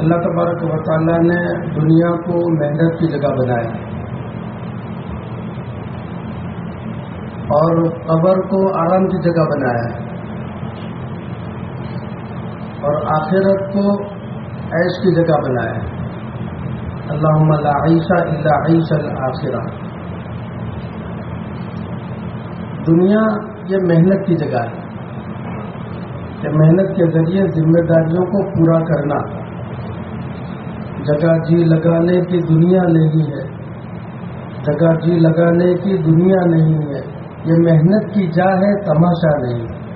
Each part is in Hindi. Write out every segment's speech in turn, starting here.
अल्लाह तबारक व ताला ने दुनिया को मेहनत की जगह बनाया। और कबर को आराम की जगह बनाया। और आखिरत को ऐश की जगह बनाया। अल्लाशा आखिरा दुनिया ये मेहनत की जगह है। कि मेहनत के ज़रिए जिम्मेदारियों को पूरा करना। जगह जी लगाने की दुनिया नहीं है। जगह जी लगाने की दुनिया नहीं है। ये मेहनत की जा है, तमाशा नहीं।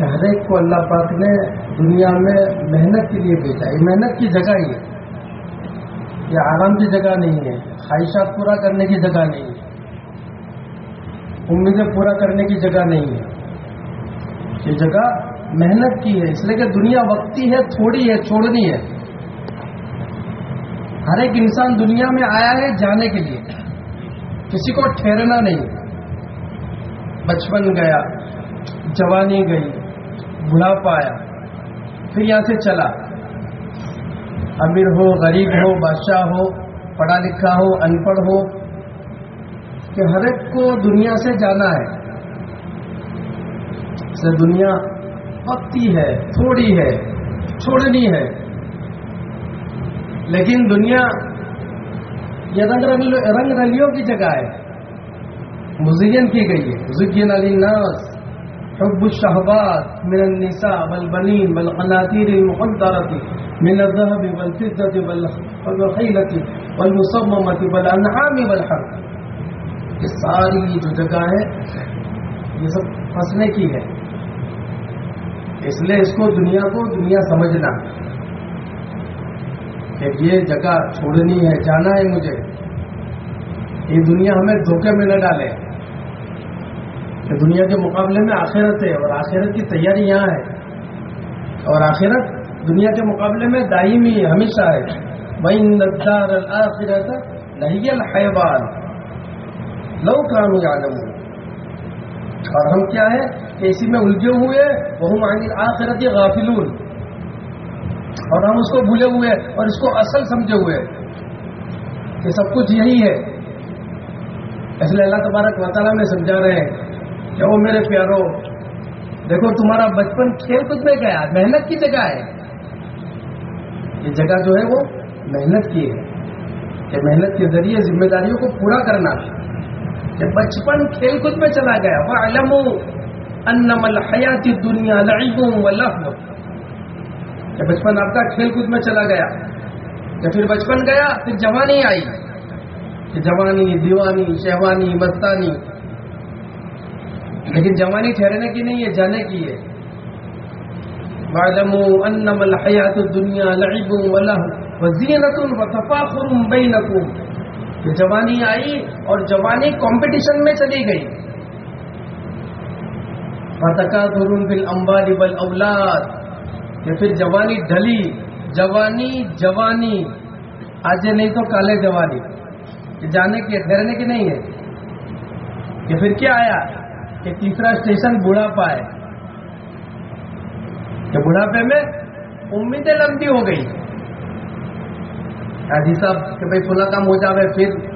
हर एक को अल्लाह पाक ने दुनिया में मेहनत के लिए भेजा। ये मेहनत की जगह ही है। ये आराम की जगह नहीं है। ख्वाहिशात पूरा करने की जगह नहीं है। उम्मीदें पूरा करने की जगह नहीं है। ये जगह मेहनत की है। इसलिए कि दुनिया वक्ती है, थोड़ी है, छोड़नी है। हर एक इंसान दुनिया में आया है जाने के लिए। किसी को ठहरना नहीं। बचपन गया, जवानी गई, बुढ़ापा आया, फिर यहाँ से चला। अमीर हो, गरीब हो, बादशाह हो, पढ़ा लिखा हो, अनपढ़ हो, कि हर एक को दुनिया से जाना है। से दुनिया वक्ती है, थोड़ी है, छोड़नी है। लेकिन दुनिया ये रंग रंग रंग रंगियों की जगह है। मुजयन की गई है। जुगिन अली नास हब्ब शहबात मिनसा बल बनीन बल अनातिर मुकदरती मिन जहब बल फिजत बलती बल मुसम्मती बल अनहामी बल हक। ये सारी जो जगह है, ये सब फंसने की है। इसलिए इसको दुनिया को दुनिया समझना। कि ये जगह छोड़नी है, जाना है मुझे। ये दुनिया हमें धोखे में न डाले। कि दुनिया के मुकाबले में आखिरत है, और आखिरत की तैयारी यहाँ है। और आखिरत दुनिया के मुकाबले में दायमी है हमेशा है। वइन दार आखिरत लहियल हैवान लौ कानू यालमून। और हम क्या है कि इसी में उलझे हुए वह आखिरत गाफिलून। और हम उसको भूले हुए हैं और इसको असल समझे हुए हैं कि सब कुछ यही है। इसलिए अल्लाह तबारक वाताला में समझा रहे हैं कि वो मेरे प्यारो, देखो तुम्हारा बचपन खेल कूद में गया, मेहनत की जगह है। ये जगह जो है वो मेहनत की है, कि मेहनत के ज़रिए जिम्मेदारियों को पूरा करना। कि बचपन खेल कूद में चला गया। वह अलमो अन्नमल हयाती दुनिया लईबों व लहव कि बचपन आपका खेल कूद में चला गया। कि फिर बचपन गया, फिर जवानी आई। जवानी, दीवानी, शहवानी, मस्तानी। लेकिन जवानी ठहरने की नहीं है, जाने की है। वालमू अन्नमल हयात दुनिया लईबु वलह वजीनतुन व तफाखुरुम जवानी आई और जवानी कंपटीशन में चली गई। फतकाथुरुम बिल अंबारी बल औलाद कि फिर जवानी ढली, जवानी जवानी। आज नहीं तो काले जवानी। जाने की ठहरने की नहीं है। कि फिर क्या आया? कि तीसरा स्टेशन बुढ़ापा है। कि बुढ़ापे में उम्मीदें लंबी हो गई। हाजी साहब कि भाई फुला काम हो जावे, फिर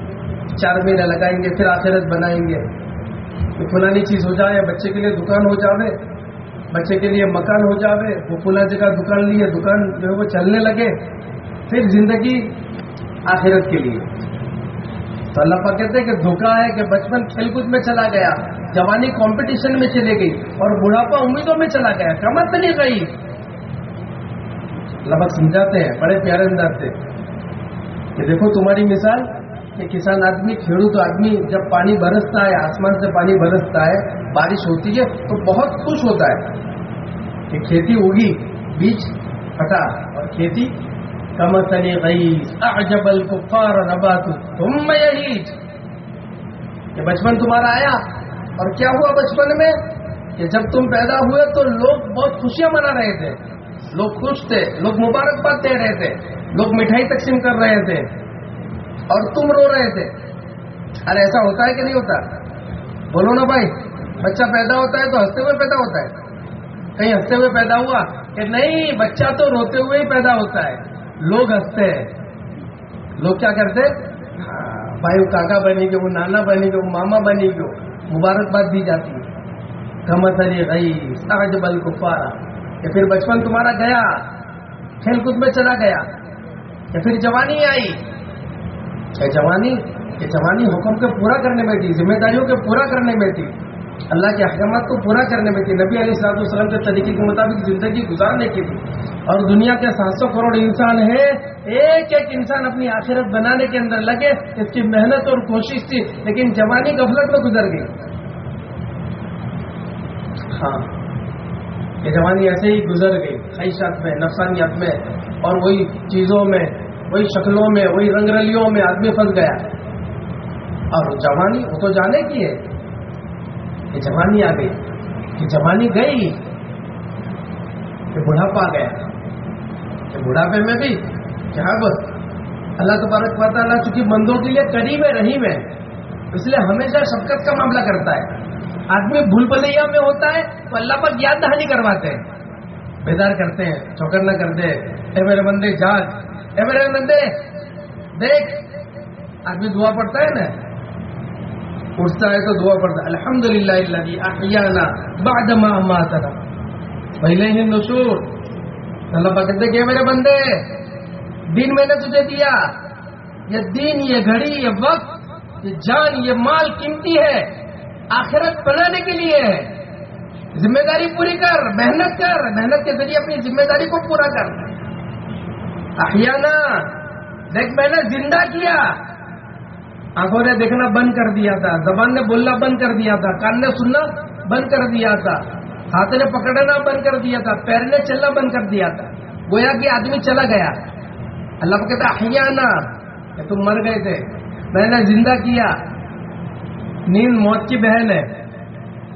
चार महीने लगाएँगे, फिर आखिरत बनाएँगे। कि फुलानी चीज़ हो जाए, बच्चे के लिए दुकान हो जावे बच्चे के लिए मकान हो जावे, वो फुला जगह दुकान लिए, दुकान जो है वो चलने लगे, फिर ज़िंदगी आखिरत के लिए। तो अल्लाह पाक कहते हैं कि धोखा है कि बचपन खेलकूद में चला गया, जवानी कंपटीशन में चले गई और बुढ़ापा उम्मीदों में चला गया कमर चली गई पाक समझाते हैं, बड़े प्यारे अंदाज से कि देखो तुम्हारी मिसाल कि किसान आदमी, खेडूत आदमी, जब पानी बरसता है, आसमान से पानी बरसता है, बारिश होती है तो बहुत खुश होता है कि खेती होगी, बीज फटा और खेती गई अजबल कुफार नबात तुम ये बचपन तुम्हारा आया, और क्या हुआ बचपन में? कि जब तुम पैदा हुए तो लोग बहुत खुशियाँ मना रहे थे। लोग खुश थे, लोग मुबारकबाद दे रहे थे। लोग मिठाई तकसीम कर रहे थे। और तुम रो रहे थे। अरे ऐसा होता है कि नहीं होता? बोलो ना भाई बच्चा पैदा होता है तो हँसते हुए पैदा होता है। कहीं हँसते हुए पैदा हुआ कि नहीं बच्चा तो रोते हुए ही पैदा होता है। लोग हँसते हैं। लोग क्या करते हाँ, भाई वो काका बनेगे वो नाना बनेगे वो मामा बनेगे मुबारकबाद दी जाती है। कमतरी गई साज बल गुफारा या फिर बचपन तुम्हारा गया खेलकूद में चला गया। या फिर जवानी आई जवानी ये जवानी हुक्म के पूरा करने में थी, जिम्मेदारियों के पूरा करने में थी। अल्लाह के अहकाम को पूरा करने में थी। नबी सलाम के तरीके के मुताबिक ज़िंदगी गुजारने की थी। और दुनिया के सात सौ करोड़ इंसान है एक एक इंसान अपनी आखिरत बनाने के अंदर लगे, इसकी मेहनत और कोशिश थी, लेकिन जवानी गफलत में गुजर गई। हाँ ये जवानी ऐसे ही गुजर गई ख्वाहिशात में, नफसानियत में, और वही चीज़ों में वही शक्लों में, वही रंगरलियों में आदमी फंस गया। और जवानी, वो तो जाने की है कि जवानी आ गई, कि जवानी गई, कि बुढ़ापा गया। कि बुढ़ापे में भी, क्या बस अल्लाह तबारक वाली चूँकि बंदों के लिए करीब है, रहीम है, इसलिए हमेशा शफकत का मामला करता है। आदमी भूल भलैया में होता है तो अल्लाह पर याद दहानी करवाते। हैं बेदार करते हैं चौकर न करते ए मेरे बंदे, जाग। मेरे बंदे देख आदमी दुआ पड़ता है ना? उठता है तो दुआ पड़ता है। अल्हम्दुलिल्लाह बादमा मातरा। पहले ही नशूर अल्लाह कहते कि मेरे बंदे? दिन मैंने तुझे दिया। ये दिन, ये घड़ी, ये वक्त, ये जान, ये माल कीमती है। आखिरत बनाने के लिए है। ज़िम्मेदारी पूरी कर, मेहनत कर, मेहनत के ज़रिए अपनी ज़िम्मेदारी को पूरा कर। अहियाना, देख, मैंने ज़िंदा किया। आँखों ने देखना बंद कर दिया था, जबान ने बोलना बंद कर दिया था, कान ने सुनना बंद कर दिया था, हाथ ने पकड़ना बंद कर दिया था, पैर ने चलना बंद कर दिया था। गोया कि आदमी चला गया। अल्लाह को कहता हयाना तुम मर गए थे। मैंने ज़िंदा किया। नींद, मौत की बहन है।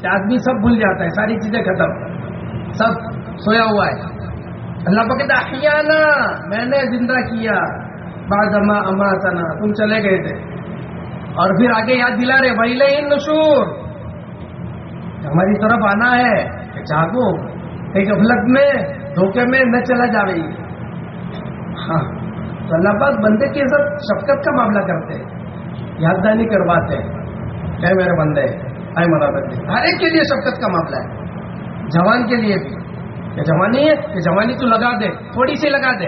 आदमी सब भूल जाता है, सारी चीज़ें खत्म। सब सोया हुआ है। अल्लाह को कहता हयाना मैंने ज़िंदा किया। बादमा अमातना, तुम चले गए थे। और फिर आगे याद दिला रहे वही इन नशूर। हमारी तरफ़ आना है, कि जागो। कहीं गफलत में, धोखे में न चला जा रही हाँ तो अल्लाह पाक बंदे के साथ शफकत का मामला करते हैं। याददानी करवाते हैं। मेरे बंदे, आए मरा बंदे हर एक के लिए शफकत का मामला है। जवान के लिए भी। ये जवानी है, ये जवानी तू लगा दे, थोड़ी सी लगा दे।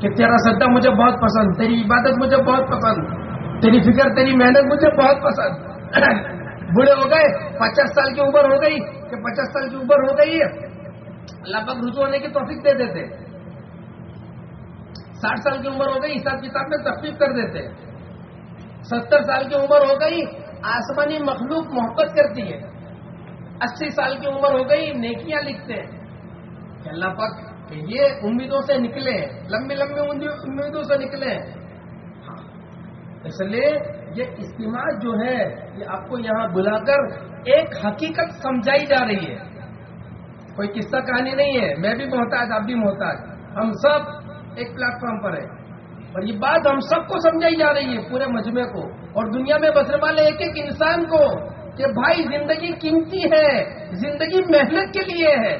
कि तेरा सद्दा मुझे बहुत पसंद, तेरी इबादत मुझे बहुत पसंद, तेरी फ़िक्र, तेरी मेहनत मुझे बहुत पसंद। बूढ़े हो गए, पचास साल की उम्र हो गई, कि पचास साल की उम्र हो गई है। पाक रुजू होने की तोफीक दे देते। साठ साल की उम्र हो गई, हिसाब किताब में तकलीफ़ कर देते। सत्तर साल की उम्र हो गई, आसमानी मखलूक मोहब्बत करती है। अस्सी साल की उम्र हो गई, नेकियाँ लिखते हैं। अल्लाह पक ये उम्मीदों से निकले लंबी लंबी उम्मीदों से निकले हाँ। इसलिए ये इस्तेमाल जो है, ये आपको यहाँ बुलाकर एक हकीकत समझाई जा रही है। कोई किस्सा कहानी नहीं है, मैं भी मोहताज, आप भी मोहताज। हम सब एक प्लेटफॉर्म पर है। और ये बात हम सबको समझाई जा रही है, पूरे मजमे को। और दुनिया में बसने वाले एक एक इंसान को कि भाई ज़िंदगी कीमती है, ज़िंदगी मेहनत के लिए है,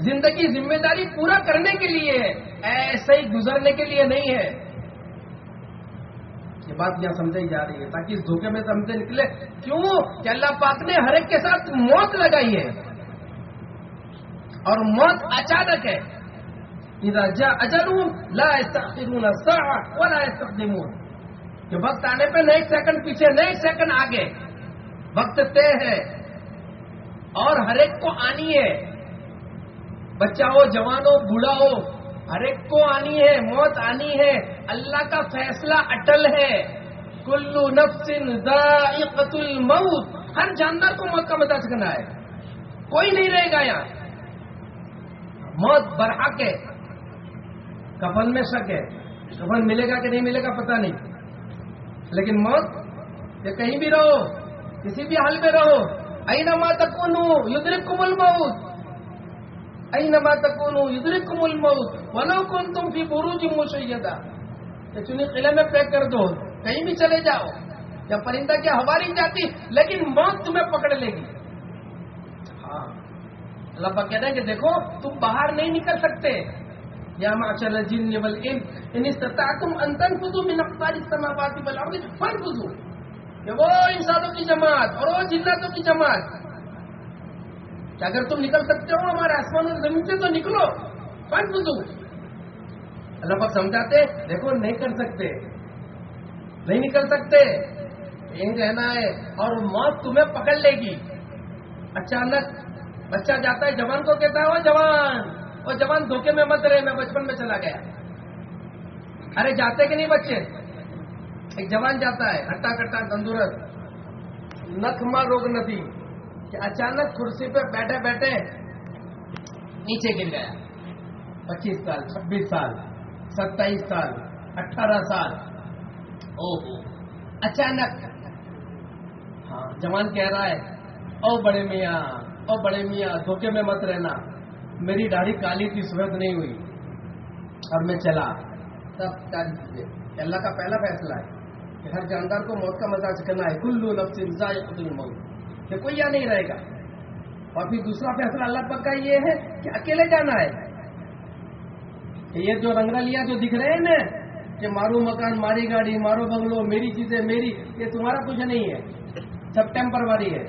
ज़िंदगी ज़िम्मेदारी पूरा करने के लिए है, ऐसे ही गुजरने के लिए नहीं है। ये बात यहाँ समझाई जा रही है, ताकि इस धोखे में समझे निकले। क्यों? कि अल्लाह पाक ने हर एक के साथ मौत लगाई है। और मौत अचानक है। इधर अजरू ला ला कि वक्त आने पे नए सेकंड पीछे नए सेकंड आगे। वक्त तय है और हरेक को आनी है। बच्चा हो जवान हो बूढ़ा हो हरेक को आनी है, मौत आनी है। अल्लाह का फैसला अटल है। कुल्लू नफ्सिन दाइकतुल मौत। हर जानदार को मौत का मज़ा चकना है। कोई नहीं रहेगा यहाँ। मौत बरहक है। कफन में शक है। कफन मिलेगा कि नहीं मिलेगा पता नहीं। लेकिन मौत ये कहीं भी रहो। किसी भी हाल में रहो। आई नमा तकुनु युद्रिक कुमुल मऊत आई नमा तकुनु युद्रिक कुमुल मऊत वनो कुन तुम भी बुरूज मुसैदा चुनी किले में पैक कर दो। कहीं भी चले जाओ। या परिंदा की हवारी जाती, लेकिन मौत तुम्हें पकड़ लेगी। हाँ। अल्लाह कहते हैं कि देखो, तुम बाहर नहीं निकल सकते। या माशर जिन वल इन तुम अंतन खुदू मिन अख्तार वल अर्द फन खुदू कि वो इंसानों की जमात और वो जिन्नातों की जमात कि अगर तुम निकल सकते हो हमारे आसमान और ज़मीन से तो निकलो कौन बुजू अल्लाह पाक समझाते देखो नहीं कर सकते नहीं निकल सकते यही रहना है और मौत तुम्हें पकड़ लेगी अचानक बच्चा जाता है जवान को कहता है वो जवान वो जवान धोखे में मत रहे मैं बचपन में चला गया अरे जाते कि नहीं बच्चे एक जवान जाता है, हट्टा कट्टा तंदुरस्त। नखमा रोग नदी। कि अचानक कुर्सी पे बैठे बैठे नीचे गिर गया। पच्चीस साल, छब्बीस साल, सत्ताईस साल, अठारह साल। ओहो, अचानक। हाँ जवान कह रहा है, ओ बड़े मियाँ, ओ बड़े मियाँ, धोखे में मत रहना। मेरी दाढ़ी काली थी सफ़ेद नहीं हुई। और मैं चला। तब अल्लाह का पहला फैसला है। हर जानदार को मौत का मजाज करना है। कुल्लू नफ्सिन मौत। कि कोई या नहीं रहेगा। और फिर दूसरा फैसला अल्लाह पक का ये है कि अकेले जाना है। ये जो रंगरलियाँ जो दिख रहे हैं ना, कि मारो मकान, मारी गाड़ी, मारो बंगलो, मेरी चीज़ें, मेरी, ये तुम्हारा कुछ नहीं है। सब टेम्परवारी है।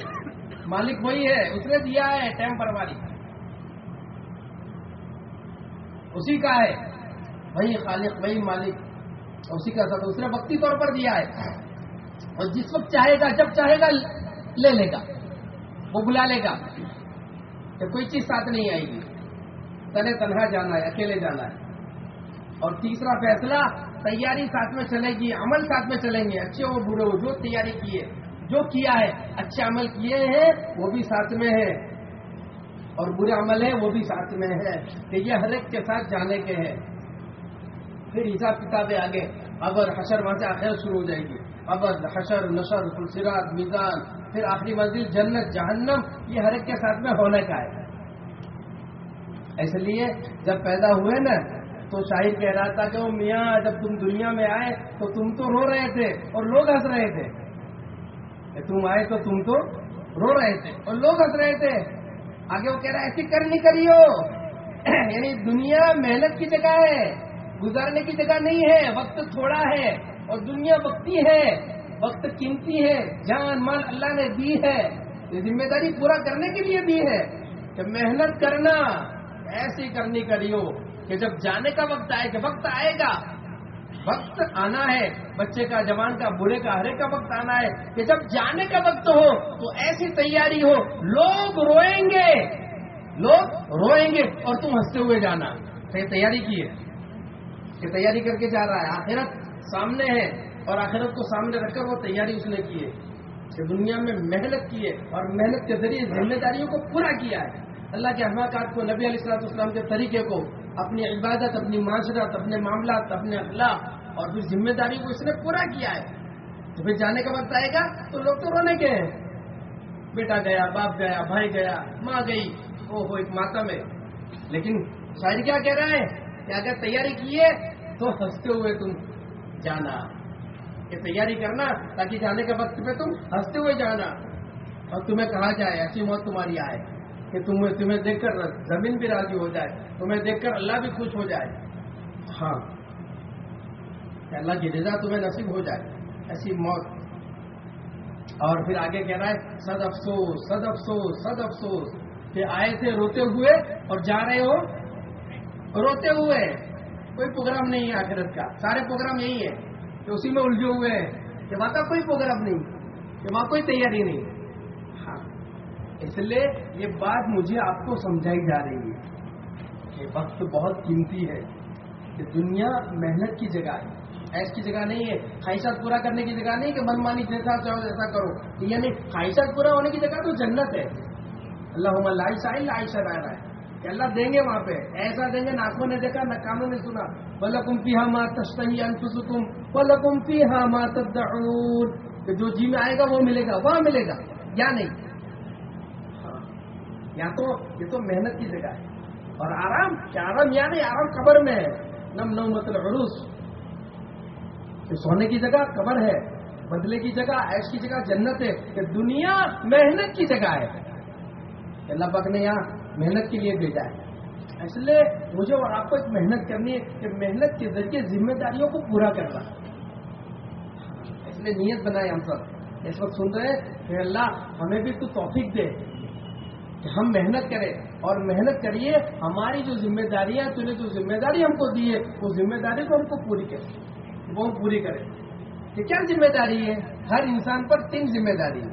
मालिक वही है, उसने दिया है टेम्परवारी उसी का है। वही खालिक, वही मालिक। उसी का साथ उसने वक्ती तौर पर दिया है। और जिस वक्त चाहेगा, जब चाहेगा, ले लेगा। वो बुला लेगा। तो कोई चीज़ साथ नहीं आएगी। तने तनहा जाना है, अकेले जाना है। और तीसरा फैसला, तैयारी साथ में चलेगी, अमल साथ में चलेंगे। अच्छे हो, बुरे हो, जो तैयारी किए, जो किया है, अच्छे अमल किए हैं, वो भी साथ में है। और बुरे अमल है, वो भी साथ में है। तो ये हर एक के साथ जाने के हैं। फिर हिसाब किताबें आगे। अबर हशर वहाँ से आखिर शुरू हो जाएगी। अबर हशर, नशर, फुलसिरात, मीजान, फिर आखिरी मंजिल जन्नत, जहन्नम, ये हर एक के साथ में होने का है। इसलिए जब पैदा हुए ना तो शाहिर कह रहा था कि वो मियाँ, जब तुम दुनिया में आए तो तुम तो रो रहे थे और लोग हंस रहे थे। तुम आए तो तुम तो रो रहे थे और लोग हंस रहे थे। आगे वो कह रहा है, ऐसी करनी करियो। यानी दुनिया मेहनत की जगह है। गुजारने की जगह नहीं है, वक्त थोड़ा है और दुनिया वक्ती है, वक्त कीमती है, जान माल अल्लाह ने दी है, ये ज़िम्मेदारी पूरा करने के लिए दी है कि मेहनत करना, ऐसी करनी करियो कि जब जाने का वक्त आए, कि वक्त आएगा, वक्त आना है, बच्चे का, जवान का बूढ़े का, हरे का वक्त आना है, कि जब जाने का वक्त हो तो ऐसी तैयारी हो, लोग रोएँगे लोग रोएँगे और तुम हँसते हुए जाना। तो तैयारी की है। ये तैयारी करके जा रहा है। आखिरत सामने है और आखिरत को सामने रखकर वो तैयारी उसने की है कि दुनिया में मेहनत की है और मेहनत के ज़रिए जिम्मेदारियों को पूरा किया है। अल्लाह के अहमाकात को नबी अलैहिस्सलाम के तरीके को, अपनी इबादत, अपनी माशरत अपने मामला अपने अखला और फिर ज़िम्मेदारी को इसने पूरा किया है। तो फिर जाने का वक्त आएगा तो लोग तो रोने के हैं। बेटा गया, बाप गया, भाई गया, माँ गई ओ हो एक माता में। लेकिन शायर क्या कह रहा है? कि अगर तैयारी की है तो हँसते हुए तुम जाना। ये तैयारी करना, ताकि जाने के वक्त पे तुम हँसते हुए जाना। और तुम्हें कहा जाए, ऐसी मौत तुम्हारी आए, कि तुम्हें तुम्हें देखकर ज़मीन भी राज़ी हो जाए, तुम्हें देखकर अल्लाह भी खुश हो जाए। हाँ। अल्लाह की रजा तुम्हें नसीब हो जाए, ऐसी मौत। और फिर आगे कह रहा है, सद अफसोस सद अफसोस सद अफसोस। कि आए थे, रोते हुए और जा रहे हो रोते हुए कोई प्रोग्राम नहीं है आखिरत का। सारे प्रोग्राम यही है कि उसी में उलझे हुए हैं कि वहाँ का कोई प्रोग्राम नहीं, कि वहाँ कोई तैयारी नहीं। हाँ। इसलिए ये बात मुझे आपको समझाई जा रही है कि वक्त बहुत कीमती है, कि दुनिया मेहनत की जगह है। ऐस की जगह नहीं है, ख्वाहिशात पूरा करने की जगह नहीं कि मनमानी जैसा चाहो जैसा करो। यानी ख्वाहिशात पूरा होने की जगह तो जन्नत है। अल्लाह लाइशा आयशा रह है। अल्लाह देंगे वहाँ पे ऐसा देंगे ना आँखों ने देखा न कानों ने सुना वलकुम फ़ी मा तस्तही अनफुसुकुम वलकुम फ़ी मा तदऊन जो जी में आएगा वो मिलेगा वहाँ मिलेगा या नहीं या तो ये तो मेहनत की जगह है और आराम आराम या नहीं आराम कबर में है नम नम मतलब अरूस सोने की जगह कबर है बदले की जगह ऐश की जगह जन्नत है दुनिया मेहनत की जगह है अल्लाह पाक ने यहाँ मेहनत के लिए भेजा है। इसलिए मुझे और आपको एक मेहनत करनी है, कि मेहनत के ज़रिए जिम्मेदारियों को पूरा करना। इसलिए नियत बनाए हम सब। इस वक्त सुन रहे हैं कि अल्लाह, हमें भी तू तौफीक दे कि हम मेहनत करें, और मेहनत करिए, हमारी जो जिम्मेदारियाँ तूने जो ज़िम्मेदारी हमको दी है, वो ज़िम्मेदारी को हमको पूरी करें। वो पूरी करें। कि क्या ज़िम्मेदारी है? हर इंसान पर तीन ज़िम्मेदारी है।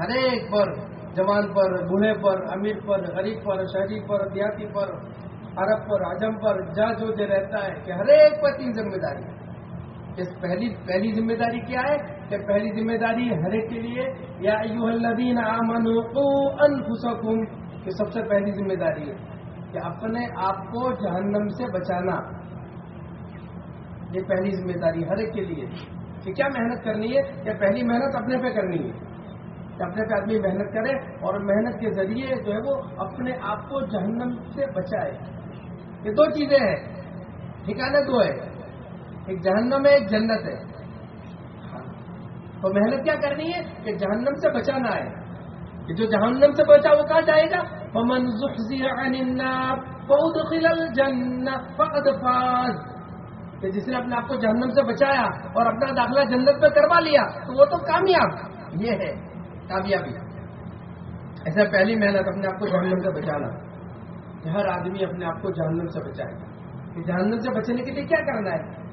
हर एक पर जवान पर बूढ़े पर, अमीर पर, गरीब पर, शहरी पर, देहाती पर, अरब पर, आज़म पर जा जो जो रहता है कि हर एक पर तीन ज़िम्मेदारी इस पहली पहली ज़िम्मेदारी क्या है कि पहली ज़िम्मेदारी हर एक के लिए, या यूहल्लदीन अनफुसकुम, कि सबसे पहली ज़िम्मेदारी है कि अपने आप को जहन्नम से बचाना। ये पहली ज़िम्मेदारी हर एक के लिए कि क्या मेहनत करनी है या पहली मेहनत अपने पे करनी है। अपने पे आदमी मेहनत करे और मेहनत के ज़रिए जो है वो अपने आप को जहन्नम से बचाए। ये दो चीज़ें हैं। ठिकाने दो है। एक जहन्नम है, एक जन्नत है। हाँ। तो मेहनत क्या करनी है? कि जहन्नम से बचाना है। कि जो जहन्नम से बचा वो कहा जाएगा? फाज। कि जिसने अपने आप को जहन्नम से बचाया और अपना दाखिला जन्नत में करवा लिया तो वो तो कामयाब। ये है। कामयाबी ऐसा पहली मेहनत अपने आप को जहन्नम से बचाना। कि हर आदमी अपने आप को जहन्नम से बचाएगा। कि जहन्नम से बचने के लिए क्या करना है?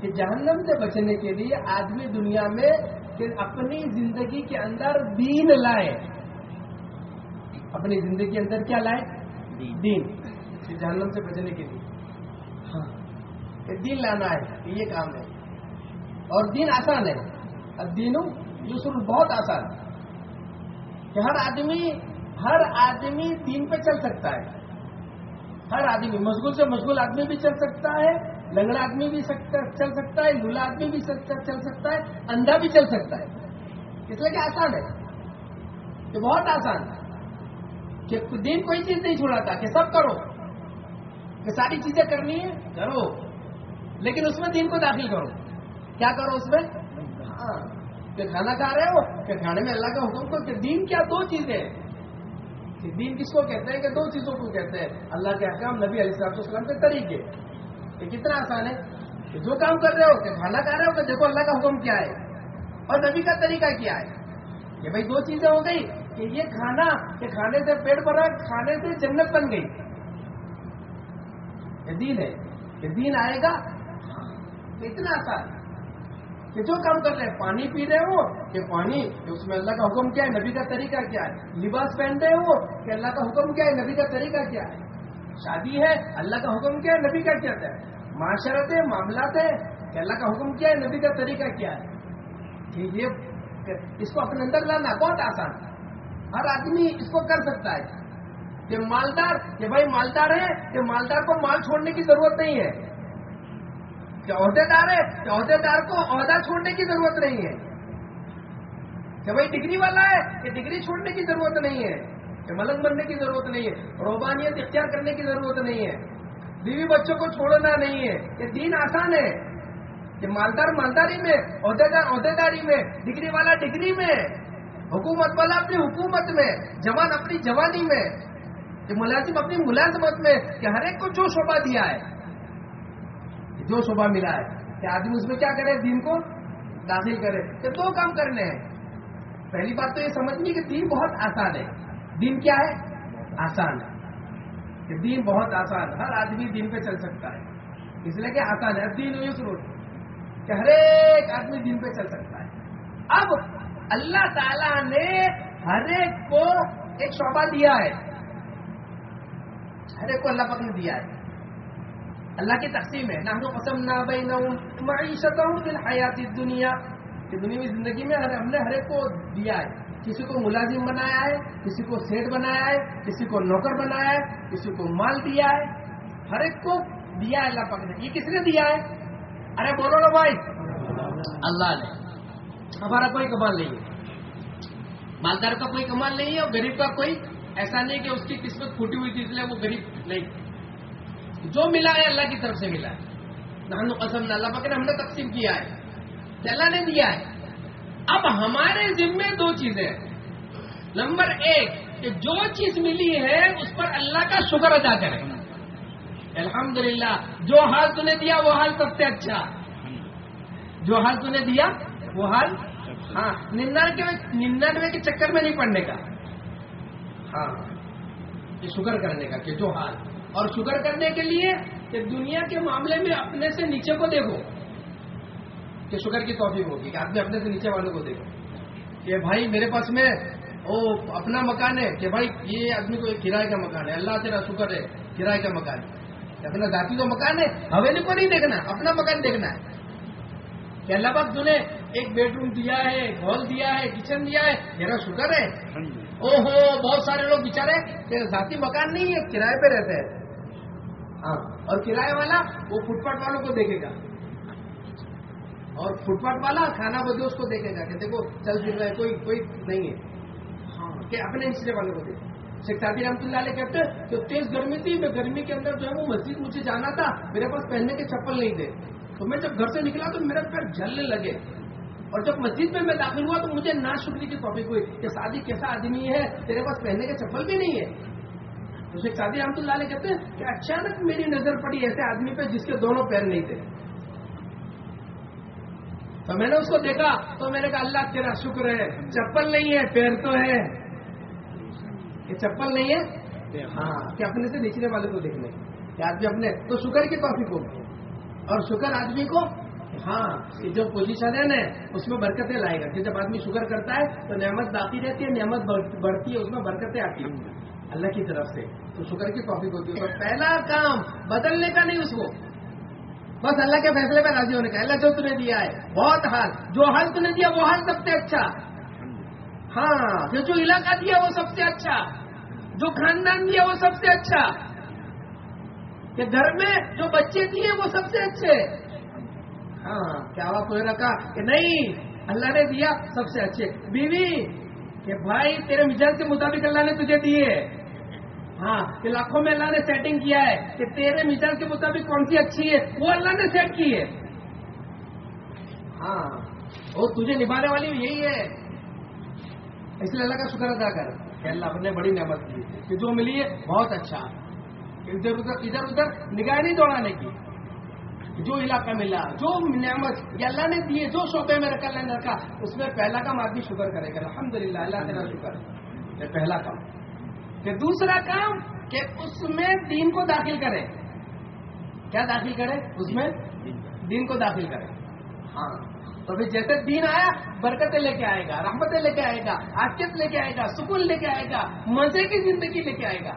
कि जहन्नम से बचने के लिए आदमी दुनिया में कि अपनी ज़िंदगी के अंदर दीन लाए। अपनी ज़िंदगी के अंदर क्या लाए? दीन। कि जहन्नम से बचने के लिए। हाँ। दिन लाना है ये काम है। और दिन आसान है। अब दिनों यूसुल बहुत आसान कि हर आदमी हर आदमी दिन पे चल सकता है। हर आदमी मशगूल से मशगूल आदमी भी चल सकता है लंगड़ा आदमी भी सकता, चल सकता है लूला आदमी भी सकता, चल सकता है अंधा भी चल सकता है। इसलिए कि आसान है। कि बहुत आसान है। कि दिन कोई चीज़ नहीं छुड़ाता कि सब करो। कि सारी चीज़ें करनी है करो। लेकिन उसमें दिन को दाखिल करो। क्या करो उसमें? कि खाना खा रहे हो कि खाने में अल्लाह का हुक्म को कि दीन क्या दो चीज़ें कि दीन किसको कहते हैं कि दो चीज़ों को कहते हैं? अल्लाह के अहकाम, नबी अलीसलाम के तरीके। ये कितना आसान है कि जो काम कर रहे हो, कि खाना खा रहे हो कि देखो अल्लाह का हुक्म क्या है और नबी का तरीका क्या है। कि भाई दो चीज़ें हो गई कि ये खाना, कि खाने से पेट भरा, खाने से जन्नत बन गई। ये दीन है। ये दीन आएगा। तो इतना आसान। कि जो काम कर रहे हैं, पानी पी रहे हो कि पानी उसमें अल्लाह का हुक्म क्या है, नबी का तरीका क्या है? लिबास पहन रहे हो कि अल्लाह का हुक्म क्या है, नबी का तरीका क्या है? शादी है, अल्लाह का हुक्म क्या है, नबी का क्या है? माशरत है, मामलात है, कि अल्लाह का हुक्म क्या है, नबी का तरीका क्या है? ये इसको अपने अंदर लाना बहुत आसान है। हर आदमी इसको कर सकता है। कि मालदार, कि भाई मालदार है, कि मालदार को माल छोड़ने की ज़रूरत नहीं है। कि अहदेदार है अहदेदार को अहदा छोड़ने की ज़रूरत नहीं है। कि भाई डिग्री वाला है कि डिग्री छोड़ने की ज़रूरत नहीं है। कि मलंग बनने की ज़रूरत नहीं है, रोबानियत इख्तियार करने की ज़रूरत नहीं है। बीवी बच्चों को छोड़ना नहीं है। ये दीन आसान है। कि मालदार मालदारी में अहदेदार अहदेदारी में, डिग्री वाला डिग्री में, हुकूमत वाला अपनी हुकूमत में, जवान अपनी जवानी में। कि मुलाजिम अपनी मुलाजमत में, कि हर एक को जो शोभा दिया है। जो शोभा मिला है, कि आदमी उसमें क्या करे, दीन को दाखिल करे। तो दो काम करने हैं। पहली बात तो ये समझनी कि दीन बहुत आसान है। दीन क्या है? आसान है। कि दीन बहुत आसान हर आदमी दिन पे चल सकता है। इसलिए कि आसान है। दीन युसर कि हर एक आदमी दिन पे चल सकता है। अब अल्लाह ताला ने हर एक को एक शोभा दिया है। हर एक को अल्लाह पाक ने दिया है। अल्लाह की तकसीम है ना कसम ना हयाती दुनिया कि दुनियावी ज़िंदगी में हमने हर एक को दिया है किसी को मुलाजिम बनाया है किसी को सेठ बनाया है किसी को नौकर बनाया है किसी को माल दिया है हर एक को दिया है अल्लाह पाक ने ये किसने दिया है अरे बोलो ना भाई अल्लाह ने हमारा कोई कमाल नहीं है मालदार का कोई कमाल नहीं है और गरीब का कोई ऐसा नहीं कि उसकी किस्मत फूटी हुई थी इसलिए वो गरीब नहीं जो मिला है अल्लाह की तरफ़ से मिला है। नानु कसम अल्लाह पाक हमने तकसीम किया है। अल्लाह ने दिया है। अब हमारे जिम्मे दो चीज़ें नंबर एक, कि जो चीज़ मिली है, उस पर अल्लाह का शुक्र अदा करें। अल्हम्दुलिल्लाह, जो हाल तूने दिया, वो हाल सबसे अच्छा। जो हाल तूने दिया, वो हाल हाँ निन्यानवे निन्यानवे के चक्कर में नहीं पड़ने का। हाँ ये शुक्र करने का कि जो हाल। और शुगर करने के लिए कि दुनिया के मामले में अपने से नीचे को देखो। कि शुगर की तोफीक होगी कि आदमी अपने से नीचे वालों को देखो। कि भाई मेरे पास में ओ अपना मकान है कि भाई ये आदमी को एक किराए का मकान है अल्लाह तेरा शुक्र है किराए का मकान है। अपना जाति तो मकान है हवेली को नहीं देखना अपना मकान देखना है। कि अल्लाह पाक तूने एक बेडरूम दिया है हॉल दिया है किचन दिया है मेरा शुक्र है। ओहो बहुत सारे लोग बेचारे जाति मकान नहीं है किराए पे रहते हैं। हाँ। और किराए वाला वो फुटपाथ वालों को देखेगा। और फुटपाथ वाला खाना बदे उसको देखेगा कि देखो चल फिर रहा है कोई कोई नहीं है। हाँ। कि अपने हिस्से वालों को देखे शेख सादी रहमतुल्लाह अलैह कहते हैं कि तेज गर्मी थी मैं गर्मी के अंदर जो है वो मस्जिद मुझे जाना था मेरे पास पहनने के चप्पल नहीं थे। तो मैं जब घर से निकला तो मेरे पैर जलने लगे। और जब मस्जिद में मैं दाखिल हुआ तो मुझे ना शुक्री की टॉपिक हुई कि शादी कैसा आदमी है तेरे पास पहनने के चप्पल भी नहीं है। तो शेख सादी रहमतुल्लाह अलैह कहते हैं कि अचानक मेरी नज़र पड़ी ऐसे आदमी पे जिसके दोनों पैर नहीं थे। तो मैंने उसको देखा तो मैंने कहा, अल्लाह तेरा शुक्र है, चप्पल नहीं है, पैर तो है। ये चप्पल नहीं है? हाँ कि अपने से निचले वाले को देखने कि आदमी अपने तो शुक्र की कॉफ़ी को। और शुक्र आदमी को? हाँ कि जो पोजीशन है ना, उसमें बरकतें लाएगा। कि जब आदमी शुक्र करता है तो नेमत बाकी रहती है नेमत बढ़ती है, उसमें बरकतें आती है। अल्लाह की तरफ़ से तो शुक्र की टॉपिक होती है तो पहला काम, बदलने का नहीं उसको। बस अल्लाह के फैसले पर राज़ी होने का। अल्लाह जो तूने दिया है, बहुत हाल। जो हाल तूने दिया, वो हाल सबसे अच्छा। हाँ जो जो इलाका दिया, वो सबसे अच्छा। जो खानदान दिया, वो सबसे अच्छा। कि घर में जो बच्चे दिए, वो सबसे अच्छे। हाँ क्या हुआ कोई रखा कि नहीं? अल्लाह ने दिया सबसे अच्छे। बीवी, कि भाई, तेरे मिजाज के मुताबिक अल्लाह ने तुझे दिए। हाँ कि लाखों में अल्लाह ने सेटिंग किया है कि तेरे मिजाज के मुताबिक कौन सी अच्छी है? वो अल्लाह ने सेट की है। हाँ वो तुझे निभाने वाली यही है। इसलिए अल्लाह का शुक्र अदा कर अल्लाह ने बड़ी नेमत दी कि जो मिली है, बहुत अच्छा। इधर उधर इधर उधर निगाह नहीं दौड़ाने की। जो इलाका मिला, जो नेमत ये अल्लाह ने दिए, जो शोबे में रखा, अल्लाह ने रखा, उसमें पहला काम आदमी शुक्र करेगा। अल्हम्दुलिल्लाह, अल्लाह तेरा शुक्र। पहला काम। कि दूसरा काम कि उसमें दीन को दाखिल करे। क्या दाखिल करे? उसमें दीन को। दाखिल करे। हाँ। तो फिर जैसे दीन आया बरकतें लेके आएगा रहमतें लेके आएगा आफियत लेके आएगा सुकून लेके आएगा मज़े की ज़िंदगी लेके आएगा।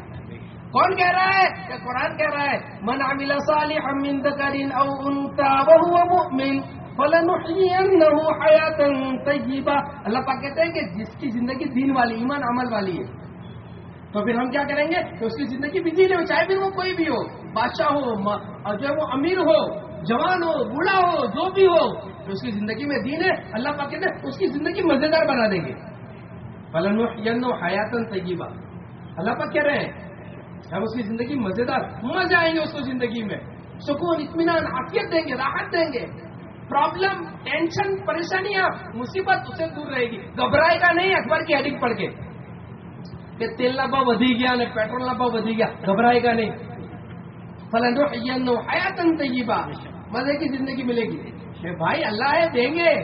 कौन कह रहा है? या कुरान कह रहा है? मन अमिला दकरिन औ उनता वहुव मुमिन अल्लाह पाक कहते हैं कि जिसकी ज़िंदगी दीन वाली ईमान अमल वाली है। तो फिर हम क्या करेंगे? कि उसकी ज़िंदगी भी जी ले चाहे फिर वो कोई भी हो। बादशाह हो और जो है वो अमीर हो, जवान हो, बूढ़ा हो, जो भी हो तो उसकी ज़िंदगी में दीन है। अल्लाह पाक कहते हैं, उसकी ज़िंदगी मज़ेदार बना देंगे। फलनुहयिन्नहु हयातन तय्यिबा। अल्लाह पाक कह रहे हैं हम उसकी ज़िंदगी मज़ेदार मज़ा आएँगे उसको ज़िंदगी में। सुकून इतमान आफियत देंगे, राहत देंगे। प्रॉब्लम, टेंशन, परेशानियाँ, मुसीबत उसे दूर रहेगी। घबराएगा नहीं, अखबार की हेडिंग पढ़ के। ना भाव वधी गया ने पेट्रोल ना भाव वधी गया। घबराएगा नहीं। फलन हयातन तय्यबा। मज़े की ज़िंदगी मिलेगी। भाई, अल्लाह है, देंगे।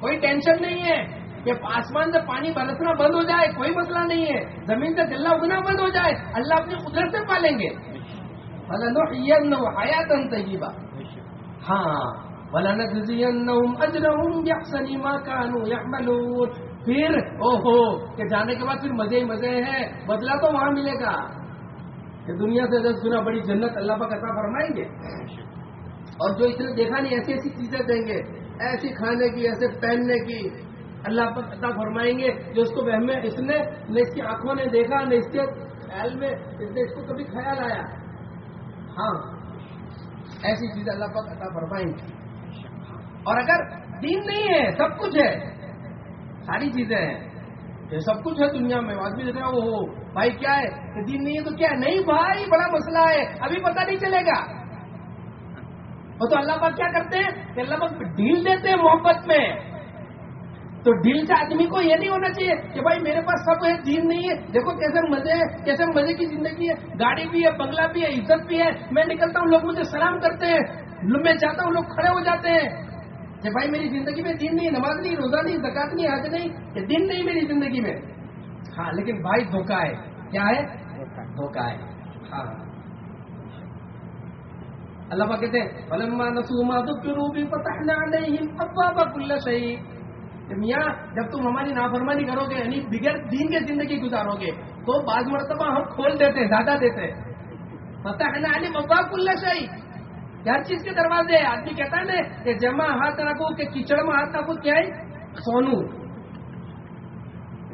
कोई टेंशन नहीं है। कि आसमान से पानी बरसना बंद हो जाए, कोई मसला नहीं है। ज़मीन से गल्ला उगना बंद हो जाए, अल्लाह अपनी कुदरत से पालेंगे। फलन हयातन तय्यबा। हाँ वलनजजियन्नहुम अजरहुम बिअहसनी मा कानू यअमलून फिर, ओहो, कि जाने के बाद फिर मज़े ही मज़े हैं। बदला तो वहाँ मिलेगा। कि दुनिया से दस गुना बड़ी जन्नत अल्लाह पाक अता फरमाएँगे। और जो इसने देखा नहीं, ऐसी ऐसी चीज़ें देंगे, ऐसी खाने की, ऐसे पहनने की, अल्लाह पाक अता फरमाएँगे, जो उसको वह में, इसने, न इसकी आँखों ने देखा, न इसके ख्याल में, इसने इसको कभी ख्याल आया। हाँ ऐसी चीज़ें अल्लाह पाक अता फरमाएँगे। और अगर दीन नहीं है, सब कुछ है सारी चीज़ें हैं। ये सब कुछ है दुनिया में। आदमी देख रहा हो भाई क्या है? कि दीन नहीं है तो क्या है? नहीं भाई, बड़ा मसला है। अभी पता नहीं चलेगा। वो तो अल्लाह पाक क्या करते हैं? अल्लाह पाक ढील देते हैं मोहब्बत में। तो ढील से आदमी को ये नहीं होना चाहिए कि भाई मेरे पास सब है, दीन नहीं है। देखो कैसे मज़े है, कैसे मज़े की ज़िंदगी है। गाड़ी भी है, बंगला भी है, इज़्ज़त भी है। मैं निकलता हूँ, लोग मुझे सलाम करते हैं। मैं जाता हूँ, लोग खड़े हो जाते हैं। कि भाई मेरी ज़िंदगी में दिन नहीं नमाज़ नहीं रोजा नहीं जक़ात नहीं हज नहीं कि दिन नहीं मेरी ज़िंदगी में। हाँ लेकिन भाई धोखा है। क्या है? धोखा। है। हाँ। अल्लाह कहते हैं फलम्मा नसूमा अब्वाब कुल्ल शै मियाँ जब तुम हमारी नाफरमानी करोगे यानी बिगैर दीन के ज़िंदगी गुजारोगे तो बाज मरतबा हम खोल देते हैं ज़्यादा देते हैं। फतहना अलैहिम अब्वाब कुल्ल शै हर चीज़ के दरवाजे आदमी कहता है ना जमा हाथ रखो कि कीचड़ में हाथ रखो, क्या है? सोनू।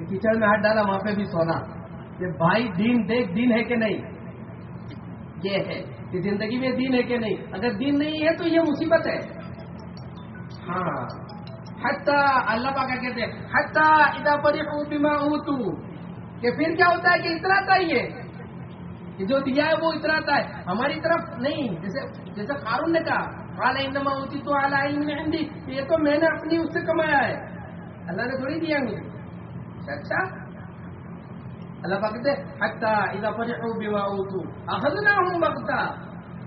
कीचड़ में हाथ डाला, वहाँ पे भी सोना। ये भाई दीन देख, दीन है कि नहीं? ये है कि ज़िंदगी में दीन है कि नहीं? अगर दीन नहीं है तो ये मुसीबत है। हाँ। हत्ता, अल्लाह पाक कहते हत्ता इदा परिहू बिमा ऊतू। कि फिर क्या होता है कि इतना चाहिए? कि जो दिया है वो इतराता है। हमारी तरफ़ नहीं। जैसे जैसे कारून ने कहा काला इंदमा होती तो आला हिंदी। ये तो मैंने अपनी उससे कमाया है। अल्लाह ने थोड़ी दिया मुझे। अच्छा? अल्लाह पाक कहते हत्ता इदा फरिहू बिमा अखजना हूँ बख्ता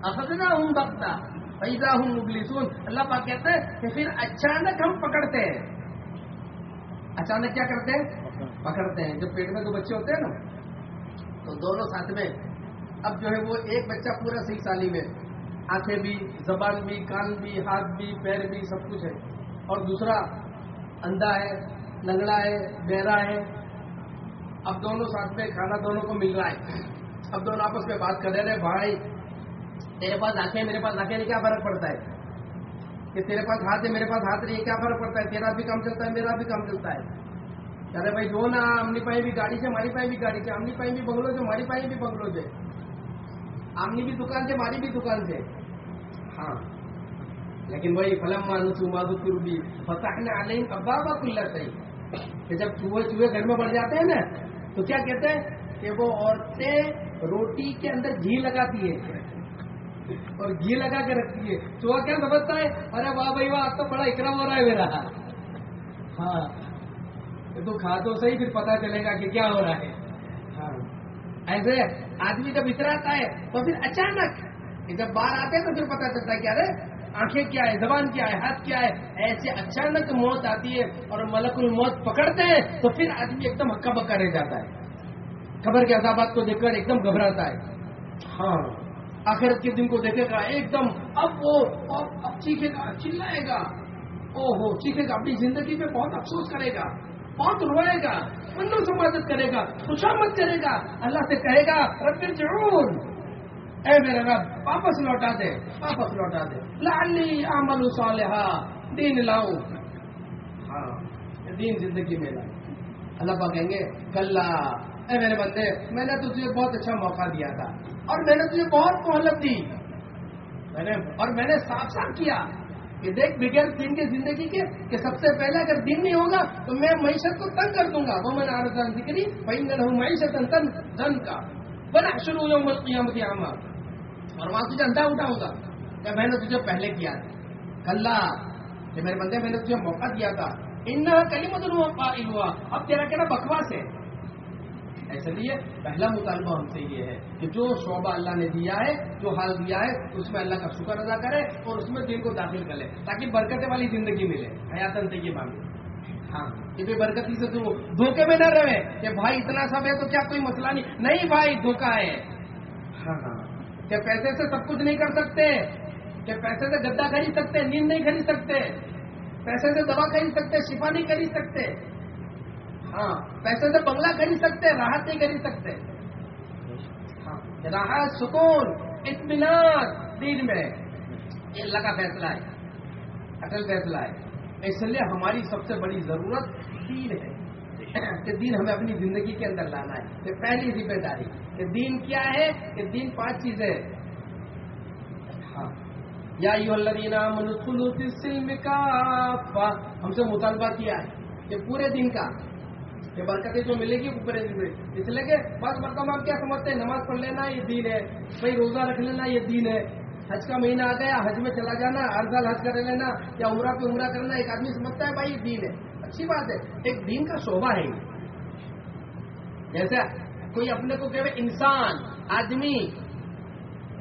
अखजना हूँ बख्ता फैजा हूँ मुबलिसून। अल्लाह पाक कहते हैं कि फिर अचानक हम पकड़ते हैं। अचानक क्या करते हैं। पकड़ते हैं। जब पेट में दो बच्चे होते हैं ना तो दोनों साथ में अब जो है वो एक बच्चा पूरा सही साली में। आँखें भी, जबान भी, कान भी, हाथ भी, पैर भी, सब कुछ है। और दूसरा, अंधा है, लंगड़ा है बहरा है। अब दोनों साथ में खाना दोनों को मिल रहा है। अब दोनों आपस में बात कर रहे हैं भाई, तेरे पास आँखें, मेरे पास आँखें नहीं क्या फ़र्क पड़ता है? कि तेरे पास हाथ है, मेरे पास हाथ नहीं क्या फ़र्क पड़ता है? तेरा भी काम चलता है, मेरा भी काम चलता है। अरे भाई, जो ना आमनी पाई भी गाड़ी से, हमारी पाई भी गाड़ी से आमनी पाई भी बंगलो से, हमारी पाई भी बंगलो से। आमनी भी दुकान से हमारी भी दुकान से हाँ। लेकिन वही फलम मानुसु माधुकुर भी फताहने आलम अब्बाबा कुल्ला सही जब चूहे चूहे घर में बढ़ जाते हैं ना तो क्या कहते हैं कि वो औरतें रोटी के अंदर घी लगाती है। और घी लगा के रखती है। तो वह क्या समझता है? अरे वाह भाई, वाह तो बड़ा इकराम हो रहा है मेरा। हाँ। तो खा तो सही, फिर पता चलेगा कि क्या हो रहा है। हाँ। ऐसे आदमी जब इतराता है तो फिर अचानक जब बाहर आते हैं तो फिर पता चलता है कि अरे, आँखें क्या है, जबान क्या है, हाथ क्या है? ऐसे अचानक मौत आती है और मलकुल मौत पकड़ते हैं तो फिर आदमी एकदम हक्का बक्का रह जाता है। खबर के अजाबात को देखकर एकदम घबराता है। हाँ आखिरत के दिन को देखेगा, एकदम अब वो, अब चीखेगा, चिल्लाएगा। ओहो, चीखेगा, अपनी ज़िंदगी में बहुत अफसोस करेगा। बहुत रोएगा बंदों से मदद करेगा खुशामत करेगा अल्लाह से कहेगा रब्बिर ज़रूर ए मेरे रब, वापस लौटा दे, वापस लौटा दे। लाली आमलू सालेहा, दीन लाऊ। हाँ दीन ज़िंदगी में लाऊं। अल्लाह पाक कहेंगे कल्ला ए मेरे बंदे, मैंने तुझे बहुत अच्छा मौका दिया था, और मैंने तुझे बहुत मोहलत दी। मैंने, और मैंने साफ़ साफ़ किया। कि देख बिगैर दिन की ज़िंदगी के, कि सबसे पहले अगर दिन नहीं होगा तो मैं मीशत को तंग कर दूँगा। वो मैंने आरजान जिक्री वही मीशत धन का। बना शुरू क़ियामत आमा। और वहाँ तुझे अंधा उठाऊँगा। क्या मैंने तुझे पहले किया कल्ला कि मेरे बंदे मैंने तुझे मौका दिया था। इन कली मदन हुआ। अब तेरा कहना बकवास है। इसलिए पहला मुतालबा हमसे ये है कि जो शोबा अल्लाह ने दिया है, जो हाल दिया है, उसमें अल्लाह का शुक्र अदा करे और उसमें दिल को दाखिल कर ले, ताकि बरकत वाली ज़िंदगी मिले, हयातन से ये मांगे हाँ कि भाई बरकती से तुम धोखे में न रहे कि भाई इतना सब है तो क्या कोई मसला नहीं? नहीं भाई, धोखा है। हाँ हाँ। क्या पैसे से सब कुछ नहीं कर सकते? क्या पैसे से गद्दा खरीद सकते, नींद नहीं खरीद सकते? पैसे से दवा खरीद सकते, शिफा नहीं खरीद सकते? हाँ पैसे से बंगला खरीद सकते हैं राहत नहीं खरीद सकते। हाँ राहत, सुकून इतमान दीन में। ये का फैसला है अटल फैसला है। इसलिए हमारी सबसे बड़ी ज़रूरत दीन है। कि दीन हमें अपनी ज़िंदगी के अंदर लाना है। ये पहली ज़िम्मेदारी कि दीन क्या है, कि दीन पाँच चीज़ें हाँ। या युल्लदीना मनुखुलु फिस्सिल्म काफा। हमसे मुतालबा किया है कि पूरे दिन का ये बरकतें जो मिलेगी वो पूरे दिन में। इसलिए कि बस मतलब हम क्या समझते हैं, नमाज़ पढ़ लेना ये दीन है भाई रोजा रख लेना ये दीन है। हज का महीना आ गया, हज में चला जाना हर साल हज कर लेना या उमरा पे उमरा करना, एक आदमी समझता है भाई ये दीन है। अच्छी बात है, एक दीन का शोभा है। जैसे कोई अपने को कहे, इंसान, आदमी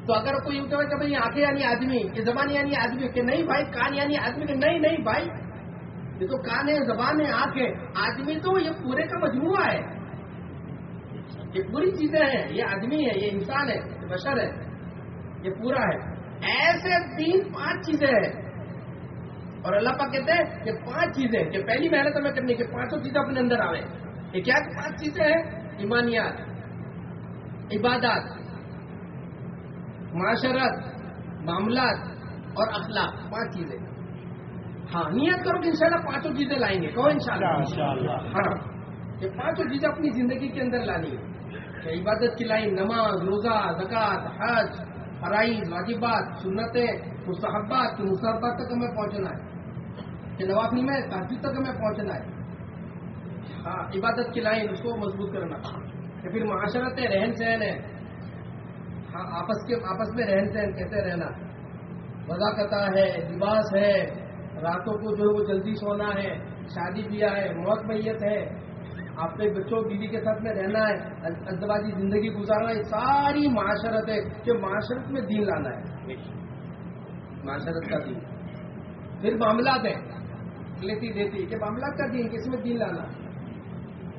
तो अगर कोई कहे कि भाई, आँखें यानी आदमी, ये जबान यानी आदमी, कि नहीं भाई, कान यानी आदमी, कि नहीं नहीं भाई ये तो कान है, जबान है, आँख है। आदमी तो ये पूरे का मजमुआ है। ये पूरी चीज़ें हैं। ये आदमी है, ये इंसान है, ये बशर है, ये पूरा है। ऐसे तीन, पाँच चीज़ें हैं। और अल्लाह पाक कहते हैं कि पाँच चीज़ें कि पहली मेहनत हमें करनी कि पाँचों चीज़ें अपने अंदर आवे। ये क्या पाँच चीज़ें हैं? ईमानियात, इबादत, माशरत, मामलात और अखलाक। पाँच चीज़ें। हाँ नियत करो कि इंशाल्लाह पाँचों चीज़ें लाएँगे। कहो इंशाल्लाह हाँ ये पाँचों चीज़ें अपनी ज़िंदगी के अंदर लानी है। इबादत की लाइन नमाज़ रोजा जक़ात हज फराइज वाजिबात सुन्नतें मुस्तहबात मुसहबात तक हमें पहुँचना है। कि नवाफी में तहजद तक हमें पहुँचना है। हाँ इबादत की लाइन उसको मज़बूत करना। या फिर माशरत है रहन सहन है। हाँ आपस के आपस में रहन सहन कैसे रहना। वजाकता है लिबास है। रातों को जो है वो जल्दी सोना है, शादी ब्याह है, मौत मैयत है। आपके बच्चों, बीवी के साथ में रहना है अदबाजी ज़िंदगी गुजारना है, सारी माशरत है कि माशरत में दीन लाना है। माशरत का दीन। फिर मामलात है। लेती देती कि मामलात का दीन, किसमें दीन लाना?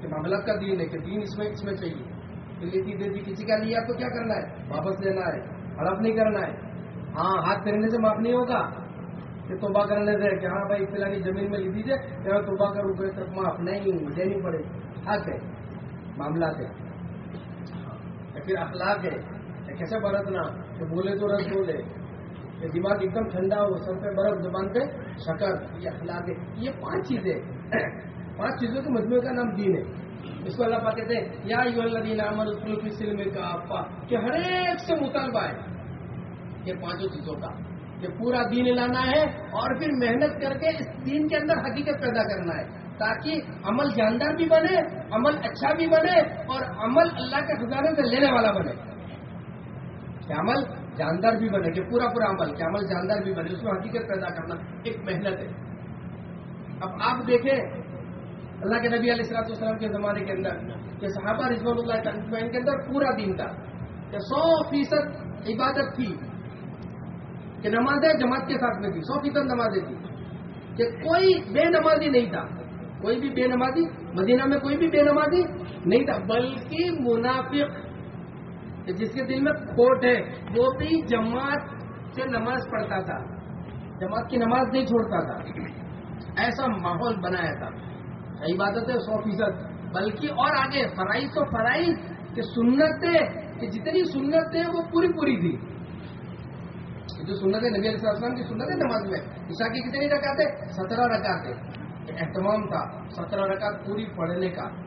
कि मामला का दीन है, कि दीन इसमें इसमें चाहिए। कि लेती, देती, किसी का लिया तो क्या करना है? वापस लेना है। हड़प नहीं करना है। हाँ हाथ फेरने से माफ़ नहीं होगा। कि तोबा करने से कि हाँ भाई फ़िलहाल ज़मीन में ली दीजिए क्या तोबा कर रुपये तक माफ़ नहीं, देनी पड़ेगी हक है, मामला है। या फिर अखलाक है, या कैसे बरतना? कि बोले तो रस बोले। कि दिमाग एकदम ठंडा हो, सर पे बर्फ़, ज़ुबान पे शकर ये अखलाक है। ये पाँच चीज़ें पाँच चीज़ों के मजमू का नाम दीन है। इसको अल्लाह पा कहते हैं, या अमन सिल्म का आपा कि हर एक से मुतालबा है ये पाँचों चीज़ों का। कि पूरा दीन लाना है और फिर मेहनत करके इस दीन के अंदर हकीकत पैदा करना है, ताकि अमल जानदार भी बने, अमल अच्छा भी बने और अमल अल्लाह के खजाने से लेने वाला बने। कि अमल जानदार भी बने, कि पूरा पूरा अमल क्या अमल जानदार भी बने, उसमें हकीकत पैदा करना एक मेहनत है। अब आप देखें, अल्लाह के नबी अलैहिस्सलाम के ज़माने के अंदर, कि सहाबा रिजवानुल्लाह के अंदर पूरा दिन था सौ फ़ीसद इबादत थी। कि नमाजें जमात के साथ में थी सौ फ़ीसद नमाजें थी। कि कोई बेनमाजी नहीं था। कोई भी बेनमाजी, मदीना में कोई भी बेनमाजी नहीं था, बल्कि मुनाफिक जिसके दिल में खोट है, वो भी जमात से नमाज़ पढ़ता था। जमात की नमाज़ नहीं छोड़ता था। ऐसा माहौल बनाया था। इबादत है, सौ फ़ीसद। बल्कि और आगे, फराइज तो फराइज, कि सुन्नतें, कि जितनी सुन्नतें वो पूरी पूरी थी। जो सुन्नत है, नबी अलैहिस्सलाम की सुन्नत है नमाज़ में। ईशा की कितनी रकात? सत्रह रकात है। एहतमाम था, सत्रह रकात पूरी पढ़ने का।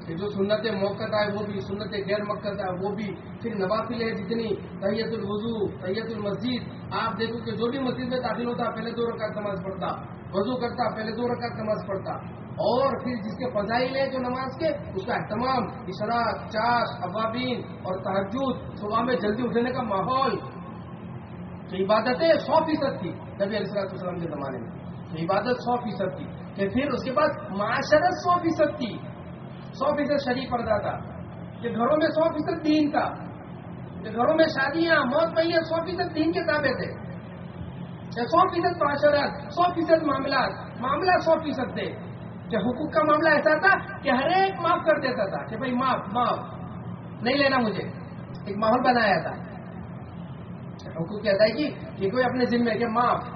कि जो सुन्नत मौकत है वो भी सुन्नत गैर मक्कत है वो भी। फिर नवाफिल है जितनी तैयतुल वज़ू तैयतुल मस्जिद। आप देखो कि जो भी मस्जिद में दाखिल होता, पहले दो रकात नमाज़ पढ़ता। वज़ू करता, पहले दो रकात नमाज़ पढ़ता। और फिर जिसके फजाइल है जो नमाज़ के, उसका अहतमाम इशराक चाश अवाबीन और तहजद सुबह में जल्दी उठने का माहौल तो इबादतें सौ फ़ीसद थी, नबी अलैहिस्सलाम के जमाने में। तो इबादत सौ फ़ीसद थी। कि फिर उसके बाद माशरत सौ फ़ीसद थी। सौ फ़ीसद शरीफ पर्दा था कि घरों में सौ फ़ीसद दीन था। कि घरों में शादियाँ, मौत मैया सौ फ़ीसद दीन के ताबे थे। सौ फ़ीसद माशरत, सौ फ़ीसद मामला मामला सौ फ़ीसद थे। कि हुकूक का मामला ऐसा था कि हर एक माफ़ कर देता था कि भाई माफ़ माफ़। नहीं लेना मुझे। एक माहौल बनाया था। हुकूक की अदायगी कि कोई अपने जिम्मे के माफ़।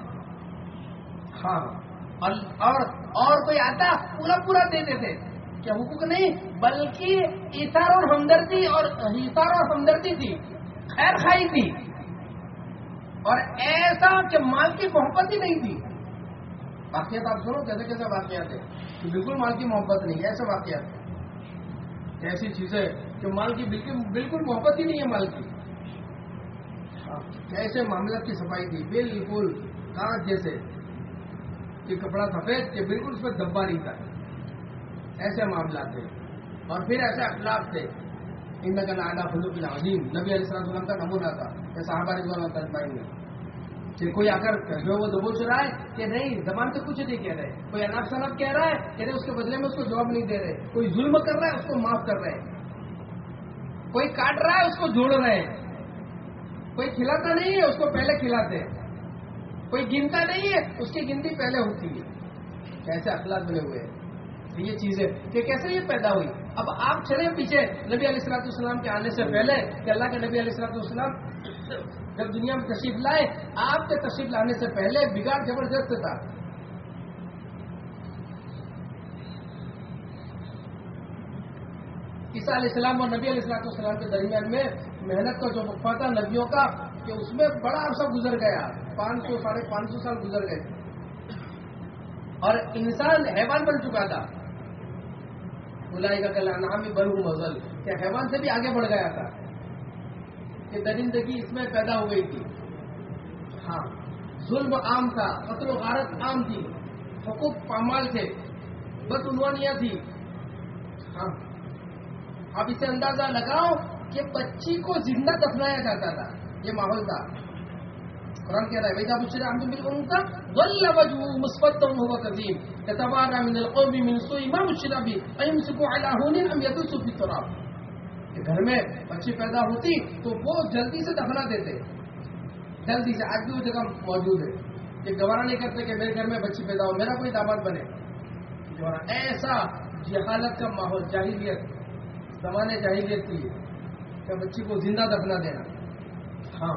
हाँ। और और, और कोई आता पूरा पूरा देते। थे क्या हुकूक नहीं? बल्कि इशार और हमदर्दी और इशार और हमदर्दी थी। खैर खाई थी। और ऐसा कि माल की मोहब्बत ही नहीं थी। वाकियात आप सुनो कैसे कैसे वाकियात है कि बिल्कुल माल की मोहब्बत नहीं है ऐसे वाकियात ऐसी चीज़ें कि माल की बिल्कुल बिल्कुल मोहब्बत ही नहीं है माल की कैसे मामला की सफ़ाई थी बिल्कुल। कांच जैसे। कि कपड़ा सफ़ेद के बिल्कुल उसमें दब्बा नहीं था। ऐसे मामला थे। और फिर ऐसे अखलाक थे। इन नगर आला फजूल अजीम। नबी अलैहिस्सलाम का नमूना था। ये साहबा रिजवान तजमाइन कि कोई आकर जो वो दबोच रहा है कि नहीं, जबान से कुछ नहीं कह रहे कोई अनाप शनाप कह रहा है कह रहे उसके बदले में उसको जवाब नहीं दे रहे। कोई जुल्म कर रहा है, उसको माफ़ कर रहे हैं। कोई काट रहा है, उसको जोड़ रहे हैं। कोई खिलाता नहीं है, उसको पहले खिलाते हैं। कोई गिनता नहीं है, उसकी गिनती पहले होती है। कैसे अखलाक बने हुए हैं? ये चीज़ें, कि कैसे ये पैदा हुई? अब आप चले पीछे, नबी अलैहिस्सलाम के आने से पहले, कि अल्लाह के नबी अलैहिस्सलाम जब दुनिया में तशरीफ़ लाए, आपके तशरीफ़ लाने से पहले बिगाड़ ज़बरदस्त था। ईसा और नबी अलैहिस्सलाम के दरमियान में मेहनत का जो वक्फा था नदियों का, कि उसमें बड़ा अरसा गुजर गया। पाँच सौ, साढ़े पाँच सौ साल गुजर गए। और इंसान हैवान बन चुका था। बुलाई का नाम ही बनू मजल क्या हैवान से भी आगे बढ़ गया था। कि दरिंदगी इसमें पैदा हो गई थी। हाँ जुल्म आम था, कत्ल गारत आम थी। हकूक पामाल थे बदउनवानियाँ थी। हाँ आप इसे अंदाज़ा लगाओ कि बच्ची को ज़िंदा दफनाया जाता था, ये माहौल था। कुरान कह रहा है, वैदा बुशरा हम बिल्कुल उनका वल्ला वजहू मुस्बतम हुवा कदीम यतवारा मिन अलकौमी मिन सुई, मा बुशरा भी, अयमसिकु अला हुनिन अम यदुसु फ़ी तुराब। कि घर में बच्ची पैदा होती तो वो जल्दी से दफना देते। जल्दी से, आज भी वो जगह मौजूद है। ये गवारा नहीं करते कि मेरे घर में बच्ची पैदा हो, मेरा कोई दामाद बने। ऐसा जहालत का माहौल, जाहिलियत, जमाने जाहिलियत की क्या बच्ची को ज़िंदा दफना देना। हाँ।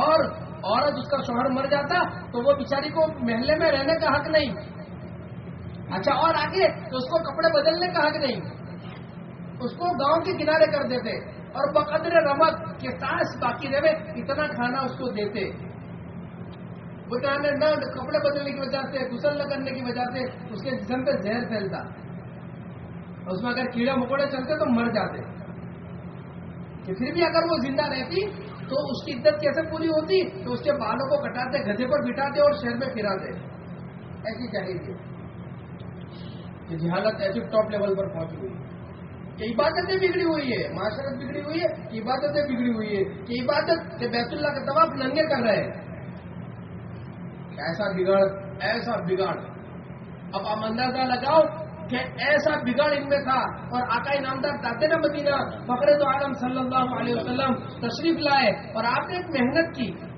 और औरत उसका शोहर मर जाता तो वो बिचारी को महल्ले में रहने का हक नहीं। अच्छा और आगे तो उसको कपड़े बदलने का हक नहीं। उसको गाँव के किनारे कर देते और बकदर रमत के सास बाकी रहे, इतना खाना उसको देते। वो न, कपड़े बदलने की वजह से गुसल न करने की वजह से, उसके जिसम पे जहर फैलता। उसमें अगर कीड़ा मकोड़े चलते तो मर जाते। कि फिर भी अगर वो ज़िंदा रहती तो उसकी इज़्ज़त कैसे पूरी होती? तो उसके बालों को कटाते, गधे पर बिठाते और शहर में फिराते। ऐसी चाहिए कि जहालत ऐसी टॉप लेवल पर पहुँच गई कि इबादतें बिगड़ी हुई है, माशरत बिगड़ी हुई है, इबादतें बिगड़ी हुई है कि इबादत के बैतुल्ला का तवाफ नंगे कर रहे हैं। ऐसा बिगाड़ ऐसा बिगाड़। अब आप अंदाज़ा लगाओ कि ऐसा बिगाड़ इनमें था। और आका इनामदार दाते ना मदीना फकरे तो आलम सल्लल्लाहु अलैहि तशरीफ़ लाए। और आपने एक मेहनत की।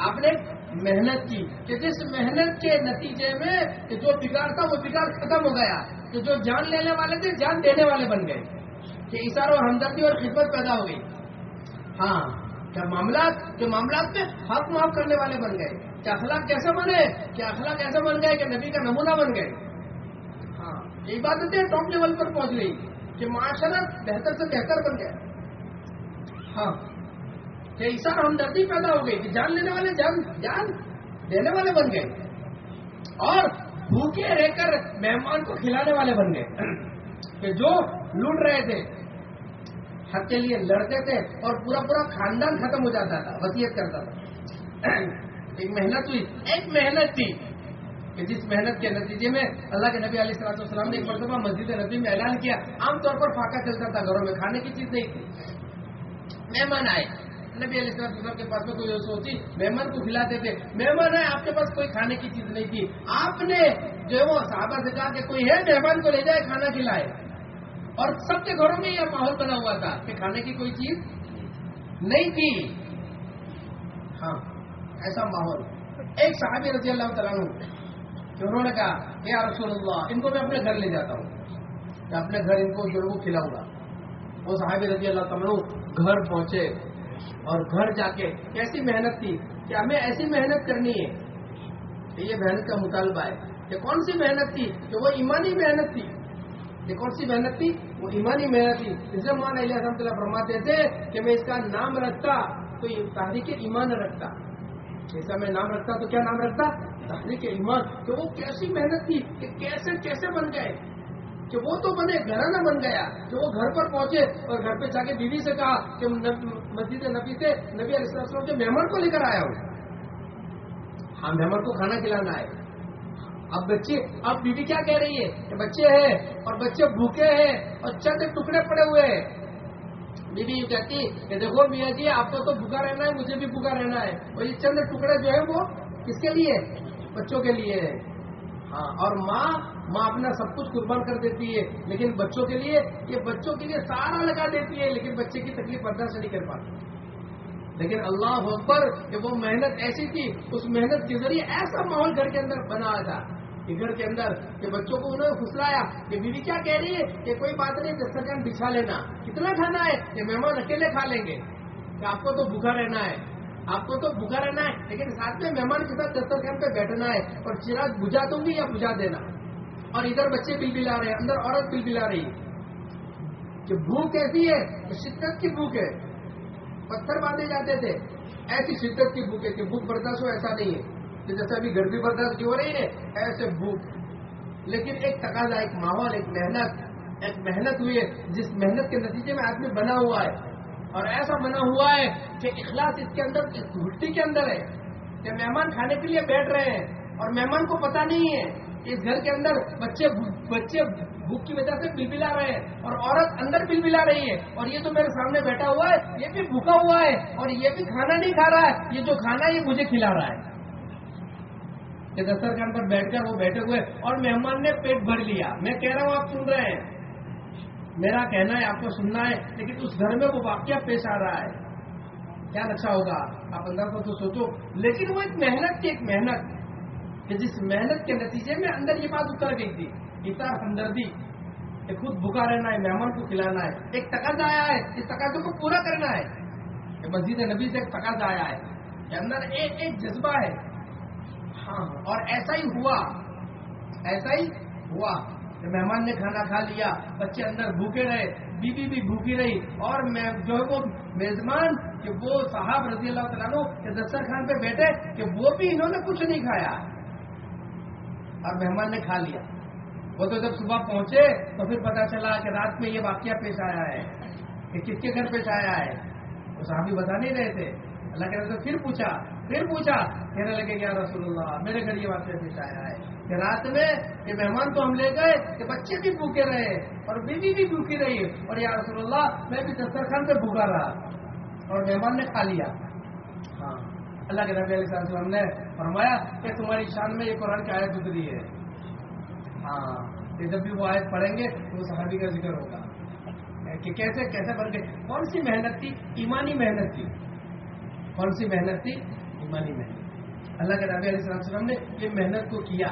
आपने मेहनत की कि जिस मेहनत के नतीजे में जो बिगाड़ था, वो बिगाड़ खत्म हो गया। कि जो जान लेने वाले थे, जान देने वाले बन गए। कि इशारा हमदर्दी और खिदमत पैदा हो गई। हाँ क्या मामला के मामला में हक माफ़ करने वाले बन गए। क्या अखलाक कैसे बने, क्या अखलाक ऐसे बन गए कि नबी का नमूना बन गए। ये टॉप लेवल पर पहुँच गई कि माशरत बेहतर से बेहतर बन गया। हाँ। कि हमदर्दी पैदा हो गई कि जान लेने वाले जान जान देने वाले बन गए। और भूखे रहकर मेहमान को खिलाने वाले बन गए। कि जो लूट रहे थे, हक के लिए लड़ते थे और पूरा पूरा खानदान खत्म हो जाता था, वसीयत करता था। एक मेहनत हुई, एक मेहनत थी। जिस मेहनत के नतीजे में अल्लाह के नबी सलाम ने एक मरतबा मस्जिद नबी में ऐलान किया, आमतौर पर फाका चलता था, घरों में खाने की चीज़ नहीं थी। मेहमान आए, नबी सलाम के पास में कोई सोची मेहमान को खिलाते थे, मेहमान आए, आपके पास कोई खाने की चीज़ नहीं थी। आपने जो है वो साहबा से कहा कि कोई है, मेहमान को ले जाए, खाना खिलाए। और सबके घरों में यह माहौल बना हुआ था कि खाने की कोई चीज़ नहीं थी। हाँ ऐसा माहौल। एक साहबी रज़ी अल्लाह तला उन्होंने कहा, या रसूलुल्लाह, इनको मैं अपने घर ले जाता हूँ। मैं अपने घर इनको जो है खिलाऊँगा। वो साहब रज़ी अल्लाह तला घर पहुँचे और घर जाके कैसी मेहनत थी कि हमें ऐसी मेहनत करनी है कि ये मेहनत का मुतालबा है कि कौन सी मेहनत थी कि वो ईमानी मेहनत थी? ये कौन सी मेहनत थी? वो ईमानी मेहनत थी। इसलिए मान अहमद फरमाते थे कि मैं इसका नाम रखता तो तहरीक ईमान रखता। जैसा मैं नाम रखता तो क्या नाम रखता? तहरीक ईमान कि वो कैसी मेहनत थी कि कैसे कैसे बन गए? कि वो तो बने, घराना बन गया। कि वो घर पर पहुँचे और घर पे जाके बीवी से कहा कि मस्जिद नबी से नबी अलैहिस्सलाम के मेहमान को लेकर आया हूँ। हाँ मेहमान को खाना खिलाना है। अब बच्चे, अब बीवी क्या कह रही है? कि बच्चे हैं और बच्चे भूखे हैं और चंद टुकड़े पड़े हुए हैं। ये कहती है देखो मियाँ जी आपको तो भूखा रहना है, मुझे भी भूखा रहना है। और ये चंद टुकड़े जो है वो किसके लिए बच्चों के लिए है। हाँ और माँ माँ अपना सब कुछ कुर्बान कर देती है, लेकिन बच्चों के लिए, ये बच्चों के लिए सारा लगा देती है, लेकिन बच्चे की तकलीफ़ बर्दाश्त नहीं कर पाती। लेकिन अल्लाह अकबर वो मेहनत ऐसी थी, उस मेहनत के ज़रिए ऐसा माहौल घर के अंदर बना था। कि घर के अंदर कि बच्चों को उन्होंने फुसलाया कि बीवी क्या कह रही है कि कोई बात नहीं दस्तरखान बिछा लेना। कितना खाना है कि मेहमान अकेले खा लेंगे। कि आपको तो भूखा रहना है। आपको तो भूखा रहना है, लेकिन साथ में मेहमान के साथ दस्तरखान पे बैठना है और चिराग बुझा दूँगी या बुझा देना। और इधर बच्चे बिल बिला रहे हैं, अंदर औरत बिल बिला रही है। भूख ऐसी है कि शिद्दत की भूख है। पत्थर बांधे जाते थे। ऐसी शिद्दत की भूख है कि भूख बर्दाश्त हो, ऐसा नहीं है। कि जैसे अभी गर्मी बर्दाश्त की हो रही है? ऐसे भूख। लेकिन एक तकाजा, एक माहौल, एक मेहनत एक मेहनत हुई है, जिस मेहनत के नतीजे में आदमी बना हुआ है। और ऐसा बना हुआ है कि इखलास इसके अंदर, इस घुट्टी के अंदर है कि मेहमान खाने के लिए बैठ रहे हैं। और मेहमान को पता नहीं है इस घर के अंदर बच्चे बच्चे भूख की वजह से बिलबिला रहे हैं और औरत अंदर बिलबिला रही है। और ये तो मेरे सामने बैठा हुआ है, ये भी भूखा हुआ है और ये भी खाना नहीं खा रहा है, ये जो खाना है, ये मुझे खिला रहा है। कि दस्तरखान पर बैठकर वो बैठे हुए, और मेहमान ने पेट भर लिया। मैं कह रहा हूँ, आप सुन रहे हैं। मेरा कहना है, आपको सुनना है, लेकिन उस घर में वो वाक्य पेश आ रहा है। क्या अच्छा होगा? आप अंदर को तो सोचो। लेकिन वो एक मेहनत की एक मेहनत। कि जिस मेहनत के नतीजे में अंदर ये बात उतर गई थी। इतार हमदर्दी कि खुद भूखा रहना है, मेहमान को खिलाना है। एक तकाजा आया है, इस तकाजे को पूरा करना है। मस्जिद नबी से एक तकाजा आया है। अंदर एक एक जज्बा हाँ। और ऐसा ही हुआ, ऐसा ही हुआ। कि मेहमान ने खाना खा लिया, बच्चे अंदर भूखे रहे बीबी भी भूखी रही, और मैं जो है वो मेजमान कि वो साहब रज़ी अल्लाह तला के दस्तर खान पे बैठे कि वो भी इन्होंने कुछ नहीं खाया। और मेहमान ने खा लिया। वो तो जब सुबह पहुँचे तो फिर पता चला कि रात में ये वाक्य पेश आया है, कि किसके घर पेश आया है। वो साहब भी बता नहीं रहे थे। अल्लाह के तो फिर पूछा फिर पूछा, कहने लगे क्या रसूलुल्लाह, मेरे घर ये वाक्य पेश आया है कि रात में ये मेहमान तो हम ले गए, कि बच्चे भी भूखे रहे, और बीवी भी भूखी रही। और या रसूलुल्लाह, मैं भी दस्तरखान पे भूखा रहा। और मेहमान ने खा लिया। हाँ। अल्लाह के नबी वसल्लम ने फरमाया कि तुम्हारी शान में ये कुरान की आयत उतरी है। हाँ। ये जब भी वो आयत पढ़ेंगे तो सहाबी का ज़िक्र होगा। कि कैसे कैसे बन गए? कौन सी मेहनत थी? ईमानी मेहनत थी। कौन सी मेहनत थी? ईमानी मेहनत अल्लाह के नबी वसल्लम ने ये मेहनत को किया।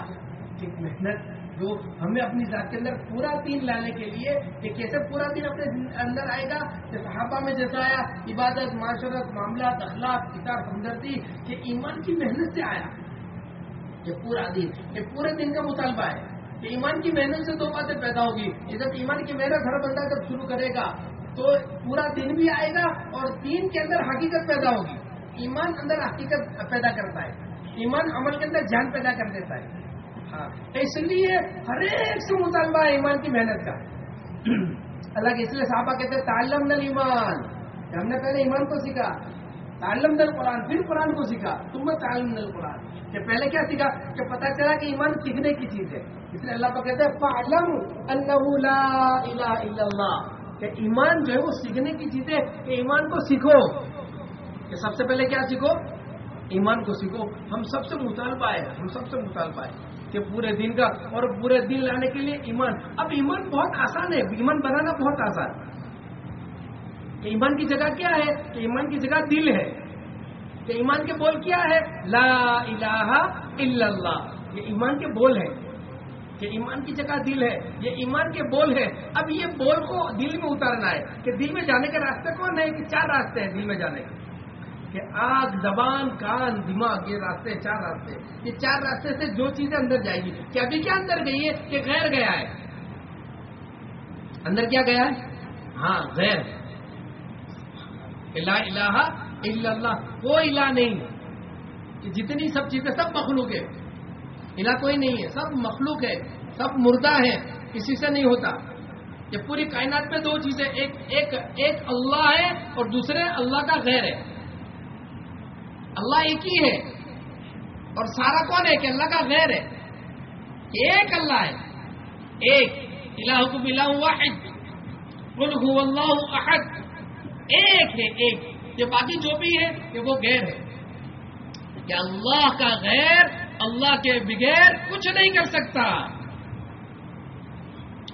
कि मेहनत जो हमें अपनी जात के अंदर पूरा दिन लाने के लिए कि कैसे पूरा दिन अपने अंदर आएगा? कि सहाबा में जैसा आया, इबादत, माशरत मामला अखलाक, किताब, हमदर्दी कि ईमान की मेहनत से आया। ये पूरा दिन, ये पूरे दिन का मुतालबा है। कि ईमान की मेहनत से दो बातें पैदा होगी। ये जब ईमान की मेहनत हर बंदा जब शुरू करेगा तो पूरा दिन भी आएगा और दिन के अंदर हकीकत पैदा होगी। ईमान अंदर हकीकत पैदा करता है। ईमान अमल के अंदर जान पैदा कर देता है। हाँ इसलिए हर एक से मुतालबा है ईमान की मेहनत का। अल्लाह के इसलिए साहबा कहते हैं तालम नल ईमान। हमने पहले ईमान को सीखा। तालम नल कुरान, फिर कुरान को सीखा। तुम तालम नल कुरान। कि पहले क्या सीखा? कि पता चला कि ईमान सीखने की चीज़ है। इसलिए अल्लाह पर कहते हैं अल्लाह ईमान जो है वो सीखने की चीज़ है। ईमान को सीखो। कि सबसे पहले क्या सीखो? ईमान को सीखो। हम सबसे मुतालबा है, हम सबसे मुतालबा है कि पूरे दिन का और पूरे दिन लाने के लिए ईमान। अब ईमान बहुत आसान है, ईमान बनाना बहुत आसान कि ईमान की जगह क्या है? कि ईमान की जगह दिल है। कि ईमान के बोल क्या है? ला इलाहा इल्लल्लाह। ये ईमान के बोल है। कि ईमान की जगह दिल है। ये ईमान के बोल है। अब ये बोल को दिल में उतारना है कि दिल में जाने के रास्ते कौन है? कि चार रास्ते हैं दिल में जाने के। कि आग जबान कान, दिमाग, ये रास्ते, चार रास्ते। ये चार रास्ते से जो चीज़ें अंदर जाएगी। कि अभी क्या अंदर गई है? कि गैर गया है। अंदर क्या गया है? हाँ गैर। इला इलाहा इल्लल्लाह। कोई इला नहीं कि जितनी सब चीज़ें, सब मखलूक है। इला कोई नहीं है। सब मखलूक है। सब मुर्दा है। किसी से नहीं होता। ये पूरी कायनात में दो चीज़ें। एक एक एक अल्लाह है और दूसरे अल्लाह का गैर है। अल्लाह एक ही है। और सारा कौन है? कि अल्लाह का गैर है। एक अल्लाह है। एक। इलाहु हुवल्लाहु अहद। एक है, एक। ये बाकी जो भी है, ये वो गैर है। कि अल्लाह का गैर, अल्लाह के बगैर कुछ नहीं कर सकता।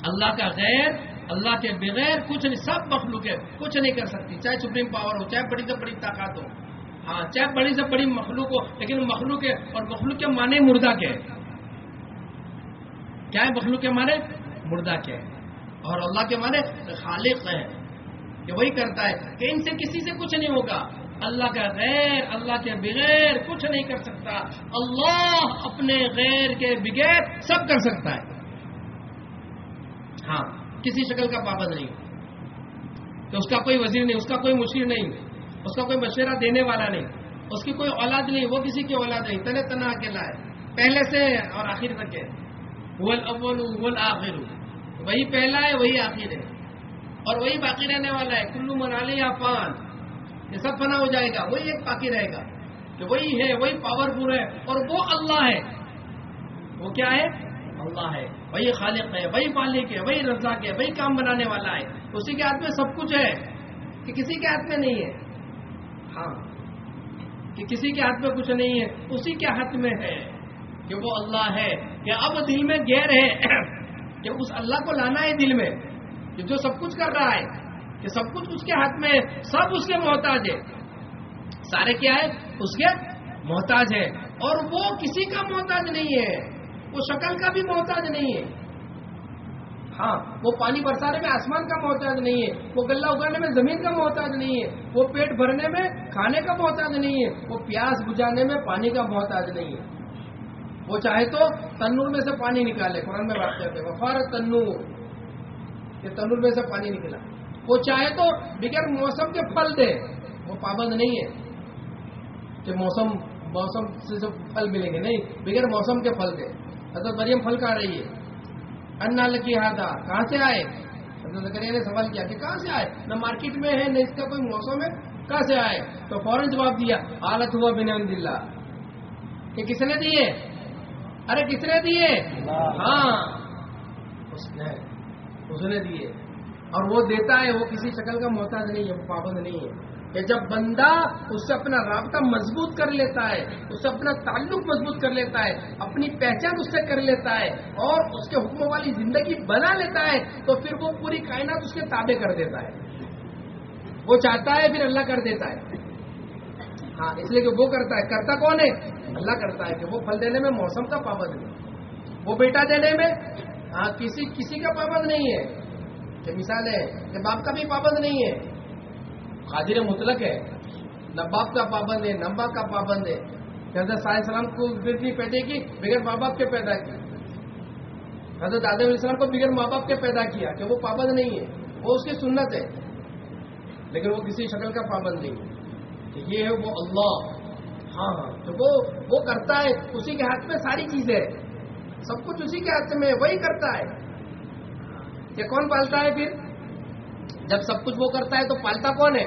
अल्लाह का गैर, अल्लाह के बगैर कुछ नहीं। सब मखलूक है, कुछ नहीं कर सकती। चाहे सुप्रीम पावर हो, चाहे बड़ी से बड़ी ताकत हो। हाँ चाहे बड़ी से बड़ी मखलूक हो, लेकिन मखलूक है और मखलूक के माने मुर्दा के। क्या है मखलूक के माने? मुर्दा के। और अल्लाह के माने खालिक है। कि वही करता है कि इनसे किसी से कुछ नहीं होगा। अल्लाह का गैर, अल्लाह के बगैर कुछ नहीं कर सकता। अल्लाह अपने गैर के बगैर सब कर सकता है। हाँ किसी शक्ल का पाबंद नहीं। तो उसका कोई वज़ीर नहीं, उसका कोई मुशीर नहीं। उसका कोई मशवरा देने वाला नहीं। उसकी कोई औलाद नहीं, वो किसी की औलाद नहीं। तने तना अकेला है। पहले से और आखिर तक है। वल अव्वल, वल आखिर। वही पहला है, वही आखिर है। और वही बाकी रहने वाला है। कुल्लू मनाली या पान। ये सब फना हो जाएगा। वही एक बाकी रहेगा। कि वही है, वही पावरफुल है। और वो अल्लाह है। वो क्या है? अल्लाह है। वही खालिक है, वही मालिक है, वही रजाक है, वही काम बनाने वाला है। उसी के हाथ में सब कुछ है। कि किसी के हाथ में नहीं है। हाँ कि किसी के हाथ में कुछ नहीं है, उसी के हाथ में है कि वो अल्लाह है। कि अब दिल में गैर है कि उस अल्लाह को लाना है दिल में, कि जो सब कुछ कर रहा है, कि सब कुछ उसके हाथ में है, सब उसके मोहताज है। सारे क्या है? उसके मोहताज है। और वो किसी का मोहताज नहीं है, वो शक्ल का भी मोहताज नहीं है। हाँ वो पानी बरसाने में आसमान का मोहताज नहीं है, वो गल्ला उगाने में ज़मीन का मोहताज नहीं है, वो पेट भरने में खाने का मोहताज नहीं है, वो प्यास बुझाने में पानी का मोहताज नहीं है। वो चाहे तो तन्नूर में से पानी निकाले, कुरान में बात करते वफार तन्नूर, ये तन्नूर में से पानी निकला। वो चाहे तो बिगैर मौसम के फल दे, वो पाबंद नहीं है। कि मौसम मौसम से जो फल मिलेंगे, नहीं, बिगैर मौसम के फल दे। हज़रत मरियम फल खा रही है। अन्ना लकी हाथा कहाँ से आए? हज़रत जकरिया ने सवाल किया कि कहाँ से आए? न मार्केट में है न इसका कोई मौसम है कहाँ से आए? तो फ़ौरन जवाब दिया हालत हुआ बिन दिल्ला ये किसने दिए? अरे किसने दिए? हाँ। उसने उसने दिए। और वो देता है वो किसी शक्ल का मोहताज नहीं है वो पाबंद नहीं है। कि जब बंदा उससे अपना रबता मज़बूत कर लेता है, उससे अपना ताल्लुक मज़बूत कर लेता है, अपनी पहचान उससे कर लेता है और उसके हुक्म वाली ज़िंदगी बना लेता है तो फिर वो पूरी कायनात उसके ताबे कर देता है। वो चाहता है, फिर अल्लाह कर देता है। हाँ इसलिए कि वो करता है। करता कौन है? अल्लाह करता है कि वो फल देने में मौसम का पाबंद नहीं वो बेटा देने में हाँ किसी किसी का पाबंद नहीं है। मिसाल है कि बाप का भी पाबंद नहीं है। कादिर मुतलक है। न बाप का पाबंद है न बाप का पाबंद है। हज़रत सलाम को बेटी पैदा की बगैर माँ बाप के पैदा की। हज़रत आदम इस्लाम को बगैर माँ बाप के पैदा किया, कि वो पाबंद नहीं है, वो उसकी सुन्नत है। लेकिन वो किसी शक्ल का पाबंद नहीं है। कि ये है वो अल्लाह। हाँ हाँ तो वो वो करता है, उसी के हाथ में सारी चीज़ें सब कुछ उसी के हाथ में वही करता है। ये कौन पालता है फिर? जब सब कुछ वो करता है तो पालता कौन है?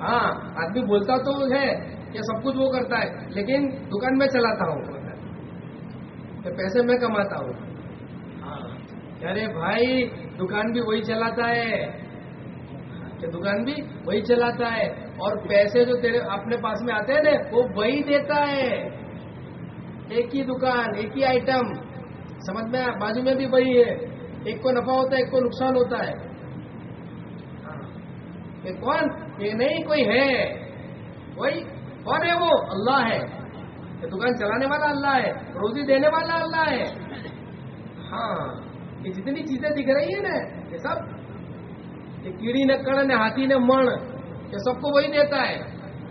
हाँ आदमी बोलता तो है कि सब कुछ वो करता है, लेकिन दुकान में चलाता हूँ। तो पैसे मैं कमाता हूँ। हाँ अरे भाई, दुकान भी वही चलाता है। कि दुकान भी वही चलाता है। और पैसे जो तेरे अपने पास में आते हैं ना, वो वही देता है। एक ही दुकान, एक ही आइटम समझ में? बाजू में भी वही है। एक को नफा होता है, एक को नुकसान होता है। ये कौन? ये नहीं, कोई है। कोई? कौन है वो? अल्लाह है। ये दुकान चलाने वाला अल्लाह है, रोजी देने वाला अल्लाह है। हाँ ये जितनी चीज़ें दिख रही है ना, ये सब ये कीड़ी ने, कण ने, हाथी ने, मण, ये सबको वही देता है।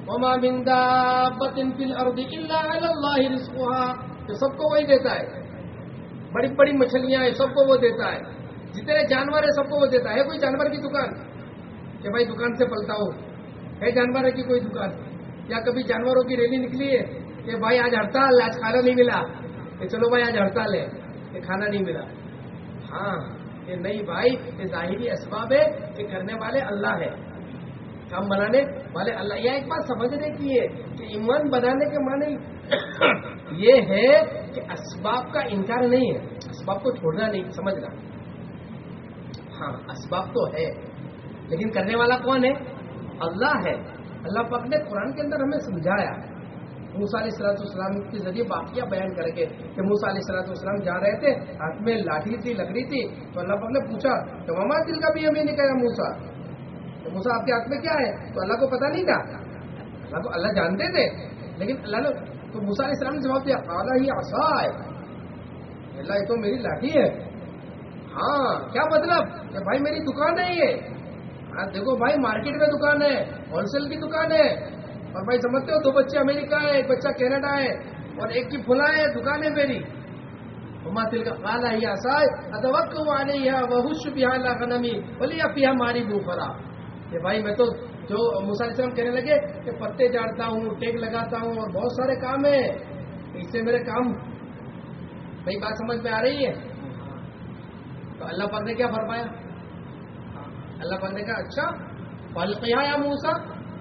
वमा बिंदा बतिन फिल अर्दी ये सबको वही देता है। बड़ी बड़ी मछलियाँ है सबको वो देता है। जितने जानवर है, सबको वो देता है कोई जानवर की दुकान? कि भाई दुकान से पलता हो है जानवर है की कोई दुकान? या कभी जानवरों की रैली निकली है कि भाई आज हड़ताल, आज खाना नहीं मिला? कि चलो भाई, आज हड़ताल है, कि खाना नहीं मिला। हाँ ये नहीं भाई, ये जाहिरी असबाब है ये करने वाले अल्लाह है। काम बनाने वाले अल्लाह। यह एक बात समझने की है कि ईमान बनाने के माने ये है कि असबाब का इनकार नहीं है। असबाब को छोड़ना नहीं, समझना। हाँ असबाब तो है। लेकिन करने वाला कौन है? अल्लाह है। अल्लाह पाक ने कुरान के अंदर हमें समझाया। मूसा सलाम के ज़रिए वाकिया बयान करके कि मूसा सलाम जा रहे थे, हाथ में लाठी थी, लकड़ी थी तो अल्लाह पाक ने पूछा तो मामा दिल का भी हमें नहीं कहा मूसा? तो मूसा आपके हाथ में क्या है? तो अल्लाह को पता नहीं था। अल्लाह को अल्लाह जानते थे। लेकिन अल्लाह ने तो मूसा सलाम ने जवाब दिया, आला ही आशा है। अल्लाह, ये तो मेरी लाठी है। हाँ क्या मतलब? भाई मेरी दुकान है। ये हाँ देखो भाई, मार्केट में दुकान है, होलसेल की दुकान है। और भाई, समझते हो, दो बच्चे अमेरिका है, एक बच्चा कनाडा है, और एक की फुला है, दुकान है मेरी। तिल का काला ही आसाय अदवक आने वहुश बिहार गनमी बोली या पिया मारी बूफरा ये भाई, मैं तो जो मुसाइसलम कहने लगे कि पत्ते झाड़ता हूँ, टेक लगाता हूँ, और बहुत सारे काम है। इससे मेरे काम भाई बात समझ में आ रही है? तो अल्लाह पाक ने क्या फरमाया? अल्लाह पाक ने कहा अच्छा फल किया या मूसा?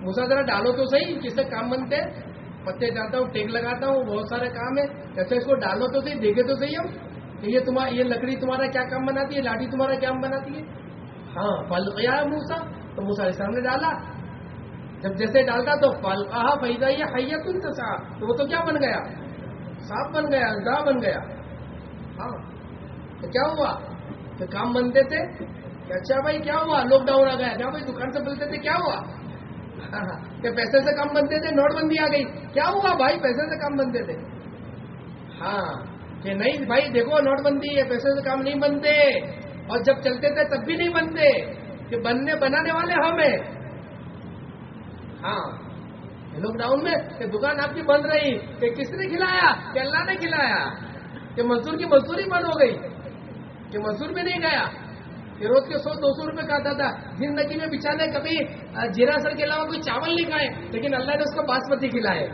मूसा जरा डालो तो सही किससे काम बनते हैं। पत्ते जाता हूँ, टेक लगाता हूँ, बहुत सारे काम है। अच्छा इसको डालो तो सही, देखे तो सही हम। कि ये तुम्हारा ये लकड़ी तुम्हारा क्या काम बनाती है? लाठी तुम्हारा क्या बनाती है? हाँ फल किया मूसा? तो मूसा इस्लाम ने डाला। जब जैसे डालता तो फल कहा फैदा ये हैयतुन तसा। तो वो तो क्या बन गया? सांप बन गया अंधा बन गया। हाँ तो क्या हुआ? तो काम बनते थे। अच्छा भाई, क्या हुआ? लॉकडाउन आ गया। क्या भाई, दुकान से बोलते थे? क्या हुआ? कि पैसे से कम बनते थे, नोटबंदी आ गई। क्या हुआ भाई, पैसे से कम बनते थे? हाँ कि नहीं भाई, देखो, नोटबंदी है पैसे से काम नहीं बनते। और जब चलते थे, तब भी नहीं बनते। कि बनने, बनाने वाले हम है। हाँ लॉकडाउन में दुकान आपकी बंद रही। कि किसने खिलाया? कि अल्लाह ने खिलाया। कि मजदूर की मजदूरी बंद हो गई। कि मजदूर भी नहीं गया। कि रोज के सौ दो सौ रुपए खाता था। ज़िंदगी में बिचाने कभी जीरा सर के अलावा कोई चावल नहीं खाए, लेकिन अल्लाह ने उसको बासमती खिलाए।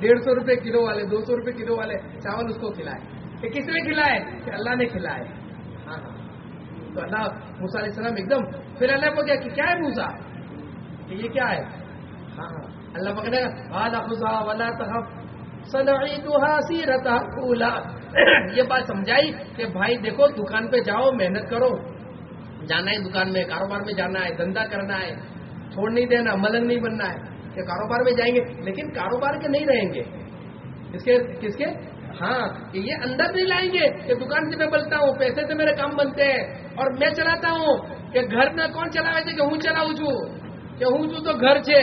डेढ़ सौ रुपए किलो वाले, दो सौ रुपए किलो वाले चावल उसको खिलाए। किसने खिलाए? कि अल्लाह ने खिलाए। हाँ हाँ। तो अल्लाह मूसा सलाम एकदम, फिर अल्लाह को क्या कि क्या है मूसा? कि ये क्या है? हाँ हाँ। अल्लाह पकड़ेगा खुजा, वाला तहफ सीरतहा ये बात समझाई कि भाई देखो, दुकान पे जाओ, मेहनत करो। जाना है दुकान में, कारोबार में जाना है, धंधा करना है, छोड़ नहीं देना मलंग नहीं बनना है कि कारोबार में जाएँगे, लेकिन कारोबार के नहीं रहेंगे। किसके किसके? हाँ ये अंदर नहीं लाएँगे, कि दुकान से मैं बलता हूँ, पैसे से मेरे काम बनते हैं, और मैं चलाता हूँ, कि घर में कौन चलावे थे कि हूँ चलाऊ छू कि हूँ छू तो घर छे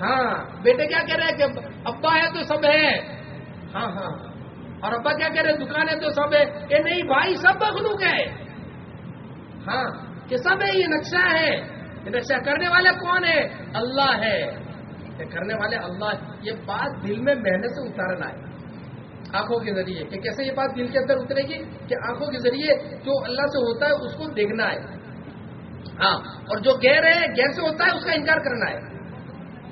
हाँ बेटे क्या कह रहे हैं कि अब्बा है तो सब है। हाँ हाँ और अब्बा क्या कह रहे हैं, दुकान है तो सब है। कि नहीं, भाई, सब मखलूक है। हाँ कि सब है ये नक्शा है। ये नक्शा करने वाले कौन है? अल्लाह है। ये करने वाले अल्लाह, ये बात दिल में मेहनत से उतारना है आँखों के ज़रिए, कि कैसे ये बात दिल के अंदर उतरेगी? कि आँखों के ज़रिए जो अल्लाह से होता है, उसको देखना है। हाँ और जो गैर है, गैर से होता है, उसका इनकार करना है।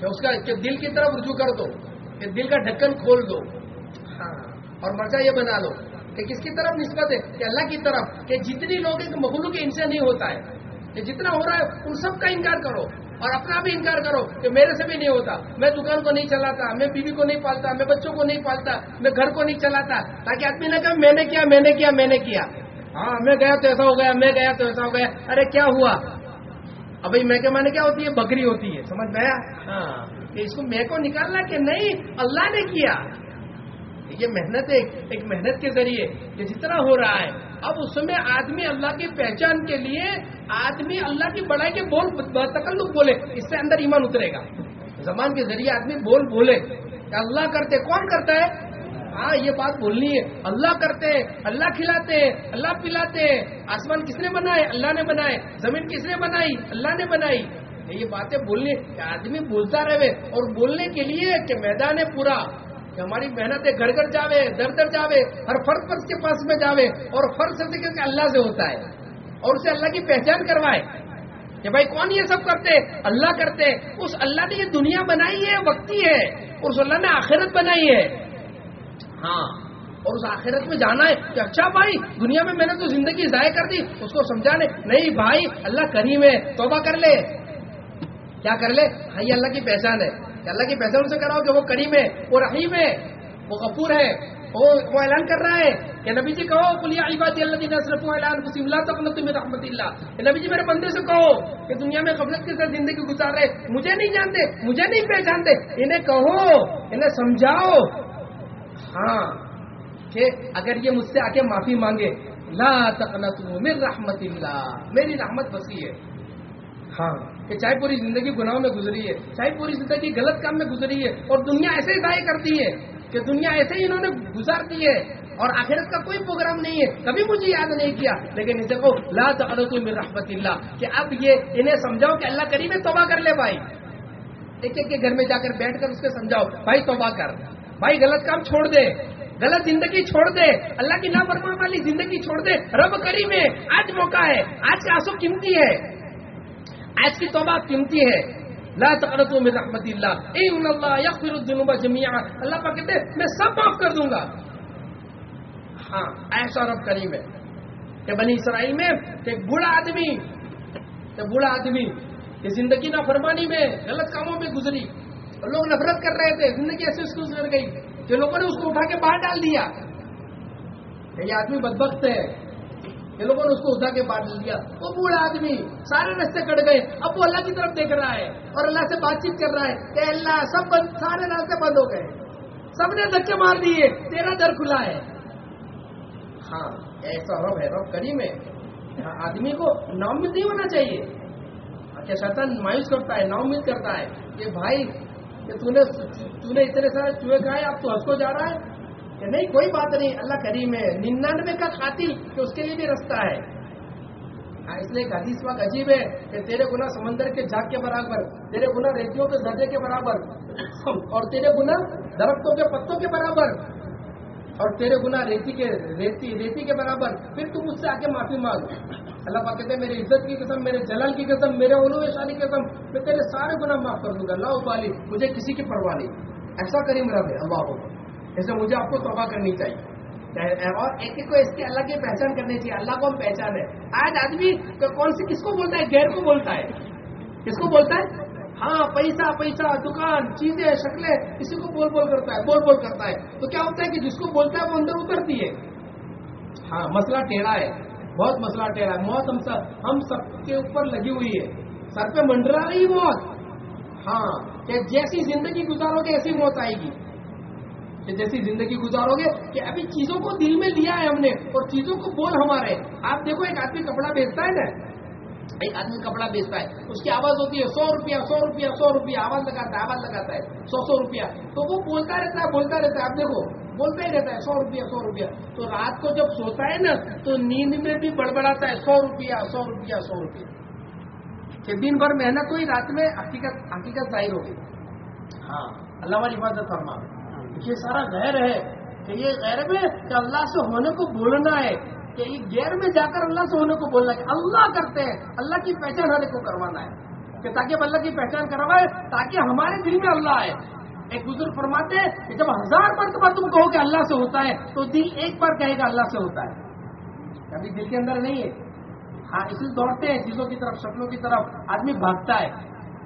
कि उसका, कि दिल की तरफ़ रुजू कर दो, कि दिल का ढक्कन खोल दो। हाँ और मर्जा ये बना लो। कि किसकी तरफ़ निस्बत है? कि अल्लाह की तरफ़। कि जितनी लोग एक मखलूक इनसे नहीं होता है, कि जितना हो रहा है, उन सब का इनकार करो और अपना भी इनकार करो कि मेरे से भी नहीं होता। मैं दुकान को नहीं चलाता, मैं बीवी को नहीं पालता, मैं बच्चों को नहीं पालता, मैं घर को नहीं चलाता, ताकि आदमी ने कहा, मैंने किया मैंने किया मैंने किया। हाँ मैं गया तो ऐसा हो गया, मैं गया तो ऐसा हो गया। अरे, क्या हुआ? अब भाई, मैं के माने क्या होती है? बकरी होती है। समझ में आया? हाँ इसको मैं को निकालना कि नहीं? अल्लाह ने किया। ये मेहनत है एक मेहनत के ज़रिए ये जितना हो रहा है। अब उसमें आदमी अल्लाह की पहचान के लिए, आदमी अल्लाह की बड़ाई के बोल तकल्लुक बोले, इससे अंदर ईमान उतरेगा। जबान के ज़रिए आदमी बोल बोले अल्लाह करते, कौन करता है? हाँ ये बात बोलनी है। अल्लाह करते हैं अल्लाह खिलाते हैं अल्लाह पिलाते। हैं आसमान किसने बनाए? अल्लाह ने बनाए। ज़मीन किसने बनाई? अल्लाह ने बनाई। ये बातें बोलनी आदमी बोलता रहे और बोलने के लिए कि मैदान है पूरा। कि हमारी मेहनत घर घर जावे दर दर जावे, हर फ़र्ज़ फ़र्ज़ के पास में जावे और फ़र्ज़ सर्टिफिकेट अल्लाह से होता है और उसे अल्लाह की पहचान करवाए कि भाई कौन ये सब करते? अल्लाह करते। उस अल्लाह ने ये दुनिया बनाई है, वक्ती है उस अल्लाह ने आखिरत बनाई है। हाँ और उस आखिरत में जाना है कि अच्छा भाई, दुनिया में मैंने तो ज़िंदगी जाय कर दी, उसको समझाने, नहीं भाई, अल्लाह करीम है, तोबा कर ले। क्या कर ले? ये अल्लाह की पहचान है। अल्लाह की पहचान से कराओ कि वो करीम है, वो रहीम है, वो गफूर है, वो वो ऐलान कर रहा है कि नबी जी कहो कुलिया इबादी नबी जी मेरे बंदे से कहो कि दुनिया में गफलत के साथ ज़िंदगी गुजार रहे, मुझे नहीं जानते, मुझे नहीं पहचानते, इन्हें कहो, इन्हें समझाओ। हाँ कि अगर ये मुझसे आके माफ़ी मांगे, ला तकनतु मिर मेरी रहमत बसी है। हाँ। कि चाहे पूरी ज़िंदगी गुनाहों में गुजरी है, चाहे पूरी ज़िंदगी गलत काम में गुजरी है, और दुनिया ऐसे ही दाए करती है कि दुनिया ऐसे ही इन्होंने गुजार दी है, और आखिरत का कोई प्रोग्राम नहीं है। कभी मुझे याद नहीं किया, लेकिन इसे को ला रहमतिल्ला कि अब ये इन्हें समझाओ कि अल्लाह करीब तोबा कर ले भाई। एक एक के घर में जाकर बैठकर उसके समझाओ, भाई तोबा कर, भाई गलत काम छोड़ दे, गलत ज़िंदगी छोड़ दे, अल्लाह की नाफरमान वाली ज़िंदगी छोड़ दे, रब करीम है, आज मौका है, आज का आँसू कीमती है। आज की तोबा कीमती है। अल्लाह कहते मैं सब माफ़ कर दूँगा। हाँ ऐसा रब करीम है कि बनी इसराइल में एक बूढ़ा आदमी बूढ़ा आदमी ये ज़िंदगी ना फरमानी में, गलत कामों में गुजरी। और लोग नफरत कर रहे थे, ज़िंदगी ऐसे उसको गुजर गई कि लोगों ने उसको उठा के बाहर डाल दिया। ये आदमी बदबख्त है। ये लोगों ने उसको उठा के डाल दिया। वो बूढ़ा आदमी सारे रास्ते कट गए। अब वो अल्लाह की तरफ़ देख रहा है और अल्लाह से बातचीत कर रहा है अल्लाह, सब बंद, सारे रास्ते बंद हो गए। सबने धक्के मार दिए, तेरा दर खुला है। हाँ ऐसा रब है रब करीम है। यहाँ आदमी को नाउमीद नहीं होना चाहिए। क्या शैतान मायूस करता है नाउमीद करता है कि भाई तूने तूने इतने सारे चूहे खाए, अब तू हंस को जा रहा है। कि नहीं, कोई बात नहीं, अल्लाह करीम है। निन्यानवे का खातिल कि उसके लिए भी रास्ता है। हाँ इसलिए एक हदीस वाक अजीब है कि तेरे गुना समंदर के झाग के बराबर, तेरे गुना रेतियों के दर्जे के बराबर, और तेरे गुना दरख्तों के पत्तों के बराबर, और तेरे गुना रेती के, रेती रेती के बराबर, फिर तू मुझसे आके माफ़ी मांग। अल्लाह पाक कहते मेरी इज़्ज़त की कसम, मेरे जलाल की कसम, मेरे शादी की कसम, मैं तेरे सारे गुना माफ़ कर दूँगा। अल्लाह वाली मुझे किसी की परवाह नहीं। ऐसा करीम रब है, अल्लाह ऐसे मुझे आपको तोबा करनी चाहिए। और एक एक को इसकी अल्लाह की पहचान करनी चाहिए, अल्लाह को हम पहचान है आज आदमी कौन सी किसको बोलता है? गैर को बोलता है। किसको बोलता है? हाँ पैसा पैसा, दुकान, चीज़ें, शक्लें, इसी को बोल बोल करता है बोल बोल करता है। तो क्या होता है कि जिसको बोलता है वो अंदर उतरती है? हाँ मसला टेढ़ा है। बहुत मसला टेढ़ा है। मौत हम सब, हम सबके ऊपर लगी हुई है। सर पे मंडरा रही मौत। हाँ जैसी ज़िंदगी गुजारोगे ऐसी मौत आएगी। कि जैसी ज़िंदगी गुजारोगे कि अभी चीज़ों को दिल में लिया है हमने और चीज़ों को बोल हमारे। आप देखो, एक आदमी कपड़ा बेचता है ना? एक आदमी कपड़ा बेचता है, उसकी आवाज़ होती है, सौ रुपया सौ रुपया सौ रुपया, आवाज़ लगाता है, आवाज़ लगाता है, सौ सौ रुपया। तो वो बोलता रहता है, बोलता रहता है, आप देखो, बोलता ही रहता है, सौ रुपया सौ रुपया। तो रात को जब सोता है ना तो नींद में भी बड़बड़ाता है, सौ रुपया सौ रुपया सौ रुपया। कि दिन भर मेहनत हुई, रात में हकीकत हकीकत ज़ाहिर हो गई। हाँ अल्लाह वाली हिफाजत फरमा। ये सारा गैर है कि ये गैर में कि अल्लाह से होने को बोलना है कि ये गैर में जाकर अल्लाह से होने को बोलना है। अल्लाह करते हैं, अल्लाह की पहचान हर को करवाना है। कि ताकि हम अल्लाह की पहचान करवाए, ताकि हमारे दिल में अल्लाह आए। एक बुज़ुर्ग फरमाते हैं कि जब हज़ार मरतबा तुम कहो कि अल्लाह से होता है तो दिल एक बार कहेगा अल्लाह से होता है। कभी दिल के अंदर नहीं है। हाँ इसलिए दौड़ते हैं, चीज़ों की तरफ़ शक्लों की तरफ़, आदमी भागता है।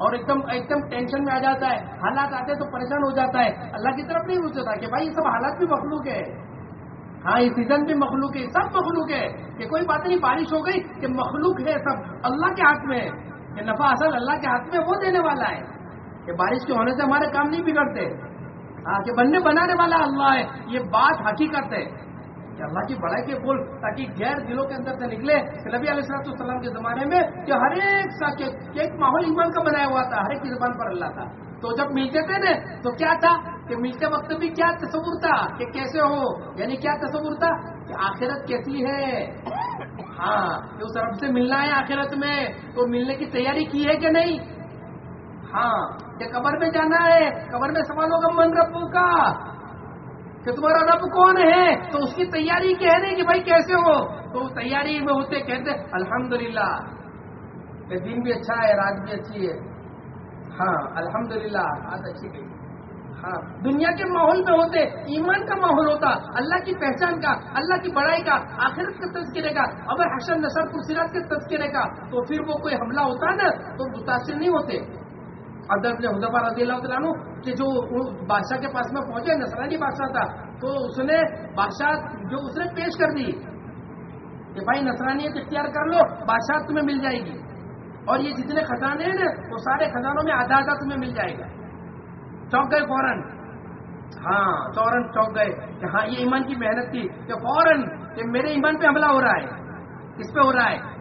और एकदम एकदम टेंशन में आ जाता है। हालात आते हैं तो परेशान हो जाता है। अल्लाह की तरफ़ नहीं रुचता कि भाई ये सब हालात भी मखलूक है। हाँ ये सीज़न भी मखलूक है, सब मखलूक है। कि कोई बात नहीं, बारिश हो गई कि मखलूक है सब। अल्लाह के हाथ में है। नफा असल अल्लाह के हाथ में वो देने वाला है। कि बारिश के होने से हमारे काम नहीं बिगड़ते। हाँ कि बनने बनाने वाला अल्लाह है। ये बात हकीकत है। कि अल्लाह की बड़ाई के बोल ताकि गैर दिलों के अंदर से निकले। नबी सलाम के जमाने में कि हर एक के, एक माहौल ईमान का बनाया हुआ था हर एक जबान पर अल्लाह था। तो जब मिलते थे ना तो क्या था कि मिलते वक्त भी क्या तस्वुर था कि कैसे हो? यानी क्या तस्वुर था कि आखिरत कैसी है? हाँ कि उस रब से मिलना है आखिरत में तो मिलने की तैयारी की है कि नहीं? हाँ कि कबर में जाना है कबर में सवाल होगा मन रब्बू का। कि तुम्हारा रब कौन है? तो उसकी तैयारी कह रहे कि भाई कैसे हो? तो तैयारी में होते कहते, अल्हम्दुलिल्लाह दिन भी अच्छा है, रात भी अच्छी है। हाँ अल्हम्दुलिल्लाह, रात अच्छी गई। हाँ दुनिया के माहौल में होते, ईमान का माहौल होता, अल्लाह की पहचान का, अल्लाह की बड़ाई का, आखिरत के तस्करे का अगर हसन नसर पुरसिरात के तस्करे का तो फिर वो कोई हमला होता ना तो मुतासर नहीं होते। ने हुदफा रज़ी अल्लाह कि जो बादशाह के पास में पहुँचे नसरानी बादशाह था तो उसने बादशाह जो उसने पेश कर दी, कि भाई नसरानियत इख्तियार कर लो, बादशाह तुम्हें मिल जाएगी। और ये जितने खजाने हैं ना, वो सारे खजानों में आधा आधा तुम्हें मिल जाएगा। चौक गए फ़ौरन। हाँ फ़ौरन चौक गए, कि हाँ ये ईमान की मेहनत थी, कि फ़ौरन, कि मेरे ईमान पे हमला हो रहा है। किस पे हो रहा हाँ?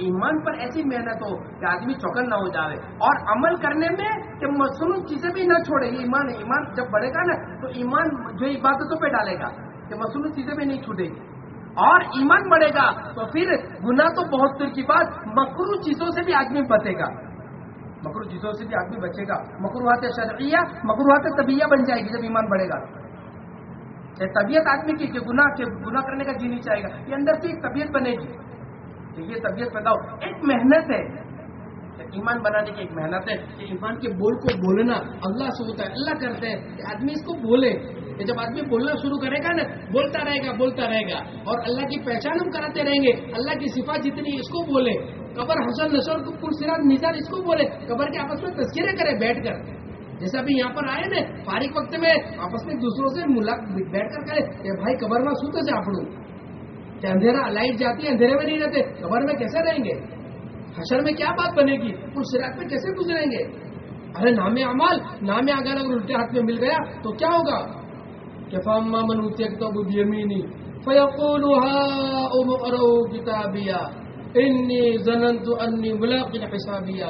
ईमान पर ऐसी मेहनत हो कि आदमी चौकन ना हो जाए और अमल करने में कि मसनू चीज़ें भी ना छोड़े। ईमान ईमान जब बढ़ेगा ना तो ईमान जो इबादतों पे डालेगा कि मसनू चीज़ें भी नहीं छूटेगी। और ईमान बढ़ेगा तो फिर गुना तो बहुत दूर की बात, मकरू चीज़ों से भी आदमी बचेगा। मकरू चीज़ों से भी आदमी बचेगा। मकरूहात शर्या मकरूहात तबिया बन जाएगी जब ईमान बढ़ेगा। तबीयत आदमी कि गुना के गुना करने का जी नहीं चाहेगा। ये अंदर से एक तबीयत बनेगी। तो ये तबियत पैदा हो एक मेहनत है। तो ईमान बनाने की एक मेहनत है कि ईमान के बोल को बोलना अल्लाह से होता है। अल्लाह करते हैं कि आदमी इसको बोले। तो जब आदमी बोलना शुरू करेगा ना, बोलता रहेगा बोलता रहेगा। और अल्लाह की पहचान हम कराते रहेंगे। अल्लाह की सिफा जितनी इसको बोले। कबर हसन नसर को पुलसिराज निजार इसको बोले। कबर के आपस में तस्करे करे बैठ कर जैसे अभी यहाँ पर आए ना फारिक वक्त में आपस में दूसरों से मुलाक बैठ कर। करे भाई, कबर में सूते से आपड़ू कि अंधेरा, लाइट जाती है, अंधेरे में नहीं रहते कबर में कैसे रहेंगे? हशर में क्या बात बनेगी? उस सिरात में कैसे गुजरेंगे? अरे नामे अमाल, नामे अगर अगर उल्टे हाथ में मिल गया तो क्या होगा? कफामा मन तो हाउमरो किताबिया, इन्नी जनंतु अन्नी मुलाकिन हिसाबिया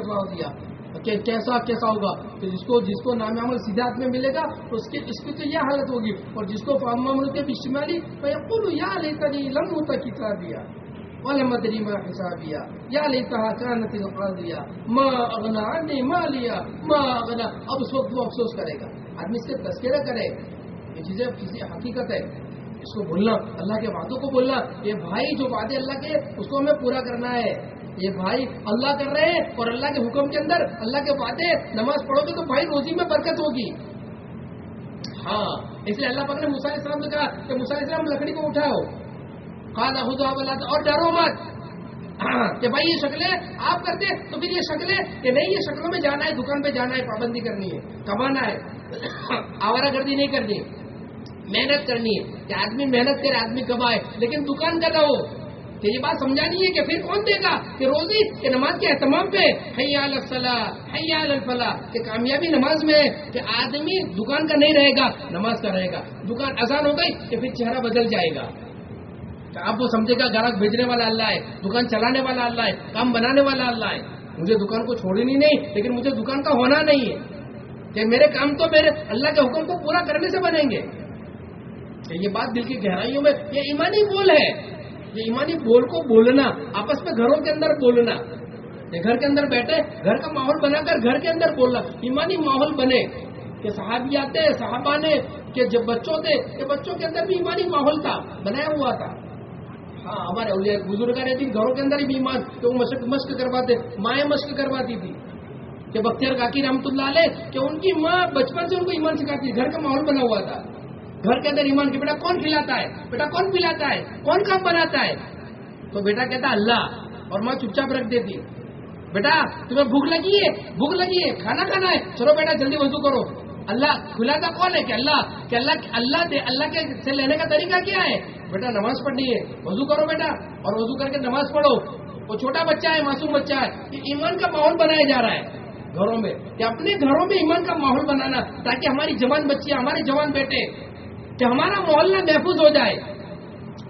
रादिया। कि कैसा कैसा होगा? तो जिसको जिसको नाम अमल सीधे हाथ में मिलेगा, उसके, इसकी तो यह हालत होगी। और जिसको मामलते बिशमाली पूर्व या लेता नहीं लम होता कितना दिया। वलमदरी माँ हिसाबिया या लेता कानत दिया। माँ अगना ने माँ लिया। माँ अगना, अब उस वक्त वो अफसोस करेगा? आदमी इसके तस्करा करे। ये चीज़ें किसी हकीकत है। इसको बोलना, अल्लाह के वादों को बोलना। ये भाई जो वादे अल्लाह के, उसको हमें पूरा करना है। ये भाई, अल्लाह कर रहे हैं और अल्लाह के हुक्म के अंदर, अल्लाह के वादे, नमाज़ पढ़ोगे तो भाई रोजी में बरकत होगी। हाँ इसलिए अल्लाह पाक ने मूसा इस्लाम से कहा कि मूसा इस्लाम लकड़ी को उठाओ। खाना खुदा और डरो मत। कि भाई ये शक्लें आप करते तो फिर ये शक्लें कि नहीं, ये शक्लों में जाना है, दुकान पे जाना है, पाबंदी करनी है, कमाना है। आवारा गर्दी नहीं करनी। मेहनत करनी है कि आदमी मेहनत करे, आदमी कमाए, लेकिन दुकान कर रहा हो। कि ये बात समझानी है कि फिर कौन देगा? कि रोजी, कि नमाज़ के एहतमाम पे? हयाल हयाल फला कि कामयाबी नमाज़ में है कि आदमी दुकान का नहीं रहेगा, नमाज़ का रहेगा। दुकान आसान हो गई, कि फिर चेहरा बदल जाएगा। कि आप वो समझेगा, ग्राहक भेजने वाला अल्लाह है, दुकान चलाने वाला अल्लाह है, काम बनाने वाला अल्लाह है। मुझे दुकान को छोड़नी नहीं, लेकिन मुझे दुकान का होना नहीं है। कि मेरे काम तो मेरे अल्लाह के हुक्म को पूरा करने से बनेंगे। कि ये बात दिल की गहराइयों में, ये ईमानी बोल है। ये ईमानी बोल को बोलना, आपस में घरों के अंदर बोलना। घर के अंदर बैठे, घर का माहौल बनाकर घर के अंदर बोलना। ईमानी माहौल बने, कि साहबी आते, साहबा ने, कि जब बच्चों थे, कि बच्चों के अंदर भी ईमानी माहौल था, बनाया हुआ था। हाँ हमारे बुज़ुर्ग रहती घरों के अंदर ही कि वो मशक मश्क करवाते, माए मश्क करवाती थी। बख्तियार काकी रहमतुल्लाह ले कि उनकी माँ बचपन से उनको ईमान सिखाती थी, घर का माहौल बना हुआ था। घर के अंदर ईमान की बेटा कौन खिलाता है? बेटा कौन पिलाता है? कौन काम बनाता है? तो बेटा कहता अल्लाह। और माँ चुपचाप रख देती बेटा, तुम्हें भूख लगी है? भूख लगी है? खाना खाना है? चलो बेटा, जल्दी वज़ू करो। अल्लाह खुलाता कौन है कि अल्लाह कि अल्लाह अल्लाह अल्लाह के से लेने का तरीका क्या है? बेटा, नमाज़ पढ़नी है। वज़ू करो बेटा और वज़ू करके नमाज़ पढ़ो। वो छोटा बच्चा है, मासूम बच्चा है। ईमान का माहौल बनाया जा रहा है घरों में। कि अपने घरों में ईमान का माहौल बनाना ताकि हमारी जवान बच्चियाँ, हमारे जवान बेटे कि हमारा मोहल्ला महफूज हो जाए।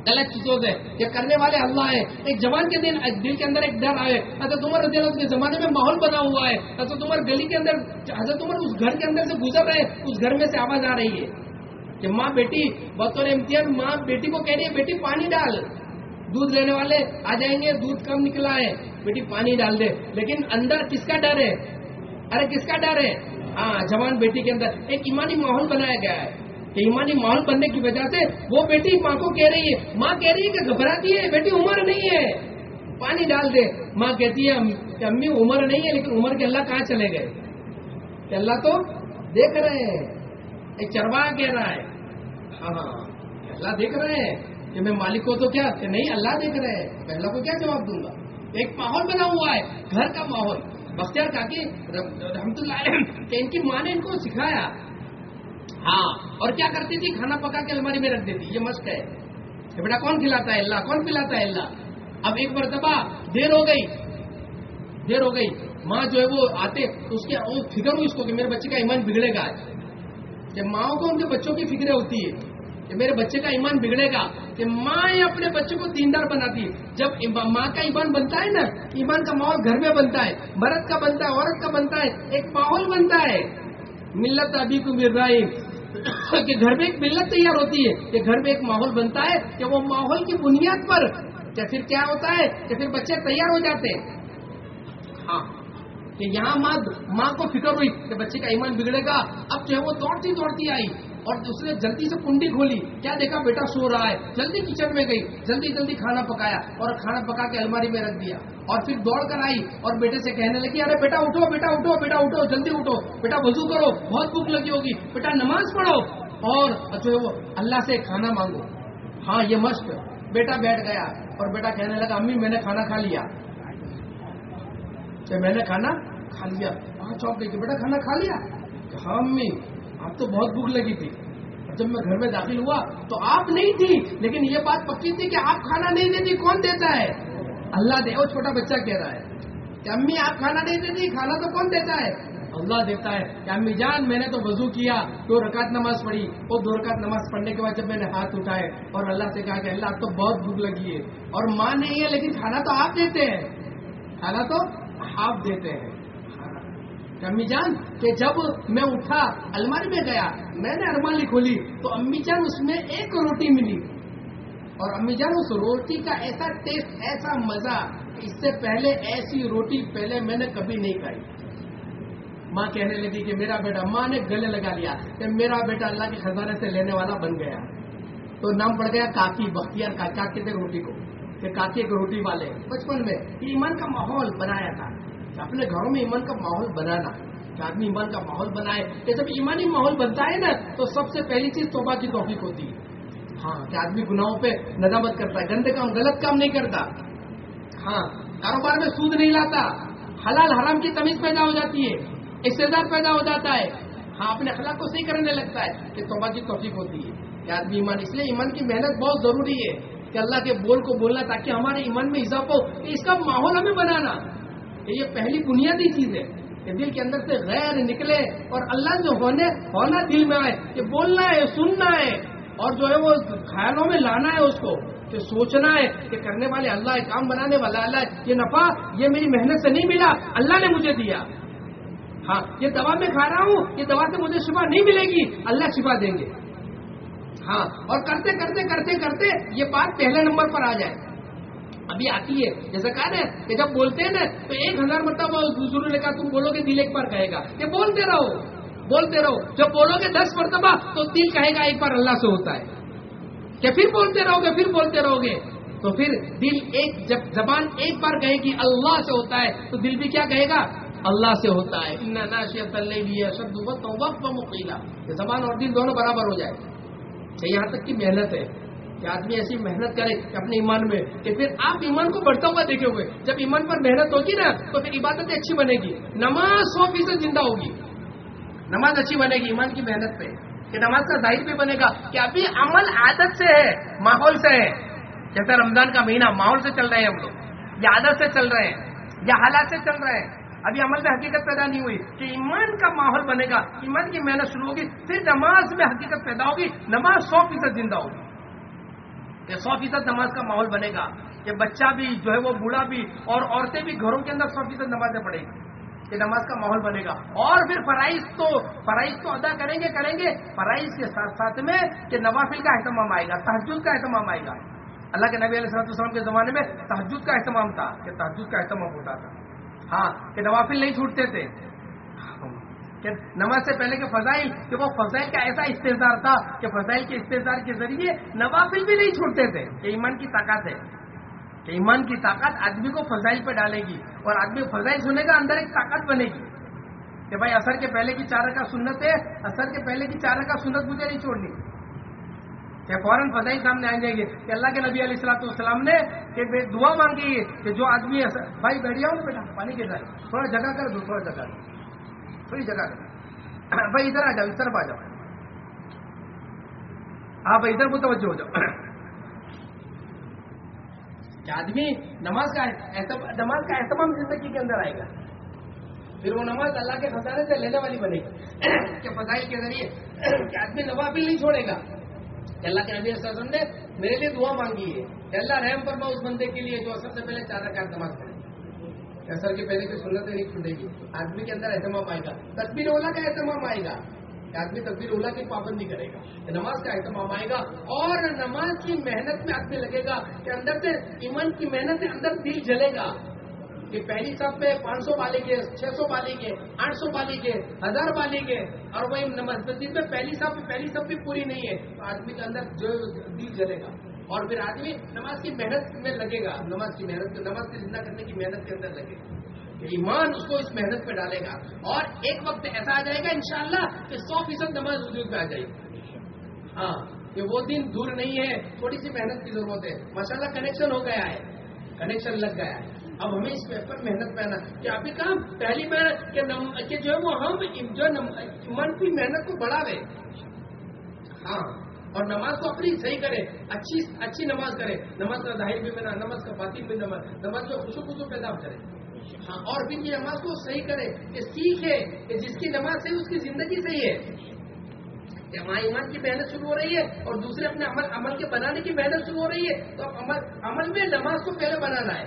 गलत चीज़ों से ये करने वाले अल्लाह है। एक जवान के दिन दिल के अंदर एक डर आए। हज़रत उमर रज़ी के जमाने में माहौल बना हुआ है। हज़रत उमर गली के अंदर, हज़रत उमर उस घर के अंदर से गुजर रहे उस घर में से आवाज़ आ रही है कि माँ बेटी, बतौर इम्तियान माँ बेटी को कह रही है, बेटी, पानी डाल। दूध लेने वाले आ जाएँगे, दूध कम निकला है। बेटी, पानी डाल दे। लेकिन अंदर किसका डर है? अरे, किसका डर है? हाँ जवान बेटी के अंदर। एक ईमानी माहौल बनाया गया है। कि ईमानी माहौल बनने की वजह से वो बेटी माँ को कह रही है माँ कह रही है कि घबराती है बेटी उम्र नहीं है। पानी डाल दे। माँ कहती है अम्मी उम्र नहीं है लेकिन उम्र के अल्लाह कहाँ चले गए? अल्लाह तो देख रहे हैं। एक चरवा कह रहा है हाँ, अल्लाह देख रहे हैं कि मैं मालिक को तो क्या? नहीं अल्लाह देख रहे हैं। मैं अल्लाह को क्या जवाब दूँगा? एक माहौल बना हुआ है घर का माहौल। बख्तियार काकी रहमतुल्लाह इनकी माँ ने इनको सिखाया हाँ और क्या करती थी? खाना पका के अलमारी में रख देती। ये मस्त है। कि बेटा कौन खिलाता है? अल्लाह। कौन खिलाता है अल्लाह? अब एक मरतबा, देर हो गई। देर हो गई। माँ जो है वो आते, उसके, वो फ़िक्र हुई उसको कि मेरे बच्चे का ईमान बिगड़ेगा कि माओ को उनके बच्चों की फ़िक्र होती है कि मेरे बच्चे का ईमान बिगड़ेगा। कि माँ अपने बच्चे को दीनदार बनाती है। जब माँ का ईमान बनता है ना, ईमान का माहौल घर में बनता है, मर्द का बनता है, औरत का बनता है, एक माहौल बनता है। मिल्लत अभी को कि घर में एक मिलत तैयार होती है, कि घर में एक माहौल बनता है, कि वो माहौल की बुनियाद पर या फिर क्या होता है, कि फिर बच्चे तैयार हो जाते हैं। हाँ कि यहाँ माँ माँ को फ़िक्र हुई कि बच्चे का ईमान बिगड़ेगा। अब जो है वो दौड़ती दौड़ती आई। और उसने जल्दी से कुंडी खोली। क्या देखा? बेटा सो रहा है। जल्दी किचन में गई। जल्दी जल्दी खाना पकाया और खाना पका के अलमारी में रख दिया। और फिर दौड़ कर आई और बेटे से कहने लगी, अरे बेटा उठो बेटा उठो बेटा उठो, जल्दी उठो। बेटा वज़ू करो, बहुत भूख लगी होगी। बेटा नमाज़ पढ़ो। और जो वो अल्लाह से खाना मांगो। हाँ ये मस्त। बेटा बैठ गया और बेटा कहने लगा, अम्मी, मैंने खाना खा लिया। मैंने खाना खा लिया। हाँ चौक गई बेटा, खाना खा लिया? हाँ अम्मी अब तो बहुत भूख लगी थी। जब मैं घर में दाखिल हुआ तो आप नहीं थी, लेकिन ये बात पक्की थी कि आप खाना नहीं देती, कौन देता है? अल्लाह दे वो छोटा बच्चा कह रहा है कि अम्मी, आप खाना नहीं देती, खाना तो कौन देता है? अल्लाह देता है कि अम्मी जान, मैंने तो वज़ू किया, दो रकात नमाज़ पढ़ी। वो दो रकात नमाज़ पढ़ने के बाद जब मैंने हाथ उठाए और अल्लाह से कहा कि अल्लाह आप तो बहुत भूख लगी है। और माँ नहीं है, लेकिन खाना तो आप देते हैं। खाना तो आप देते हैं। अम्मी जान कि जब मैं उठा, अलमारी में गया, मैंने अलमारी खोली तो अम्मी जान उसमें एक रोटी मिली। और अम्मी जान, उस रोटी का ऐसा टेस्ट ऐसा मज़ा इससे पहले ऐसी रोटी पहले मैंने कभी नहीं खाई। माँ कहने लगी कि मेरा बेटा, माँ ने गले लगा लिया कि मेरा बेटा अल्लाह के खजाने से लेने वाला बन गया। तो नाम पड़ गया काकी बख्तियार का क्या कहते रोटी कि काकी एक रोटी वाले, बचपन में ईमान का माहौल बनाया था। अपने घरों में ईमान का माहौल बनाना आदमी ईमान का माहौल बनाए। ये जब ईमानी माहौल बनता है ना तो सबसे पहली चीज़ तोबा की तोफीक होती है। हाँ कि आदमी गुनाहों पे नदामत करता है, गंदे काम, गलत काम नहीं करता। हाँ कारोबार में सूद नहीं लाता। हलाल हराम की तमीज पैदा हो जाती है इस्तेदार पैदा हो जाता है। हाँ अपने अखलाक को सही करने लगता है, कि तोबा की तोफीक होती है। कि आदमी ईमान, इसलिए ईमान की मेहनत बहुत ज़रूरी है, कि अल्लाह के बोल को बोलना, ताकि हमारे ईमान में इजाफा हो। इसका माहौल हमें बनाना। ये पहली बुनियादी चीज़ है कि दिल के अंदर से गैर निकले और अल्लाह जो होने, होना दिल में आए, कि बोलना है, सुनना है, और जो है वो ख्यालों में लाना है उसको, कि सोचना है कि करने वाले अल्लाह है काम बनाने वाला अल्लाह है ये नफा, ये मेरी मेहनत से नहीं मिला, अल्लाह ने मुझे दिया। हाँ ये दवा मैं खा रहा हूँ, ये दवा से मुझे शिफा नहीं मिलेगी, अल्लाह शिफा देंगे। हाँ और करते करते करते करते ये बात पहले नंबर पर आ जाए। अभी आती है। जैसा कहा ना, कि जब बोलते हैं ना तो एक हज़ार मरतबा दूसरों ने कहा, तुम बोलोगे दिल एक बार कहेगा। ये बोलते रहो बोलते रहो। जब बोलोगे दस मरतबा तो दिल कहेगा एक बार अल्लाह से होता है। कि फिर बोलते रहोगे, फिर बोलते रहोगे? तो फिर दिल एक, जब जबान एक बार कहेगी अल्लाह से होता है तो दिल भी क्या कहेगा? अल्लाह से होता है। इन्ना जबान और दिल दोनों बराबर हो जाए। तो यहाँ तक की मेहनत है। कि आदमी ऐसी मेहनत करे अपने ईमान में कि फिर आप ईमान को बढ़ता हुआ देखे हुए जब ईमान पर मेहनत होगी ना तो फिर इबादतें अच्छी बनेगी। नमाज़ सौ फ़ीसद ज़िंदा होगी। नमाज़ अच्छी बनेगी ईमान की मेहनत पे। कि नमाज़ का ज़ाहिर भी बनेगा कि अभी अमल आदत से है, माहौल से है। जैसे रमज़ान का महीना, माहौल से चल रहे हैं हम लोग। या आदत से चल रहे हैं, या हालात से चल रहे हैं। अभी अमल में हकीकत पैदा नहीं हुई कि ईमान का माहौल बनेगा। ईमान की मेहनत शुरू होगी, फिर नमाज़ में हकीकत पैदा होगी। नमाज़ सौ फ़ीसद ज़िंदा होगी। ये सौ फ़ीसद नमाज़ का माहौल बनेगा कि बच्चा भी, जो है वो बूढ़ा भी और औरतें भी घरों के अंदर सौ फ़ीसद नमाजें पढ़ेगी ये नमाज़ का माहौल बनेगा। और फिर फराइज तो फराइज तो अदा करेंगे करेंगे फराइज के साथ साथ में कि नवाफिल का अहतमाम आएगा तहजुद का अहतमाम आएगा। अल्लाह के नबी अलैहि के जमाने में तहजुद का अहतमाम था, कि तहजुद का अहतमाम होता था। हाँ कि नवाफिल नहीं छूटते थे। नमाज़ से पहले के फजाइल कि वो फजाइल का ऐसा इस्तेजार था कि फजाइल के इस्तेजार के ज़रिए नवाफिल भी नहीं छूटते थे। कि ईमान की ताकत है। कि ईमान की ताकत आदमी को फजाइल पे डालेगी और आदमी फजाइल सुनेगा अंदर एक ताकत बनेगी। कि भाई, असर के पहले की चार का सुन्नत है, असर के पहले की चार का सुन्नत मुझे नहीं छोड़नी। क्या फ़ौरन फजाइल सामने आ जाएँगे कि अल्लाह के नबी अलैहिस्सलाम ने कि दुआ मांगी कि जो आदमी भाई बैठ जाओ बेटा पानी रहा है। थोड़ा जगह कर दो, थोड़ा जगह थोड़ी जगह कर भाई इधर आ जाओ इस तरफ़ आ जाओ हाँ भाई इधर मुतवजो हो जाओ आदमी नमाज़ का नमाज़ का एहतमाम ज़िंदगी के अंदर आएगा फिर वो नमाज़ अल्लाह के खजाने से लेने वाली बनेगी कि फजाइल के ज़रिए कि आदमी नवाफिल नहीं छोड़ेगा अल्लाह के नबी वसल्लम ने मेरे लिए दुआ मांगी है अल्लाह रहम फरमा उस बंदे के लिए जो सबसे पहले चार रकात नमाज़ पढ़े असर के पहले की सुन्नत नहीं छूटेगी आदमी के अंदर एहतमाम आएगा। तकबीर ओला का एहतमाम आएगा। आदमी तकबीर ओला की पाबंदी करेगा। नमाज़ का एहतमाम आएगा और नमाज़ की मेहनत में आदमी लगेगा कि अंदर से ईमान की मेहनत से अंदर दिल जलेगा। कि पहली सब में पाँच सौ वाले के, छह सौ वाले के, आठ सौ वाले के, हज़ार वाले के और वही मस्जिद में पहली सब पहली सब भी पूरी नहीं है। तो आदमी के अंदर जो दिल जलेगा। और फिर आदमी नमाज़ की मेहनत में लगेगा। नमाज़ की मेहनत नमाज़ की ज़िंदा करने की मेहनत के अंदर लगेगा। ईमान उसको इस मेहनत पे डालेगा। और एक वक्त ऐसा आ जाएगा इंशाला कि सौ फ़ीसद नमाज़ वजूद में आ जाएगी। हाँ ये वो दिन दूर नहीं है थोड़ी सी मेहनत की ज़रूरत है। माशाला कनेक्शन हो गया है। कनेक्शन लग गया है। अब हमें इस पर मेहनत करना कि अभी काम पहली मेहनत के, कि जो है वो हम जो मन की मेहनत को बढ़ावे। हाँ। और नमाज़ को अपनी सही करे, अच्छी अच्छी नमाज़ करे। नमाज़ का ज़ाहिर भी बना नमाज़ का बातिल भी नमाज़ नमाज़ को खुशो खुशो पैदा करे। हाँ और फिर ये नमाज़ को सही करे, कि सीखे कि जिसकी नमाज़ सही, उसकी ज़िंदगी सही है। वहाँ ईमान की मेहनत शुरू हो रही है और दूसरे अपने अमल अमल के बनाने की मेहनत शुरू हो रही है तो अमल अमल में नमाज़ को पहले बनाना है।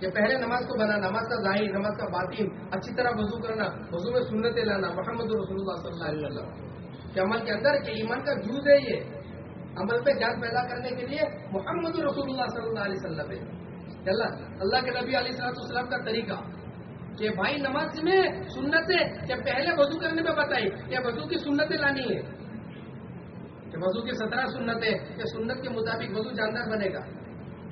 कि पहले नमाज़ को बना नमाज़ का ज़ाहिर नमाज़ का बातिन, अच्छी तरह वज़ू करना, वज़ू में सुन्नत लाना मोहम्मद रसूलुल्लाह सल्लल्लाहु अलैहि वसल्लम। कि अमल के अंदर के ईमान का जूज है ये, अमल पे जान पैदा करने के लिए मोहम्मद रसूलुल्लाह सल्लल्लाहु अलैहि वसल्लम है। अल्लाह अल्लाह के नबी अलैहि का तरीका। कि भाई नमाज़ में सुन्नतें, जब पहले वज़ू करने में बताई क्या वज़ू की सुन्नतें लानी है। कि वज़ू की सत्रह सुन्नतें कि सुन्नत के मुताबिक वज़ू जानदार बनेगा।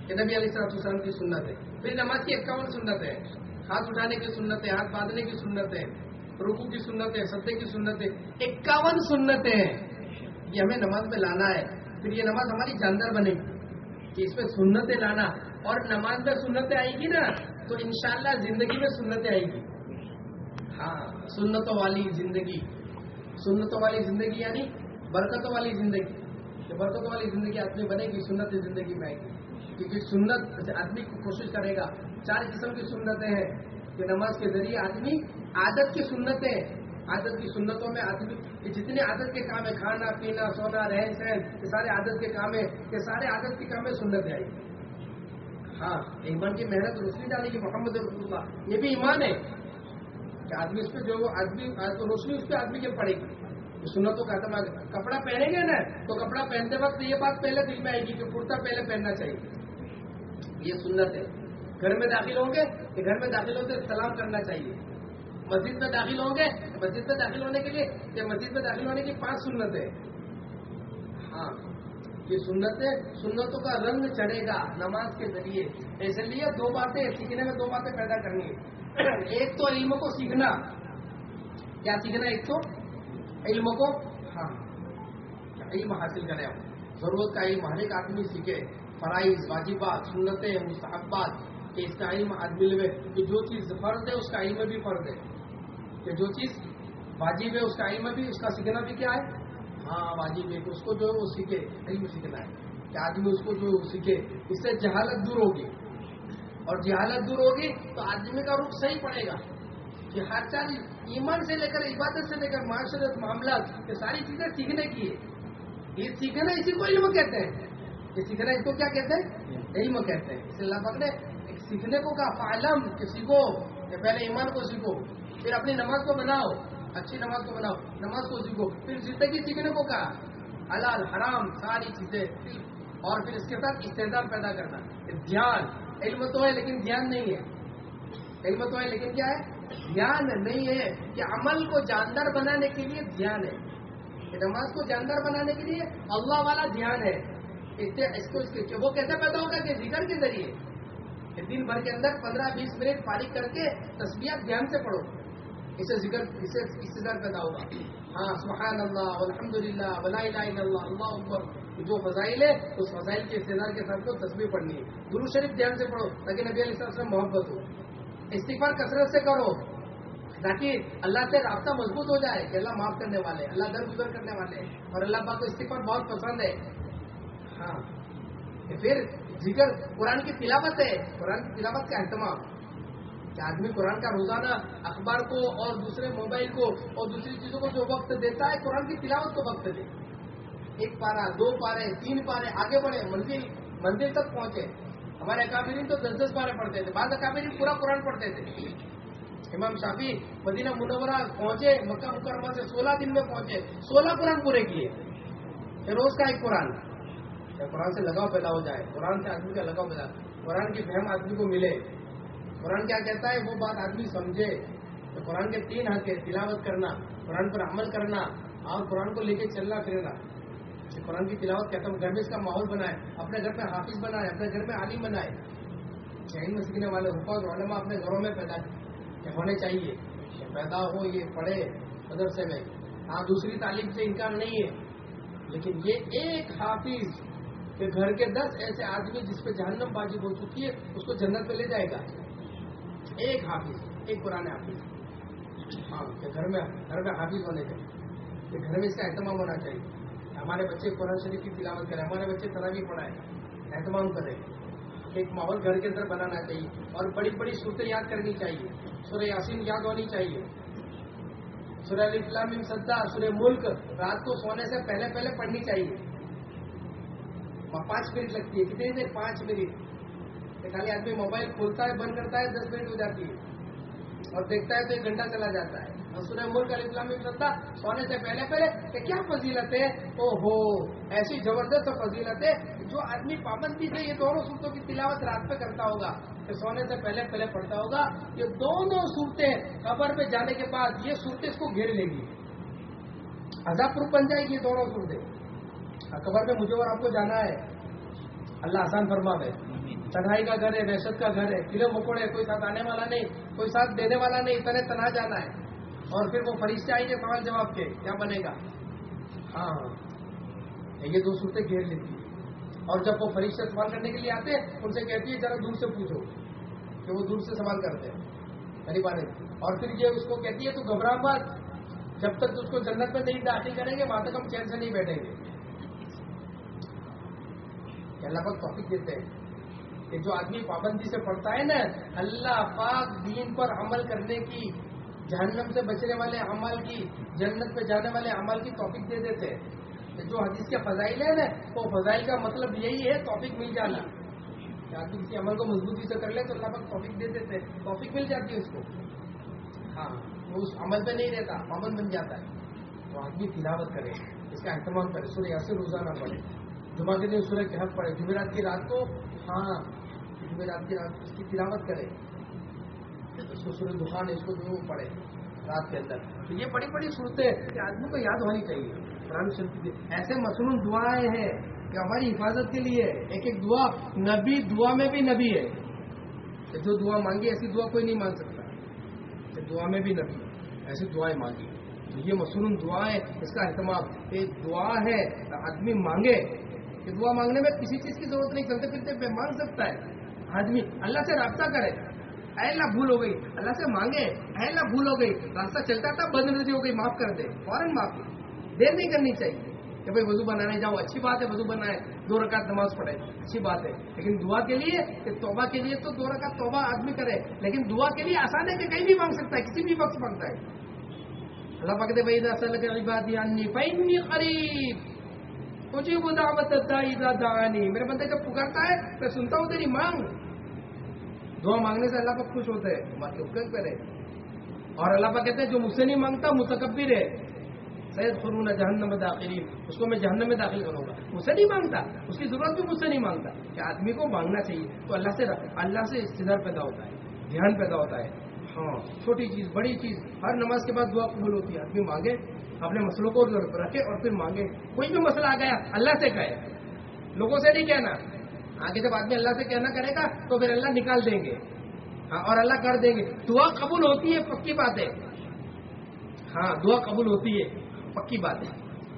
कि नबी अलैहिस्सलाम की सुन्नत है। फिर नमाज़ की इक्यावन सुन्नत है। हाथ उठाने की सुन्नत है, हाथ बांधने की सुन्नत है। रुकू की सुन्नत है सत्य की सुन्नत है इक्यावन सुन्नतें हैं। ये हमें नमाज़ में लाना है। फिर ये नमाज़ हमारी जानदार बनेगी। कि इसमें सुन्नतें लाना, और नमाज़ में सुन्नतें आएगी ना तो इंशाला ज़िंदगी में सुन्नतें आएगी। हाँ सुन्नतों वाली ज़िंदगी। सुन्नतों वाली ज़िंदगी यानी बरकतों वाली ज़िंदगी। कि बरकत वाली ज़िंदगी आदमी बनेगी, सुन्नत ज़िंदगी में आएगी। क्योंकि सुन्नत आदमी कोशिश करेगा, चार किस्म की सुन्नतें हैं कि नमाज़ के ज़रिए आदमी आदत की सुन्नतें, आदत की सुन्नतों में आदमी जितने आदत के काम है, खाना, पीना, सोना, रहन सहन, ये सारे आदत के काम है, ये सारे आदत के काम है, सुन्नत आएगी हाँ ईमान की मेहनत रोशनी डालेगी मोहम्मद रसूलुल्लाह, ये भी ईमान है। कि आदमी उस पर जो आदमी तो रोशनी उस पर आदमी के पड़ेगी। सुन्नतों का आदम कपड़ा पहनेंगे ना तो कपड़ा पहनते वक्त ये बात पहले दिल में आएगी कि कुर्ता पहले पहनना चाहिए। ये सुन्नत है। घर में दाखिल होंगे घर में दाखिल होते सलाम करना चाहिए। मस्जिद में दाखिल होंगे? मस्जिद में दाखिल होने के लिए ये मस्जिद में दाखिल होने की पाँच सुन्नत है? हाँ ये सुन्नत, सुन्नतों का रंग चढ़ेगा नमाज़ के ज़रिए। ऐसे इसलिए दो बातें, सीखने में दो बातें पैदा करनी है। एक तो इल्म को सीखना। क्या सीखना एक तो? इल्म को? हाँ। इल्म हासिल करें ज़रूरत का इल्म हर एक आदमी सीखे। फराइज, वाजिबात, सुन्नतें मुस्तहबात इसका इल्म आदमी में जो चीज़ फ़र्ज़ है, उसका इल्म भी फ़र्ज़ है। कि जो चीज़ वाजिब है उसका इल्म भी, उसका सीखना भी क्या है? हाँ वाजिब है उसको जो वो सीखे इल्म सीखना है। कि आदमी उसको जो सीखे, इससे जहालत दूर होगी। और जहालत दूर होगी तो आदमी का रुख सही पड़ेगा। कि हर चाल ईमान से लेकर इबादत से लेकर माशरत मामला ये सारी चीज़ें सीखने की है। ये सीखना इसी को इल्म कहते हैं। ये सीखना इसको क्या कहते हैं? इल्म कहते हैं। इसे अल्लाह ने सीखने को कहा फालम कि सीखो कि पहले ईमान को सीखो। फिर अपनी नमाज़ को बनाओ अच्छी नमाज़ को बनाओ नमाज़ को सीखो। फिर ज़िंदगी सीखने को कहा। हलाल, हराम, सारी चीज़ें। और फिर इसके साथ इस्तेदार पैदा करना। ध्यान। इल्म तो है, लेकिन ध्यान नहीं है। इल्म तो है, लेकिन क्या है? ध्यान नहीं है कि अमल को जानदार बनाने के लिए ध्यान है। नमाज़ को जानदार बनाने के लिए अल्लाह वाला ध्यान है। इससे इसको इसके वो कैसे पैदा होगा कि ज़िक्र के ज़रिए। दिन भर के अंदर पंद्रह बीस मिनट फारिग करके तस्वीर ध्यान से पढ़ो। इसे ज़िक्र इसे इस्तेदार पैदा होगा। हाँ सुहान अल्लाह अलहमदिल्ला अल्लाह अकबर। जो फजाइल है, उस फजाइल के इस्तेदार के साथ को तस्वीर पढ़नी है। गुरु शरीफ ध्यान से पढ़ो, ताकि नबी अली मोहब्बत हो। इस्तीफार कसरत से करो, ताकि अल्लाह से रास्ता मज़बूत हो जाए कि अल्लाह माफ़ करने वाले अल्लाह दर गुजर करने वाले और अल्लाह पाक को इस्तीफार बहुत पसंद है। हाँ फिर ज़िक्र, कुरान की तिलावत है। कुरान की तिलावत का अहतमाम। कि आदमी कुरान का रोज़ाना अखबार को और दूसरे मोबाइल को और दूसरी चीज़ों को जो वक्त देता है, कुरान की तिलावत को वक्त दे। एक पारा, दो पारे, तीन पारे, आगे बढ़े, मंजिल मंजिल तक पहुँचे। हमारे अकाबिरीन तो दस दस पारे पढ़ते थे, बाद अकाबिरीन पूरा कुरान पढ़ते थे। इमाम शाफी मदीना मुनवरा पहुँचे, मक्का मुकरमा से सोलह दिन में पहुँचे, सोलह कुरान पूरे किए। रोज का एक कुरान कुरान से लगाव पैदा हो जाए, कुरान से आदमी का लगाव पैदा कुरान की फहम आदमी को मिले कुरान क्या कहता है? वो बात आदमी समझे। तो कुरान के तीन हक है, तिलावत करना, कुरान पर अमल करना और कुरान को लेके चलना फिरना। कुरान की तिलावत कहता हूँ, घर में इसका माहौल बनाए, अपने घर में हाफिज बनाए, अपने घर में आलिम बनाए। जैन में सीखने वाले, हुफाज अपने घरों में पैदा होने चाहिए। पैदा हो, ये पढ़े मदरसे में। हाँ दूसरी तालीम से इनकार नहीं है। लेकिन ये एक हाफिज के घर के दस ऐसे आदमी जिसपे जहन्नम बाजी हो चुकी है, उसको जन्नत पे ले जाएगा। एक हाफिज, एक पुराने हाफिज। हाँ घर में घर में हाफिज होने चाहिए। घर में इसका एहतमाम होना चाहिए। हमारे बच्चे कुरान शरीफ की तिलावत करें, हमारे बच्चे तरावी पढ़ाए, एहतमाम करें। एक माहौल घर के अंदर बनाना चाहिए और बड़ी बड़ी सूरतें याद करनी चाहिए। सुरह यासीन याद होनी चाहिए। सुरह इस्लाम सद्दा, सुरह मुल्क, रात को सोने से पहले पहले पढ़नी चाहिए। पाँच मिनट लगती है, कितनी देर? पाँच मिनट। खाली आदमी मोबाइल खोलता है, बंद करता है, दस मिनट हो जाती है। और देखता है तो एक घंटा चला जाता है। और सुनह मुल्क इस्लामी श्रद्धा सोने से पहले पहले कि क्या फजीलत है? ओहो, ऐसी ज़बरदस्त फजीलत है जो आदमी पाबंदी से ये दोनों सूरतों की तिलावत रात पे करता होगा, कि सोने से पहले पहले पढ़ता होगा। ये दोनों सूरतें कबर में जाने के बाद ये सूरतें इसको घेर लेगी। अजाब प्रूफ बन जाएगी ये दोनों सूरतें कबर में मुझे और आपको जाना है। अल्लाह आसान फरमा दे तनाई का घर है दहशत का घर है किले मकोड़े कोई साथ आने वाला नहीं, कोई साथ देने वाला नहीं तने तना जाना है। और फिर वो फरिश्ते आएँगे सवाल जवाब के, क्या बनेगा? हाँ ये दो सूरतें घेर लेती है। और जब वो फरिश्ते सवाल करने के लिए आते हैं, उनसे कहती है, जरा दूर से पूछो, कि वो दूर से सवाल करते हैं। गरीब आने और फिर ये उसको कहती है, तू घबरा मत। जब तक उसको जन्नत में नहीं दाखिल करेंगे, वहाँ तक हम चैन से नहीं बैठेंगे। कि अल्लाह पाक टॉपिक देते हैं। कि जो आदमी पाबंदी से पढ़ता है ना, अल्लाह पाक दीन पर अमल करने की, जहन्नम से बचने वाले अमल की, जन्नत पे जाने वाले अमल की टॉपिक दे देते हैं। कि जो हदीस के फजाइल है ना वो फजाइल का मतलब यही है टॉपिक मिल जाना। कि आदमी किसी अमल को मजबूती से कर ले तो अल्लाह पाक टॉपिक दे देते हैं। टॉपिक मिल जाती है उसको। हाँ वो उस अमल पे नहीं रहता, पाबंद बन जाता है। तो आदमी तिलावत करे, इसका अहतमाम करे। सूर्य यासिर रोज़ाना पढ़े। जुमा के दिन सूर्य कहफ पढ़े। जुमेरात की रात को हाँ जुमेरात की रात उसकी तिलावत करे। इसको सूर्य दुकान है, इसको जो पढ़े रात के अंदर। तो ये बड़ी बड़ी सूरतें आदमी को याद होनी चाहिए। कुरान शरीफ की ऐसे मसनून दुआएँ हैं कि हमारी हिफाजत के लिए एक एक दुआ, नबी, दुआ में भी नबी है। जो दुआ मांगी, ऐसी दुआ कोई नहीं मांग सकता। दुआ में भी नबी, ऐसी दुआएँ मांगी। तो ये मसनून दुआएँ, इसका अहतमाम। एक दुआ है, आदमी मांगे, कि दुआ मांगने में किसी चीज़ की ज़रूरत नहीं चलते फिरते मांग सकता है। आदमी, अल्लाह से रास्ता करे। अल्लाह भूल हो गई, अल्लाह से मांगे अल्लाह भूल हो गई, रास्ता चलता था बंद बदनजरी हो गई, माफ़ कर दे, फ़ौरन माफ़ देर नहीं करनी चाहिए कि भाई वज़ू बनाने जाओ, अच्छी बात है, वज़ू बनाए, दो रकात नमाज़ पढ़े, अच्छी बात है। लेकिन दुआ के लिए, कि तौबा के लिए तो दो रकात तोबा आदमी करे, लेकिन दुआ के लिए आसान है कि कहीं भी मांग सकता है, किसी भी वक्त माँगता है। अल्लाह पाक दे भाई करीब। मुझे वो मेरे बंदे जब पुकारता है, मैं सुनता हूँ तेरी मांग। दुआ मांगने से अल्लाह पाक खुश होते हैं। बाकी पे रहे और अल्लाह पाक कहते हैं, जो मुझसे नहीं माँगता मुतकबिर है सैद खुरून जहन्नम दाखिली उसको मैं जहन्नम में दाखिल करूँगा। मुझसे नहीं माँगता। उसकी ज़रूरत भी मुझसे नहीं माँगता। कि आदमी को मांगना चाहिए तो अल्लाह से अल्लाह से इस्तेदार पैदा होता है, ध्यान पैदा होता है। हाँ छोटी चीज़, बड़ी चीज़। हर नमाज़ के बाद दुआ कबूल होती है। आदमी मांगे, अपने मसलों को रखे और फिर मांगे। कोई भी मसला आ गया, अल्लाह से कहे। लोगों से नहीं कहना। आगे जब आदमी अल्लाह से कहना करेगा तो फिर अल्लाह निकाल देंगे। हाँ और अल्लाह कर देंगे। दुआ कबूल होती है, पक्की बात है। हाँ दुआ कबूल होती है, पक्की बात है।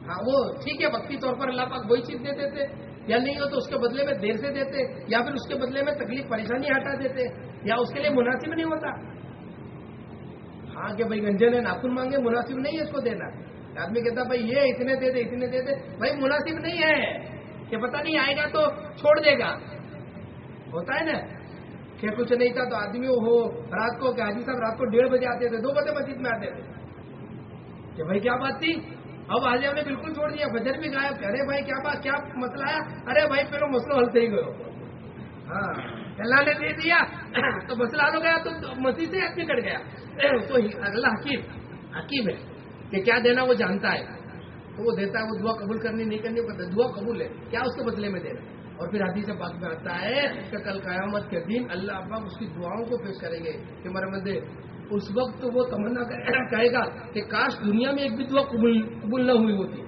हाँ वो ठीक है वक्ती तौर पर अल्लाह पाक वही चीज़ दे देते। या नहीं हो तो उसके बदले में देर से देते, या फिर उसके बदले में तकलीफ़, परेशानी हटा देते, या उसके लिए मुनासिब नहीं होता। हाँ कि भाई गंजन है नाखून मांगे, मुनासिब नहीं है इसको देना। आदमी कहता, भाई ये इतने दे दे, इतने दे दे। भाई, मुनासिब नहीं है। कि पता नहीं आएगा तो छोड़ देगा। होता है ना? कि कुछ नहीं था तो आदमी हो रात को हाजी साहब रात को डेढ़ बजे आते थे, दो बजे मस्जिद में आते थे। कि भाई क्या बात थी? अब आज हमने बिल्कुल छोड़ दिया फजर भी गायब। अरे भाई क्या बात, क्या मसला आया अरे भाई पहले मसलो हल ही गयो हाँ अल्लाह ने दे दिया तो मसला हल हो गया तो मस्जिद से आदमी कट गया। तो अल्लाह हकीम हकीम है कि क्या देना वो जानता है। तो वो देता है, वो दुआ कबूल करनी, नहीं करनी, वो दुआ कबूल है, क्या उसके बदले में देना? और फिर हदीस से बात में है, कि कल कयामत के दिन अल्लाह अब्बा उसकी दुआओं को पेश करेंगे, कि मेरे बंदे, उस वक्त तो वो तमन्ना कहेगा कि काश दुनिया में एक भी दुआ कबूल न हुई होती।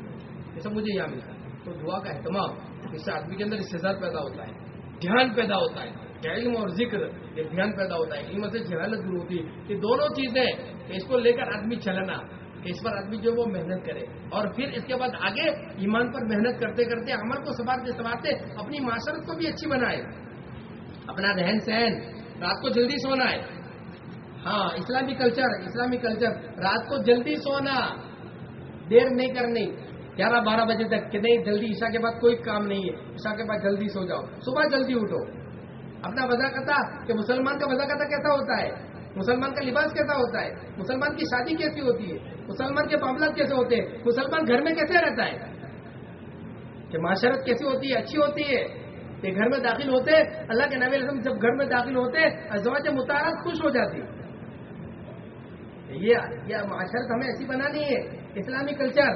ऐसा मुझे यहाँ मिलता है। तो दुआ का अहतमाम इससे आदमी के अंदर इस्तेजार पैदा होता है, ध्यान पैदा होता है। इल्म और ज़िक्र, ये ध्यान पैदा होता है। इल्म से जहालत दूर होती है। ये दोनों चीज़ें, इसको लेकर आदमी चलना इस पर आदमी जो वो मेहनत करे। और फिर इसके बाद आगे ईमान पर मेहनत करते करते अमल को संवारते संवारते अपनी माशरत को भी अच्छी बनाए। अपना रहन सहन, रात को जल्दी सोना है। हाँ इस्लामी कल्चर इस्लामी कल्चर। रात को जल्दी सोना, देर नहीं करनी। ग्यारह बारह बजे तक कि नहीं, जल्दी ईशा के बाद कोई काम नहीं है। ईशा के बाद जल्दी सो जाओ। सुबह जल्दी उठो। अपना वजाकता कि मुसलमान का वजाकता कैसा होता है? मुसलमान का लिबास कैसा होता है? मुसलमान की शादी कैसी होती है? मुसलमान के मामला कैसे होते हैं? मुसलमान घर में कैसे रहता है? कि माशरत कैसी होती है? अच्छी होती है? कि घर में दाखिल होते अल्लाह के नबी जब घर में दाखिल होते अजवाज मुतारत खुश हो जाती ये ये माशरत हमें ऐसी बनानी है, इस्लामी कल्चर,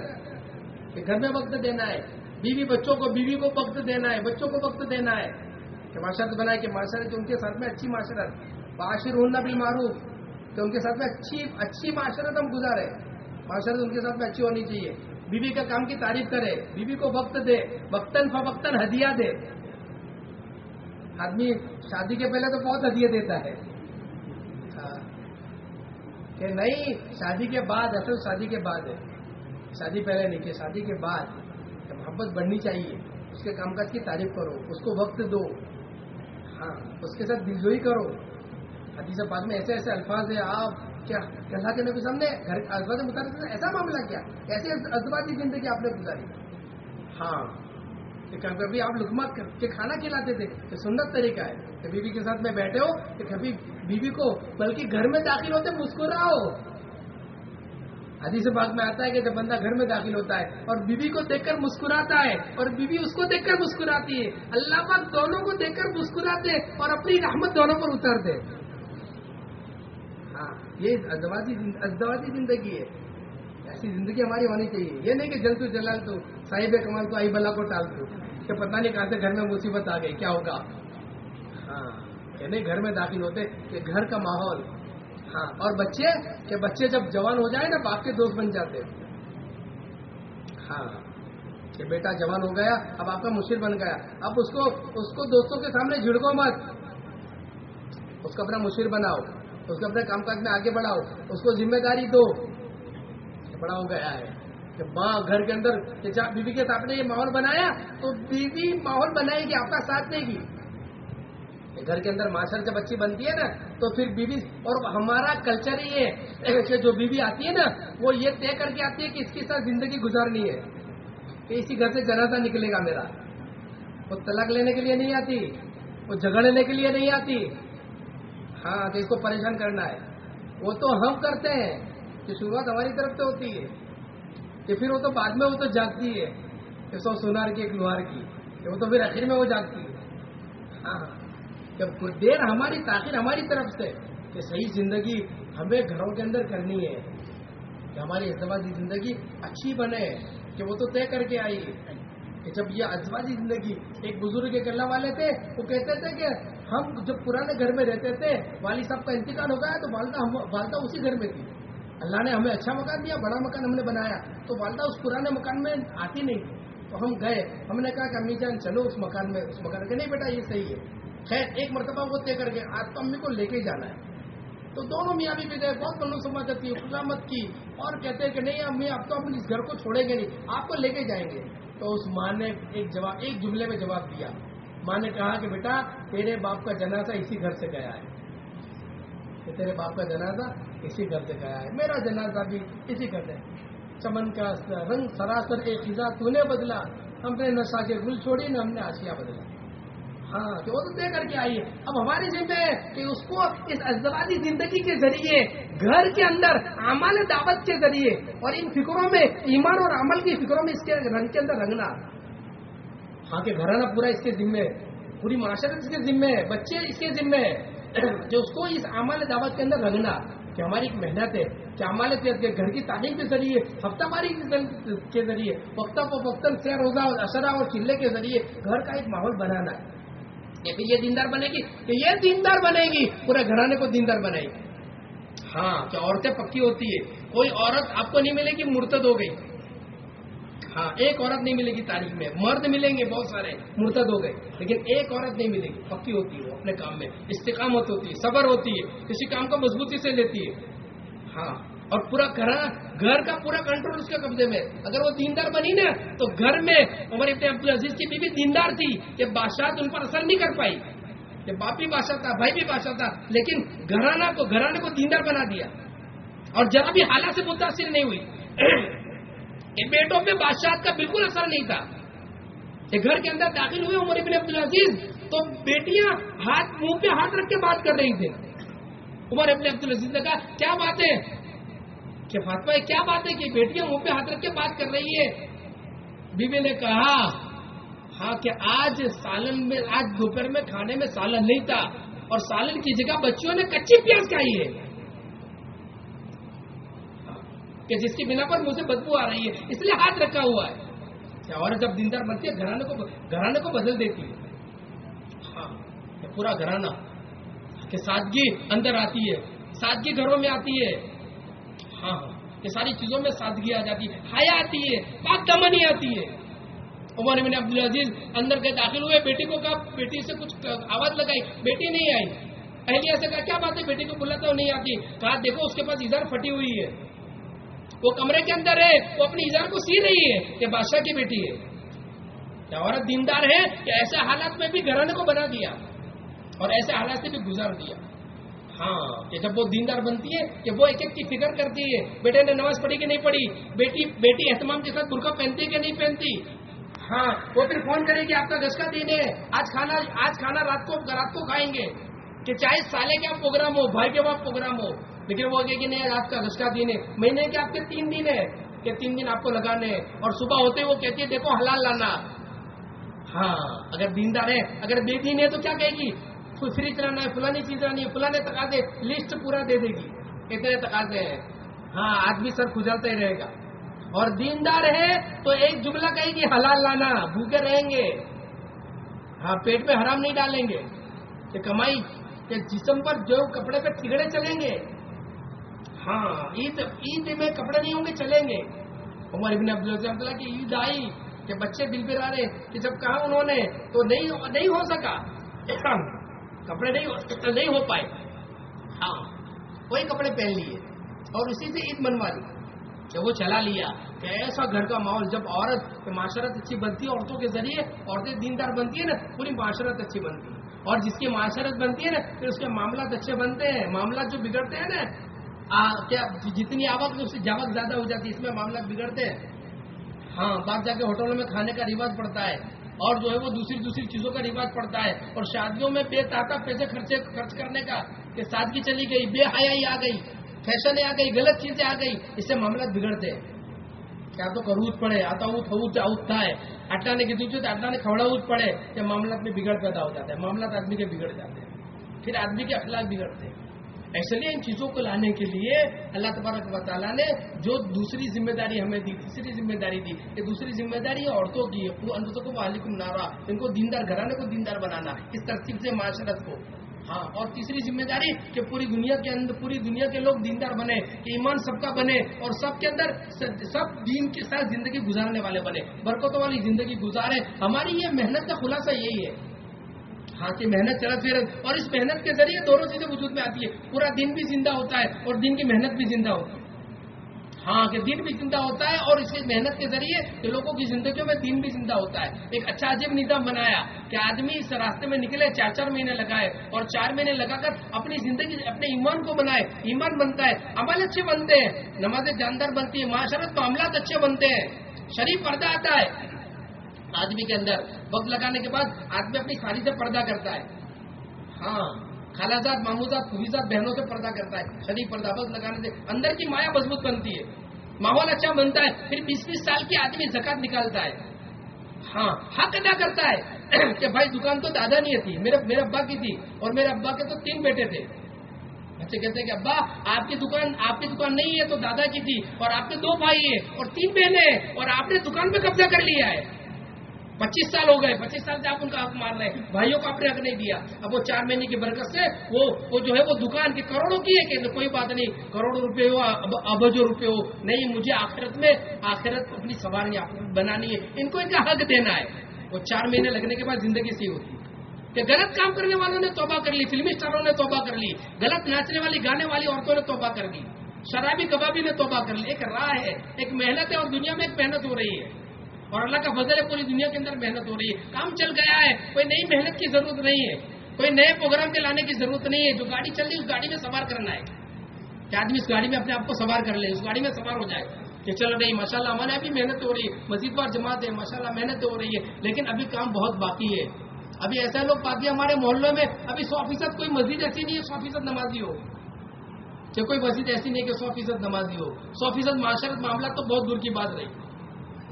कि घर में वक्त देना है, बीवी बच्चों को, बीवी को वक्त देना है, बच्चों को वक्त देना है, कि माशरत बनाए, कि माशरत उनके साथ में अच्छी माशरत बाशिर होना बिल मारूफ कि उनके साथ में अच्छी अच्छी माशरत हम गुजारे। माशरत उनके साथ में अच्छी होनी चाहिए। बीवी का काम की तारीफ़ करे बीवी को वक्त दे, वक्तन फवक्तन हदिया दे। आदमी शादी के पहले तो बहुत हदिया देता है। कि नहीं, शादी के बाद, असल शादी के बाद है। शादी पहले नहीं, कि शादी के बाद मोहब्बत बढ़नी चाहिए, उसके कामकाज की तारीफ़ करो, उसको वक्त दो। हाँ उसके साथ दिलजोई करो। हदीस बाद में ऐसे ऐसे अल्फाज है, आप क्या? अल्लाह के नबी सामने घर अजवाज मुतार ऐसा मामला क्या। ऐसे अजवाजी ज़िंदगी आपने गुजारी। हाँ कि कभी आप लुकमा के खाना खिलाते थे तो सुन्नत तरीका है। कि बीवी के साथ में बैठे हो, कि कभी बीवी को, बल्कि घर में दाखिल होते मुस्कुराओ। हदीस बाग में आता है कि जब बंदा घर में दाखिल होता है, और बीवी को देखकर मुस्कुराता है, और बीवी उसको देखकर मुस्कुराती है, अल्लाह पाक दोनों को देखकर मुस्कुराते, और अपनी रहमत दोनों पर उतरते। ये अजवादी अजवादी ज़िंदगी है। ऐसी ज़िंदगी हमारी होनी चाहिए। ये नहीं कि जल तू जलाल तू, साहिब कमाल तू आई बल्ला को टाल तू। कि पता नहीं कहा से घर में मुसीबत आ गई, क्या होगा? हाँ नहीं घर में दाखिल होते, कि घर का माहौल। हाँ और बच्चे, के बच्चे जब जवान हो जाए ना, बाप के दोस्त बन जाते हाँ कि बेटा जवान हो गया, अब आपका मुश्किल बन गया। अब उसको उसको दोस्तों के सामने झिड़को मत। उसको अपना मुश्किल बनाओ। उसको अपने कामकाज में आगे बढ़ाओ, उसको ज़िम्मेदारी दो। बड़ा हो गया है। कि माँ घर के अंदर बीवी के साथ ने ये माहौल बनाया तो बीवी माहौल बनाएगी, आपका साथ देगी। घर के अंदर माशर जब बच्ची बनती है ना तो फिर बीवी, और हमारा कल्चर ही है जो बीवी आती है ना, वो ये तय करके आती है कि इसके साथ ज़िंदगी गुजारनी है। कि इसी घर से जनाजा निकलेगा मेरा। वो तलाक लेने के लिए नहीं आती, वो झगड़ने के लिए नहीं आती हाँ तो इसको परेशान करना है। वो तो हम करते हैं कि शुरुआत हमारी तरफ़ से होती है। कि फिर वो तो बाद में वो तो जागती है, कि सौ सोनार की, एक लोहार की वो तो फिर आखिर में वो जागती है। हाँ जब कुछ देर हमारी ताखिर हमारी तरफ़ से, कि सही ज़िंदगी हमें घरों के अंदर करनी है, कि हमारी अजवाजी ज़िंदगी अच्छी बने, कि वो तो तय करके आई कि जब ये अजवाजी ज़िंदगी एक बुज़ुर्ग के गल्ला वाले थे, वो कहते थे कि हम जब पुराने घर में रहते थे, वाली साहब का इंतकाल हो गया तो वालदा हम वालदा उसी घर में थी। अल्लाह ने हमें अच्छा मकान दिया, बड़ा मकान हमने बनाया तो वालदा उस पुराने मकान में आती नहीं थी। तो हम गए, हमने कहा कि अम्मी जान, चलो उस मकान में, उस मकान के नहीं बेटा, ये सही है। खैर, एक मरतबा वो तय करके आज तो अम्मी को लेके जाना है। तो दोनों मियाँ भी गए, बहुत मल्लू समाज की खुजामत की, और कहते हैं कि नहीं, अम्मी, आप तो अपने इस घर को छोड़ेंगे नहीं, आपको लेके जाएँगे। तो उस माँ ने एक जवाब, एक जुमले में जवाब दिया माँ ने कहा कि बेटा, तेरे बाप का जनाजा इसी घर से गया है। कि तेरे बाप का जनाजा इसी घर से गया है। मेरा जनाजा भी इसी घर से। चमन का रंग सरासर एक खिजा तूने बदला। हमने नशा के गुल छोड़ी, न हमने आशिया बदला। हाँ तो वो तो दे करके आई है। अब हमारी जिम्मे है कि उसको इस अजवादी ज़िंदगी के ज़रिए, घर के अंदर अमल दावत के ज़रिए और इन फिक्रों में ईमान और अमल की फिक्रों में इसके रंग के अंदर रंगना। हाँ के घराना पूरा इसके जिम्मे है। पूरी माशरत इसके जिम्मे है। बच्चे इसके जिम्मे है। जो उसको इस अमल दावत के अंदर रंगना, कि हमारी एक मेहनत है, कि अमाल के घर की तालीम के ज़रिए हफ्तावारी के ज़रिए, वक्ता वक्तन से रोजा और अशरा और चिल्ले के ज़रिए घर का एक माहौल बनाना। है कि फिर ये दीनदार बनेगी, कि ये दीनदार बनेगी, पूरे घराने को दीनदार बनाएगी। हाँ क्या औरतें पक्की होती है। कोई औरत आपको नहीं मिलेगी, मुर्तद हो गई। हाँ एक औरत नहीं मिलेगी तारीख में। मर्द मिलेंगे, बहुत सारे। मुर्तद हो गए। लेकिन एक औरत नहीं मिलेगी। पक्की होती है वो अपने काम में। इस्तेकामत होती है, सबर होती है। किसी काम को मजबूती से लेती है। हाँ और पूरा घर घर का पूरा कंट्रोल उसके कब्जे में। अगर वो दीनदार बनी ना तो घर में उमर इब्न अब्दुल अज़ीज़ की बीवी दीनदार थी कि बादशाह उन पर असर नहीं कर पाई। कि बाप भी बादशाह था, भाई भी बादशाह था। लेकिन घराना को, घराने को दीनदार बना दिया। और जरा भी हालात से मुतासर नहीं हुई। कि बेटों पे बादशाह का बिल्कुल असर नहीं था। घर के अंदर दाखिल हुए उमर इबन अब्दुल अज़ीज़ तो बेटियाँ हाथ, मुँह पे हाथ रख के बात कर रही थी। उमर इबन अब्दुल अज़ीज़ ने कहा, क्या बात है? कि फातमा क्या बात है कि बेटियाँ मुँह पे हाथ रख के बात कर रही है? बीबी ने कहा हाँ कि आज सालन में, आज दोपहर में खाने में सालन नहीं था और सालन की जगह बच्चों ने कच्ची प्याज खाई है। कि जिसकी बिना पर मुझे बदबू आ रही है, इसलिए हाथ रखा हुआ है। और जब दिनदार बनती है, घराने को घराने को बदल देती है। हाँ पूरा घराना कि सादगी अंदर आती है, सादगी घरों में आती है। हाँ हाँ ये सारी चीज़ों में सादगी आ जाती है। हया आती है पाक दमनी आती है। उमर इबन अब्दुल अज़ीज़ अंदर के दाखिल हुए, बेटी को कहा, बेटी से कुछ आवाज़ लगाई, बेटी नहीं आई। अहलिया से कहा, क्या बात है, बेटी को बुलाता तो नहीं आती। कहा, देखो, उसके पास इधर फटी हुई है। वो कमरे के अंदर है, वो अपनी इजार को सी रही है ये बादशाह की बेटी है। क्या औरत दीनदार है कि ऐसे हालात में भी घराने को बना दिया और ऐसे हालात से भी गुजार दिया? हाँ कि जब वो दीनदार बनती है, कि वो एक एक की फ़िक्र करती है, बेटे ने नमाज़ पढ़ी कि नहीं पढ़ी? बेटी बेटी एहतमाम के साथ बुरका पहनती है कि नहीं पहनती? हाँ वो फिर फ़ोन करेगी आपका गज का दिन आज खाना आज खाना रात को रात को खाएँगे, कि चाहे साले का प्रोग्राम हो, भाई के बाद प्रोग्राम हो। लेकिन वो कहेगी नहीं आज गज का दिन है। महीने के आपके तीन दिन है कि तीन दिन आपको लगाने हैं। और सुबह होते वो कहती है, देखो, हलाल लाना। हाँ अगर दीनदार है, अगर बेदीन है तो क्या कहेगी? फ्रिज लाना है फुलानी चीज़ लानी है, फुलाने तकाजे लिस्ट पूरा दे देगी। इतने तकाजे हैं। हाँ आदमी सर खुजलता ही रहेगा। और दीनदार है तो एक जुमला कहेगी, हलाल लाना, भूखे रहेंगे। हाँ पेट में हराम नहीं डालेंगे। कि कमाई, के जिसम पर जो कपड़े पे ठिगड़े चलेंगे हाँ ईद ईद में कपड़े नहीं होंगे चलेंगे। उमर इबन अब्दुल्ला की ईद आई कि बच्चे दिल पे रहे कि जब कहा उन्होंने तो नहीं नहीं हो सका। कपड़े नहीं हो, नहीं हो पाए। हाँ वही कपड़े पहन लिए और उसी से ईद मनवा ली जब वो चला लिया कि ऐसा घर का माहौल जब औरत माशरत अच्छी बनती है औरतों के ज़रिए औरतें दीनदार बनती है ना पूरी माशरत अच्छी बनती है। और जिसकी माशरत बनती है ना फिर उसके मामला अच्छे बनते हैं। मामला जो बिगड़ते हैं ना आ, क्या जितनी आवक उससे जावक ज़्यादा हो जाती है इसमें मामला बिगड़ते हैं। हाँ बाहर जाके होटलों में खाने का रिवाज पड़ता है और जो है वो दूसरी दूसरी चीज़ों का रिवाज पड़ता है और शादियों में बेताता पैसे खर्चे खर्च करने का कि सादगी चली गई बेहयाई आ गई फ़ैशन आ गई गलत चीज़ें आ गई इससे मामला बिगड़ते हैं। क्या तो करूच पड़े आता उत उत उठता है अट्टा ने कितनी तो अट्टा ने खवड़ा पड़े या मामला में बिगड़ पैदा हो जाता है मामला तो आदमी के बिगड़ जाते हैं। फिर आदमी के अखलाक बिगड़ते हैं। इसलिए इन चीज़ों को लाने के लिए अल्लाह तबारक वाली ने जो दूसरी ज़िम्मेदारी हमें दी, तीसरी ज़िम्मेदारी दी, ये दूसरी ज़िम्मेदारी औरतों की है वो अंतों को वालिकुम नारा, इनको दीनदार, घराने को दीनदार बनाना, इस तरतीब से माशरत को। हाँ और तीसरी ज़िम्मेदारी कि पूरी दुनिया के अंदर, पूरी दुनिया के लोग दीनदार बने, कि ईमान सबका बने, और सबके अंदर सब दीन के साथ ज़िंदगी गुजारने वाले बने। बरकतों वाली ज़िंदगी गुजारे। हमारी ये मेहनत का खुलासा यही है। हाँ की मेहनत चलत फिर और इस मेहनत के ज़रिए दोनों चीज़ें वजूद में आती है। पूरा दिन भी ज़िंदा होता है, और दिन की मेहनत भी ज़िंदा होती है। हाँ कि दिन भी ज़िंदा होता है, और इसकी मेहनत के ज़रिए लोगों की जिंदगियों में दिन भी ज़िंदा होता है। एक अच्छा अजीब निज़ाम बनाया कि आदमी इस रास्ते में निकले, चार चार महीने लगाए, और चार महीने लगाकर अपनी ज़िंदगी, अपने ईमान को बनाए। ईमान बनता है, अमल अच्छे बनते हैं, नमाजें जानदार बनती है माशरत मामलात अच्छे बनते हैं। शरीफ पर्दा आता है आदमी के अंदर। वक्त लगाने के बाद आदमी अपनी सारी से पर्दा करता है। हाँ खालाजात, मामूजात, फूफीजात बहनों से पर्दा करता है। शरीफ पर्दा, वक्त लगाने से। अंदर की माया मज़बूत बनती है। माहौल अच्छा बनता है, फिर बीस बीस साल की आदमी जकत निकालता है। हाँ हक अदा करता है कि भाई, दुकान तो दादा नहीं थी, मेरे मेरे अब्बा की थी, और मेरे अब्बा के तो तीन बेटे थे। बच्चे कहते हैं कि, अब्बा, आपकी दुकान आपकी दुकान नहीं है तो दादा की थी, और आपके दो भाई है, और तीन बहने हैं, और आपने दुकान पे कब्जा कर लिया है। पच्चीस साल हो गए, पच्चीस साल से आप उनका हक मार रहे हैं। भाइयों को आपने हक नहीं दिया। अब वो चार महीने की बरकत से वो वो जो है वो दुकान की करोड़ों की है कि कोई बात नहीं, करोड़ों रुपए हो अबजो रुपए हो। नहीं, मुझे आखिरत में, आखिरत अपनी सवारी बनानी है। इनको इनका हक देना है। वो चार महीने लगने के बाद ज़िंदगी सी होती है। कि गलत काम करने वालों ने तोबा कर ली, फिल्मी स्टारों ने तोबा कर ली, गलत नाचने वाली, गाने वाली औरतों ने तोबा कर ली शराबी कबाबी ने तोबा कर ली। एक राह है, एक मेहनत है और दुनिया में एक मेहनत हो रही है। और अल्लाह का फजल है, पूरी दुनिया के अंदर मेहनत हो रही है। काम चल गया है, कोई नई मेहनत की ज़रूरत नहीं है। कोई नए प्रोग्राम के लाने की ज़रूरत नहीं है। जो गाड़ी चल रही है, उस गाड़ी में सवार करना है। कि आदमी इस गाड़ी में अपने आप को सवार कर ले, उस गाड़ी में सवार हो जाए। कि चलो नहीं माशाला हमारे अभी मेहनत हो रही है। मस्जिद पर जमात है, माशाल्लाह, मेहनत हो रही है। लेकिन अभी काम बहुत बाकी है। अभी ऐसा लोग पाती है, हमारे मोहल्लों में, अभी सौ फ़ीसद कोई मस्जिद ऐसी नहीं है, सौ फ़ीसद नमाजी हो। कि कोई मस्जिद ऐसी नहीं कि सौ फ़ीसद नमाजी हो। सौ फ़ीसद माशरत मामला तो बहुत दूर की बात रही।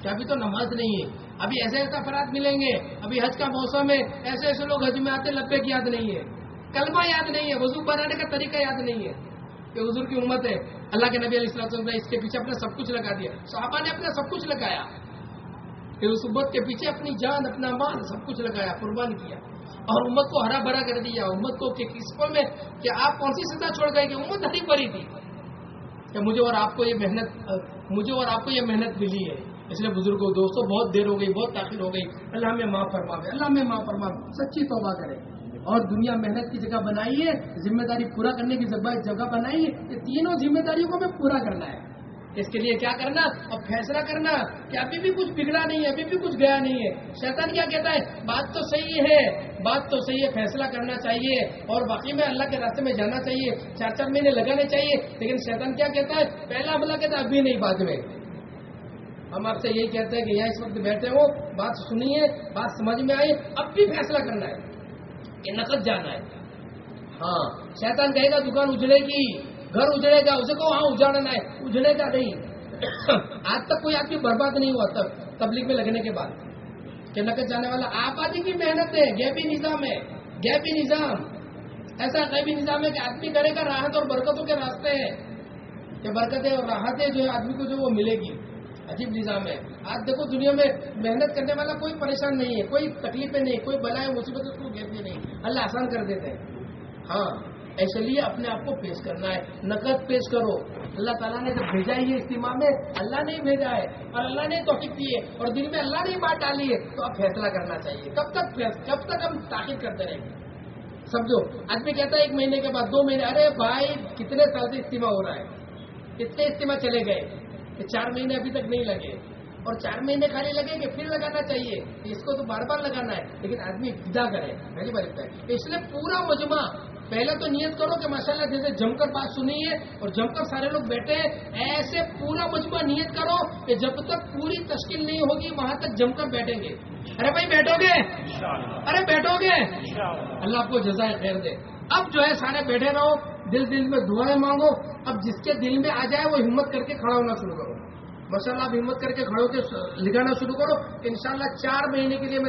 कि अभी तो नमाज़ नहीं है। अभी ऐसे ऐसे अफराद मिलेंगे। अभी हज का मौसम है। ऐसे ऐसे लोग हज में आते लब्बे की याद नहीं है। कलमा याद नहीं है, वज़ू बनाने का तरीका याद नहीं है। कि हजूर की उम्मत है। अल्लाह के नबी ने इसके पीछे अपना सब कुछ लगा दिया। साहबा ने अपना सब कुछ लगाया। फिर उस उम्मत के पीछे अपनी जान, अपना माल सब कुछ लगाया, कुर्बान किया। और उम्मत को हरा भरा कर दिया। उम्मत को कि किसको में कि आप कौन सी सजा छोड़ गए कि उम्मत हरी भरी थी? कि मुझे और आपको ये मेहनत, मुझे और आपको ये मेहनत मिली है। इसलिए बुजुर्गो, दोस्तों, बहुत देर हो गई, बहुत ताखिर हो गई। अल्लाह में माँ फरमा अल्लाह में माँ फरमा सच्ची तोबा करे। और दुनिया मेहनत की जगह बनाई है ज़िम्मेदारी पूरा करने की जगह बनाई है ये तीनों जिम्मेदारियों को हमें पूरा करना है। इसके लिए क्या करना? और फैसला करना कि अभी भी कुछ बिगड़ा नहीं है, अभी भी कुछ गया नहीं है। शैतान क्या कहता है? बात तो सही है, बात तो सही है, फैसला करना चाहिए। और बाकी में अल्लाह के रास्ते में जाना चाहिए चार चार महीने लगाने चाहिए। लेकिन शैतान क्या कहता है? पहला हमला कहता है, अभी नहीं बाद में। हम आपसे यही कहते हैं कि यहाँ इस वक्त बैठे हो बात सुनिए बात समझ में आई अब भी फैसला करना है कि नकद जाना है। हाँ। शैतान कहेगा दुकान उजड़ेगी घर उजड़ेगा उसे को हाँ उजाड़ना है उजड़ेगा नहीं। आज तक कोई आपकी बर्बाद नहीं हुआ तब तबलीग में लगने के बाद। कि नकद जाने वाला आबादी की मेहनत है गैबी निज़ाम है गैबी निज़ाम। ऐसा गैबी निज़ाम है कि आदमी करेगा राहत और बरकतों के रास्ते हैं। कि बरकतें और राहतें जो है आदमी को जो वो मिलेगी। अजीब निज़ाम है। आज देखो दुनिया में मेहनत करने वाला कोई परेशान नहीं है, कोई तकलीफें नहीं, कोई बलाएँ, मुसीबत उसको घेरती नहीं। अल्लाह आसान कर देते हैं। हाँ ऐसे इसलिए अपने आप को पेश करना है। नकद पेश करो। अल्लाह ताला ने जब भेजा ही इज्तिमा में, अल्लाह ने ही भेजा है, और अल्लाह ने तोफिक दी है, और दिल में अल्लाह ने ही बात डाली है तो अब फैसला करना चाहिए। कब तक कब तक हम ताकीद करते रहेंगे। समझो, आदमी कहता है एक महीने के बाद, दो महीने, अरे भाई, कितने साल से इज्तिमा हो रहा है। कितने इज्तिमा चले गए। कि चार महीने अभी तक नहीं लगे। और चार महीने खाली लगेंगे फिर लगाना चाहिए इसको तो बार बार लगाना है। लेकिन आदमी विदा करे पहली बार इतना इसलिए पूरा मजमा पहले तो नियत करो कि माशाल्लाह जैसे जमकर बात सुनी है और जमकर सारे लोग बैठे हैं ऐसे पूरा मजमा नियत करो कि जब तक पूरी तश्किल नहीं होगी वहाँ तक जमकर बैठेंगे। अरे भाई बैठोगे? अरे बैठोगे? अल्लाह आपको जजाय खैर दे। अब जो है सारे बैठे रहो। दिल दिल में दुआएँ मांगो, अब जिसके दिल में आ जाए, वो हिम्मत करके खड़ा होना शुरू करो। मशाला आप हिम्मत करके खड़ो के लिखाना शुरू करो। इनशाला चार महीने के लिए मैं